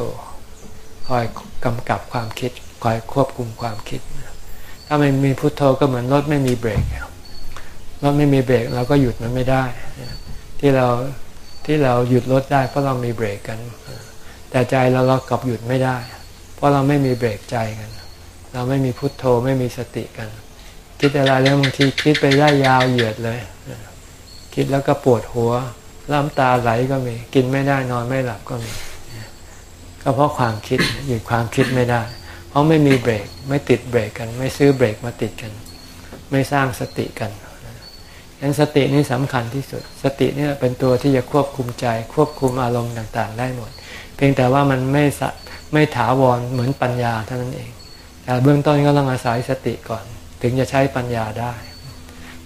คอยกำกับความคิด คอยควบคุมความคิด ถ้าไม่มีพุทโธก็เหมือนรถไม่มีเบรกรถไม่มีเบรกเราก็หยุดมันไม่ได้ ที่เราที่เราหยุดรถได้เพราะเรามีเบรกกัน แต่ใจเราเรากลับหยุดไม่ได้ เพราะเราไม่มีเบรกใจกัน เราไม่มีพุทโธไม่มีสติกัน คิดอะไรแล้วบางทีคิดไปได้ยาวเหยียดเลย คิดแล้วก็ปวดหัวล้ำตาไหลก็มี กินไม่ได้นอนไม่หลับก็มี ก็เพราะความคิดหยุดความคิดไม่ได้ เพราะไม่มีเบรก ไม่ติดเบรกกัน ไม่ซื้อเบรกมาติดกัน ไม่สร้างสติกันยังสตินี่สำคัญที่สุด สตินี่เป็นตัวที่จะควบคุมใจ ควบคุมอารมณ์ต่างๆ ได้หมด เพียงแต่ว่ามันไม่ไม่ถาวรเหมือนปัญญาเท่านั้นเอง แต่เบื้องต้นก็ต้องอาศัยสติก่อน ถึงจะใช้ปัญญาได้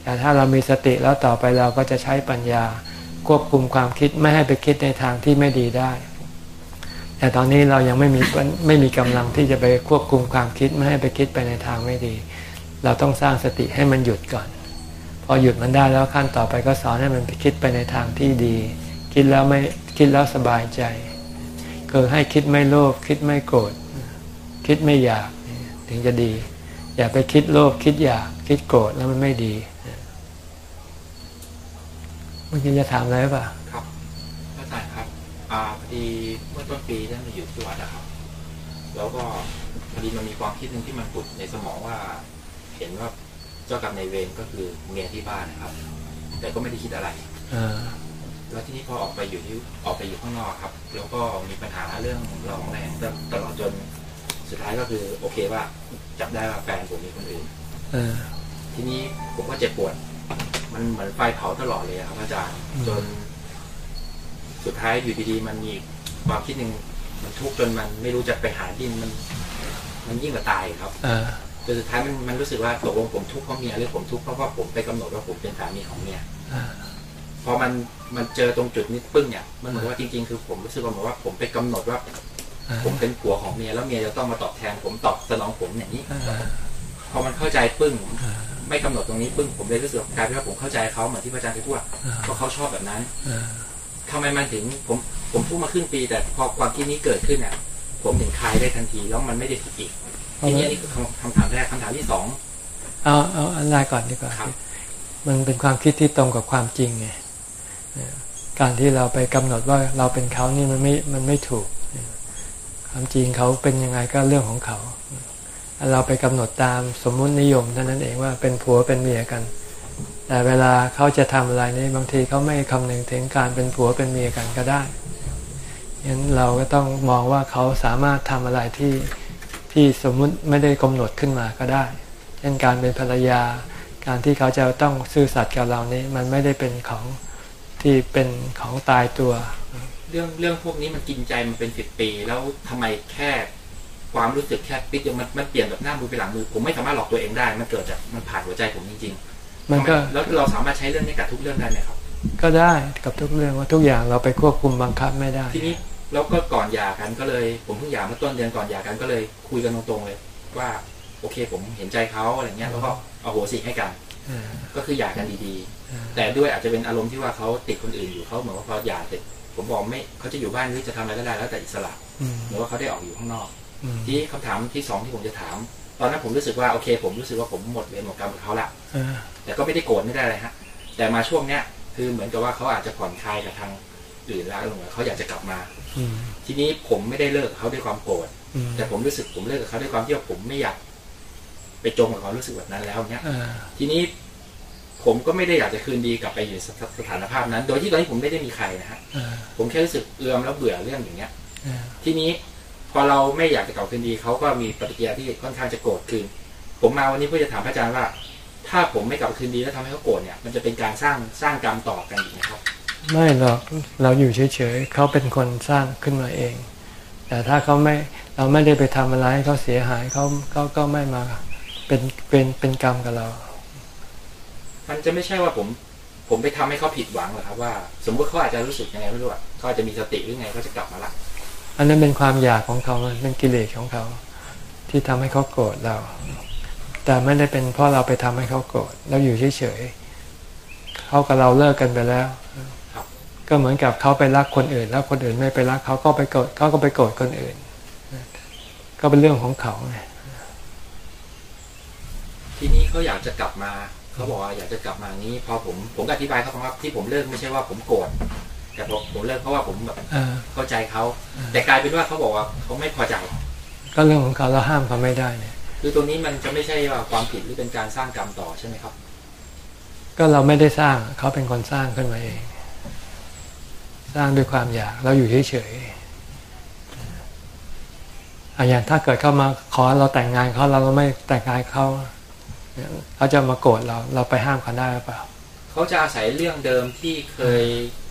แต่ถ้าเรามีสติแล้วต่อไปเราก็จะใช้ปัญญาควบคุมความคิดไม่ให้ไปคิดในทางที่ไม่ดีได้ แต่ตอนนี้เรายังไม่มีไม่มีกำลังที่จะไปควบคุมความคิดไม่ให้ไปคิดไปในทางไม่ดี เราต้องสร้างสติให้มันหยุดก่อน พอหยุดมันได้แล้วขั้นต่อไปก็สอนให้มันไปคิดไปในทางที่ดี คิดแล้วไม่คิดแล้วสบายใจคือให้คิดไม่โลภคิดไม่โกรธคิดไม่อยาก ถึงจะดี อย่าไปคิดโลภคิดอยากคิดโกรธแล้วมันไม่ดีเมื่อกี้จะถามอะไรป่ะครับพระอาจารย์ครับอ่าพอดีเมื่อต้นปีท่านมาอยู่ที่วัดนะครับ แล้วก็พอดีมันมีความคิดหนึ่งที่มันปุดในสมองว่า เห็นว่าเจ้ากรรมในเวรก็คือเมียที่บ้านนะครับ แต่ก็ไม่ได้คิดอะไรอแล้วที่นี้พอออกไปอยู่ที่ออกไปอยู่ข้างนอกครับ แล้วก็มีปัญหาเรื่องร้องแรงตลอดจน สุดท้ายก็คือโอเคว่าจับได้ว่าแฟนผมมีคนอื่นทีนี้ผมก็เจ็บปวด มันเหมือนไฟเผาตลอดเลยครับอาจารย์จน สุดท้ายอยู่ดีๆมันมีความคิดหนึ่งมันทุกข์จนมันไม่รู้จะไปหาดินมัน มันยิ่งกว่าตายครับจนสุดท้ายมันมันรู้สึกว่าตกลงผมทุกข์เพราะเมียหรือผมทุกข์เพราะว่าผมไปกำหนดว่าผมเป็นสามีของเมียพอมันมันเจอตรงจุดนี้ปึ้งเนี่ยมันเหมือนว่าจริงๆ คือผมรู้สึกว่าเหมือนว่าผมไปกำหนดว่า ผมเป็นผัวของเมียแล้วเมียจะต้องมาตอบแทน ผมตอบสนองผมอย่างนี้พอมันเข้าใจปึ้งไม่กำหนดตรงนี้ปึ้งผมเลยรู้สึกกลายเป็นว่าผมเข้าใจเขาเหมือนที่พระอาจารย์เคยพูดว่าเขาชอบแบบนั้นทำไมมันถึงผมผมพูดมาครึ่งปี แต่พอความคิดนี้เกิดขึ้นเนี่ยผมถึงคลายได้ทันทีแล้วมันไม่ได้ผิดอีกทีนี้นี่คือคำถามแรกคำถามที่สองเอาเอาอันแรกก่อนดีกว่ามันเป็นความคิดที่ตรงกับความจริงไงการที่เราไปกำหนดว่าเราเป็นเขานี่มันไม่มันไม่ถูก ความจริงเขาเป็นยังไงก็เรื่องของเขา เราไปกำหนดตามสมมุตินิยมเท่านั้นเองว่าเป็นผัวเป็นเมียกัน แต่เวลาเขาจะทำอะไรนี่บางทีเขาไม่คำนึงถึงการเป็นผัวเป็นเมียกันก็ได้ยันเราก็ต้องมองว่าเขาสามารถทำอะไรที่ที่สมมุติไม่ได้กำหนดขึ้นมาก็ได้ เช่นการเป็นภรรยา การที่เขาจะต้องซื่อสัตย์กับเรานี้ มันไม่ได้เป็นของที่เป็นของตายตัว เรื่องเรื่องพวกนี้มันกินใจมันเป็นสิบปี แล้วทำไมแค่ความรู้สึกแค่ปิ๊กมันมันเปลี่ยนแบบหน้ามือไปหลังมือ ผมไม่สามารถหลอกตัวเองได้ มันเกิดจากมันผ่านหัวใจผมจริงๆมันก็แล้วเราสามารถใช้เรื่องนี้กับทุกเรื่องได้ไหมครับ ก็ได้กับทุกเรื่องว่าทุกอย่างเราไปควบคุมบังคับไม่ได้ ทีนี้แล้วก็ก่อนหย่ากันก็เลย ผมเพิ่งหย่าเมื่อต้นเดือนก่อนหย่ากันก็เลยคุยกันตรงๆเลย ว่าโอเค ผมเห็นใจเขาอะไรเงี้ยแล้วก็เอาโหสิให้กันเออก็คือหย่ากันดีเออๆแต่ด้วยอาจจะเป็นอารมณ์ที่ว่าเขาติดคนอื่นอยู่เขาเหมือนว่าพอหย่าเสร็จ ผมบอกไม่เขาจะอยู่บ้านหรือจะทำอะไรก็ได้แล้วแต่อิสระอืมหรือว่าเขาได้ออกอยู่ข้างนอกอืมที่คำถามที่สองที่ผมจะถาม ตอนนั้นผมรู้สึกว่าโอเค ผมรู้สึกว่าผมหมดเวรหมดกรรมกับเขาละเออแต่ก็ไม่ได้โกรธไม่ได้อะไรฮะ แต่มาช่วงเนี้ยคือเหมือนกับว่าเขาอาจจะผ่อนคลายกับทางอื่นแล้วเหมือนเขาอยากจะกลับมาอืมทีนี้ผมไม่ได้เลิกกับเขาด้วยความโกรธอืมแต่ผมรู้สึกผมเลิกกับเขาด้วยความที่ว่าผมไม่อยาก ไปจมกับความรู้สึกแบบนั้นแล้วเนี้ยเออทีนี้ ผมก็ไม่ได้อยากจะคืนดีกลับไปอยู่ในสถสถานภาพนั้น โดยที่ตอนนี้ผมไม่ได้มีใครนะฮะเออผมแค่รู้สึกเอือมแล้วเบื่อเรื่องอย่างเงี้ยเออทีนี้พอเราไม่อยากจะกลับคืนดีเขาก็มีปฏิกิริยาที่ค่อนข้างจะโกรธคืน ผมมาวันนี้เพื่อจะถามพระอาจารย์ว่า ถ้าผมไม่กลับคืนดีแล้วทำให้เขาโกรธเนี่ยมันจะเป็นการสร้างสร้างกรรมต่อกันอีกนะครับ ไม่หรอกเราอยู่เฉยๆเขาเป็นคนสร้างขึ้นมาเอง แต่ถ้าเขาไม่เราไม่ได้ไปทำอะไรให้เขาเสียหายเขาเขาก็ไม่มาเป็นเป็นเป็นกรรมกับเรา มันจะไม่ใช่ว่าผม ผมไปทำให้เขาผิดหวังหรอกครับว่า สมมติเขาอาจจะรู้สึกยังไงไม่รู้อะเขาอาจจะมีสติหรือไงเขาจะกลับมาละอันนั้นเป็นความอยากของเขามันเป็นกิเลสของเขา ที่ทำให้เขาโกรธเรา แต่ไม่ได้เป็นเพราะเราไปทำให้เขาโกรธเราอยู่เฉยๆเขากับเราเลิกกันไปแล้วครับก็เหมือนกับเขาไปรักคนอื่น แล้วคนอื่นไม่ไปรักเขาก็ไปโกรธเขาก็ไปโกรธคนอื่น ก็เป็นเรื่องของเขาไงทีนี้เขาอยากจะกลับมา เขาบอกว่าอยากจะกลับมานี้ พอผมผมก็อธิบายเขาฟังว่าที่ผมเลิกไม่ใช่ว่าผมโกรธแต่ผมผมเลิกเพราะว่าผมแบบเออเข้าใจเขาแต่กลายเป็นว่าเขาบอกว่าเขาไม่พอใจ ก็เรื่องของเขาเราห้ามเขาไม่ได้เนี่ย คือตรงนี้มันจะไม่ใช่ว่าความผิดหรือเป็นการสร้างกรรมต่อใช่ไหมครับ ก็เราไม่ได้สร้างเขาเป็นคนสร้างขึ้นมาเอง สร้างด้วยความอยากเราอยู่เฉยๆอะอย่างถ้าเกิดเข้ามาขอเราแต่งงานเขาเราไม่แต่งงานเขา เนี่ยเขาจะมาโกรธเราเราไปห้ามเขาได้หรือเปล่าเขาจะอาศัยเรื่องเดิมที่เคย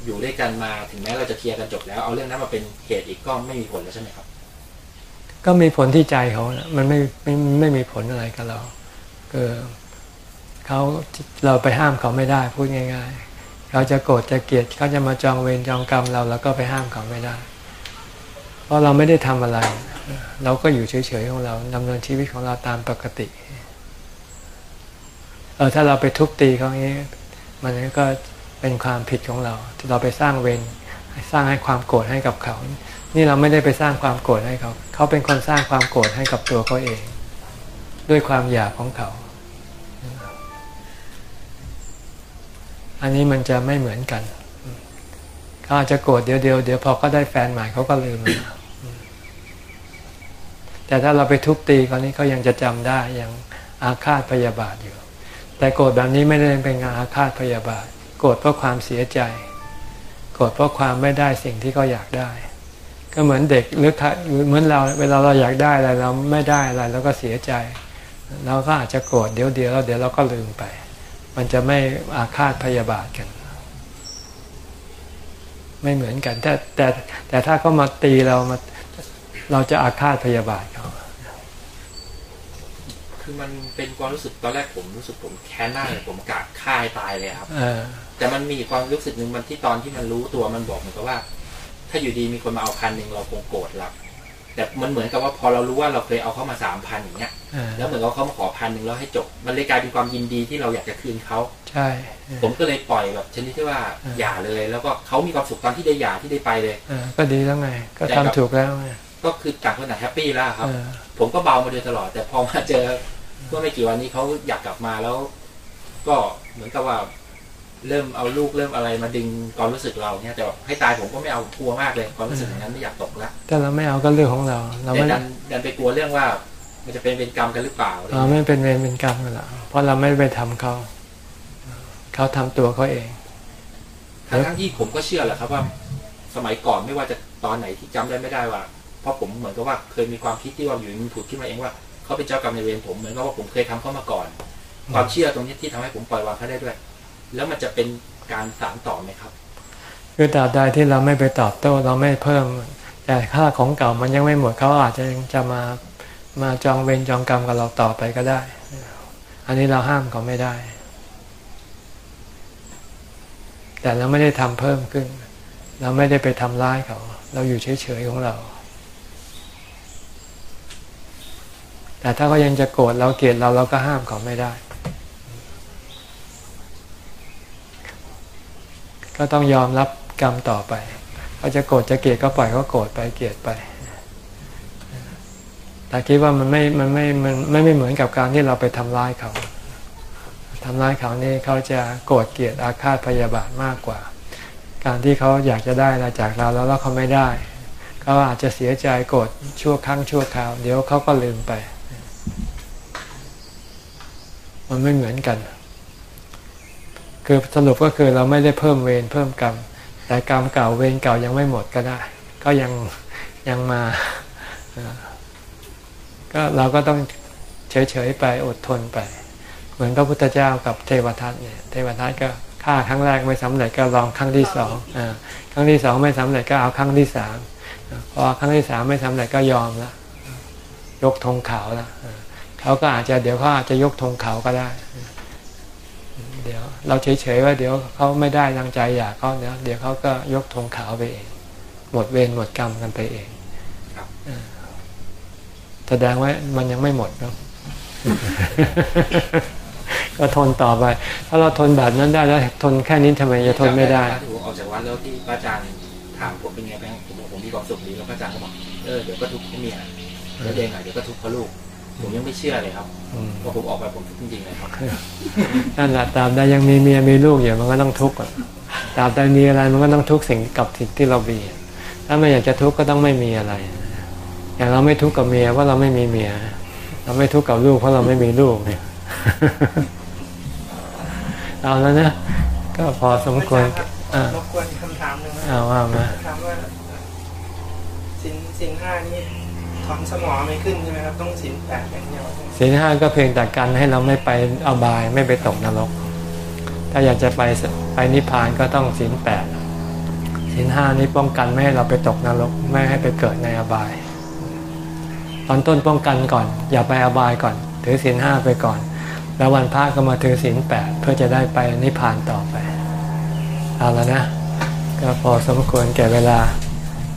อยู่ด้วยกันมาถึงแม้เราจะเคลียร์กันจบแล้วเอาเรื่องนั้นมาเป็นเหตุอีกก็ไม่มีผลแล้วใช่ไหมครับ ก็มีผลที่ใจเขานะมันไม่ไม่ไม่มีผลอะไรกับเราคือเขาเราไปห้ามเขาไม่ได้พูดง่าย ๆ เขาจะโกรธจะเกลียดเขาจะมาจองเวรจองกรรมเราแล้วก็ไปห้ามเขาไม่ได้ เพราะเราไม่ได้ทำอะไร เราก็อยู่เฉยๆของเราดำเนินชีวิตของเราตามปกติเออถ้าเราไปทุบตีเขาอย่างนี้ มันก็เป็นความผิดของเรา เราไปสร้างเวรสร้างให้ความโกรธให้กับเขา นี่เราไม่ได้ไปสร้างความโกรธให้เขา เขาเป็นคนสร้างความโกรธให้กับตัวเขาเอง ด้วยความอยากของเขา อันนี้มันจะไม่เหมือนกันเขาอาจจะโกรธเดียวเดียวเดี๋ยวพอเขาได้แฟนใหม่เขาก็ลืมแล้วแต่ถ้าเราไปทุบตีเขานี่เขายังจะจำได้ยังอาฆาตพยาบาทอยู่ แต่โกรธแบบนี้ไม่ได้เป็นการอาฆาตพยาบาท โกรธเพราะความเสียใจ โกรธเพราะความไม่ได้สิ่งที่เขาอยากได้ ก็เหมือนเด็กหรือเหมือนเราเวลาเราอยากได้อะไรเราไม่ได้อะไรเราก็เสียใจ เราก็อาจจะโกรธเดี๋ยวเดียวแล้วเดี๋ยวเราก็ลืมไป มันจะไม่อาฆาตพยาบาทกัน ไม่เหมือนกัน แต่แต่แต่ถ้าเขามาตีเรามาเราจะอาฆาตพยาบาท คือมันเป็นความรู้สึกตอนแรกผมรู้สึกผมแค้นมากเลยผมกะฆ่าให้ตายเลยครับเออแต่มันมีความรู้สึกหนึ่งมันที่ตอนที่มันรู้ตัวมันบอกเหมือนกับว่า ถ้าอยู่ดีมีคนมาเอาพันหนึ่งเราคงโกรธรับแต่มันเหมือนกับว่าพอเรารู้ว่าเราเคยเอาเข้ามาสามพันอย่างเงี้ยเออแล้วเหมือนกับเขามาขอพันหนึ่งแล้วให้จบ มันเลยกลายเป็นความยินดีที่เราอยากจะคืนเขาใช่เออผมก็เลยปล่อยแบบชนิดที่ว่าเออออย่าเลย แล้วก็เขามีความสุขตอนที่ได้หย่าที่ได้ไปเลยเออก็ดีแล้วไง ก็ทำถูกแล้วไงก็คือต่างคนต่าง happy แล้วครับเออผมก็เบามาโดยตลอด แต่พอมาเจอ เมื่อไม่กี่วันนี้เขาอยากกลับมาแล้ว ก็เหมือนกับว่า เริ่มเอาลูกเริ่มอะไรมาดึงความรู้สึกเราเนี่ยแต่ว่าให้ตายผมก็ไม่เอากลัวมากเลยความรู้สึกอย่างนั้นไม่อยากตกละแต่เราไม่เอาก็เรื่องของเรา เราแต่ไม่ดันดันไปกลัวเรื่องว่า มันจะเป็นเป็นกรรมกันหรือเปล่าอะไรเราเงี้ยไม่เป็นเวรเป็นกรรมกันหรอกเพราะเราไม่ไปทำเขาเขาทำตัวเขาเองทั้งทั้งที่ผมก็เชื่อแหละครับว่า สมัยก่อนไม่ว่าจะตอนไหนที่จำได้ไม่ได้ว่า เพราะผมเหมือนกับว่าเคยมีความคิดที่ว่าอยู่มันผุดขึ้นมาเองว่า เขาเป็นเจ้ากรรมในเวรผมเหมือนกับว่าผมเคยทำเขามาก่อน ความเชื่อตรงนี้ที่ทำให้ผมปล่อยวางเขาได้ด้วย แล้วมันจะเป็นการสานต่อไหมครับ คือตราบใดที่เราไม่ไปตอบโต้เราไม่เพิ่ม แต่ค่าของเก่ามันยังไม่หมดเขาอาจจะยังจะมามาจองเวรจองกรรมกับเราต่อไปก็ได้ อันนี้เราห้ามเขาไม่ได้ แต่เราไม่ได้ทำเพิ่มขึ้น เราไม่ได้ไปทำร้ายเขา เราอยู่เฉยๆของเรา แต่ถ้าเขายังจะโกรธเราเกลียดเราเราก็ห้ามเขาไม่ได้ ก็ต้องยอมรับกรรมต่อไปเขาจะโกรธจะเกลียดก็ปล่อยเขาโกรธไปเกลียดไป แต่คิดว่ามันไม่มันไม่มันไม่ไม่เหมือนกับการที่เราไปทำร้ายเขาทำร้ายเขานี่เขาจะโกรธเกลียดอาฆาตพยาบาทมากกว่า การที่เขาอยากจะได้อะไรจากเราแล้วแล้วเขาไม่ได้เขาอาจจะเสียใจโกรธชั่วครั้งชั่วคราว เดี๋ยวเขาก็ลืมไป มันไม่เหมือนกัน คือสรุปก็คือเราไม่ได้เพิ่มเวรเพิ่มกรรม แต่กรรมเก่าเวรเก่ายังไม่หมดก็ได้ ก็ยังยังมา ก็เราก็ต้องเฉยๆไปอดทนไป เหมือนพระพุทธเจ้ากับเทวทัตเนี่ย เทวทัตก็ฆ่าครั้งแรกไม่สำเร็จก็ลองครั้งที่สองครั้งที่สองไม่สำเร็จก็เอาครั้งที่สามพอครั้งที่สามไม่สำเร็จก็ยอมละยกธงขาวละ เขาก็อาจจะเดี๋ยวเขาอาจจะยกธงเขาก็ได้ เดี๋ยวเราเฉยๆว่าเดี๋ยวเขาไม่ได้ดังใจอยากเขาเดี๋ยวเดี๋ยวเขาก็ยกธงขาวไปเอง หมดเวรหมดกรรมกันไปเองแสดงว่ามันยังไม่หมดเนาะก็ทนต่อไป ถ้าเราทนแบบนั้นได้แล้วทนแค่นี้ทำไมจะทนไม่ได้ผมออกจากวัดแล้วที่พระอาจารย์ถามผมเป็นไงบ้างผมบอกผมมีความสุขดีแล้วพระอาจารย์ก็บอกเออเดี๋ยวก็ทุกข์เพราะเมียแล้วเด็กหน่อยเดี๋ยวก็ทุกข์เพราะลูก ผมยังไม่เชื่อเลยครับพอผมออกไปผมทุกข์จริงๆเลยครับนั่นแหละตามใดยังมีเมียมีลูกอยู่มันก็ต้องทุกข์ตามใดมีอะไรมันก็ต้องทุกข์สิ่งกับสิ่งที่เรามีถ้าไม่อยากจะทุกข์ก็ต้องไม่มีอะไร อย่างเราไม่ทุกข์กับเมียเพราะเราไม่มีเมีย เราไม่ทุกข์กับลูกเพราะเราไม่มีลูกเนี่ยเอาแล้วนะก็พอสมควรอ่ารบกวนคำถามหนึ่งเอาว่ามาถามว่าสินสินห้านี่ ถอนสมองไม่ขึ้นใช่ไหมครับต้องสินแปดอย่างเดียวสินห้าก็เพียงแต่กันให้เราไม่ไปอบายไม่ไปตกนรก ถ้าอยากจะไปไปนิพพานก็ต้องสินแปดสินห้านี้ป้องกันไม่ให้เราไปตกนรกไม่ให้ไปเกิดในอบาย ตอนต้นป้องกันก่อน อย่าไปอบายก่อน ถือสินห้าไปก่อน แล้ววันพระก็มาถือศีลแปดเพื่อจะได้ไปนิพพานต่อไปเอาแล้วนะ ก็พอสมควรแก่เวลา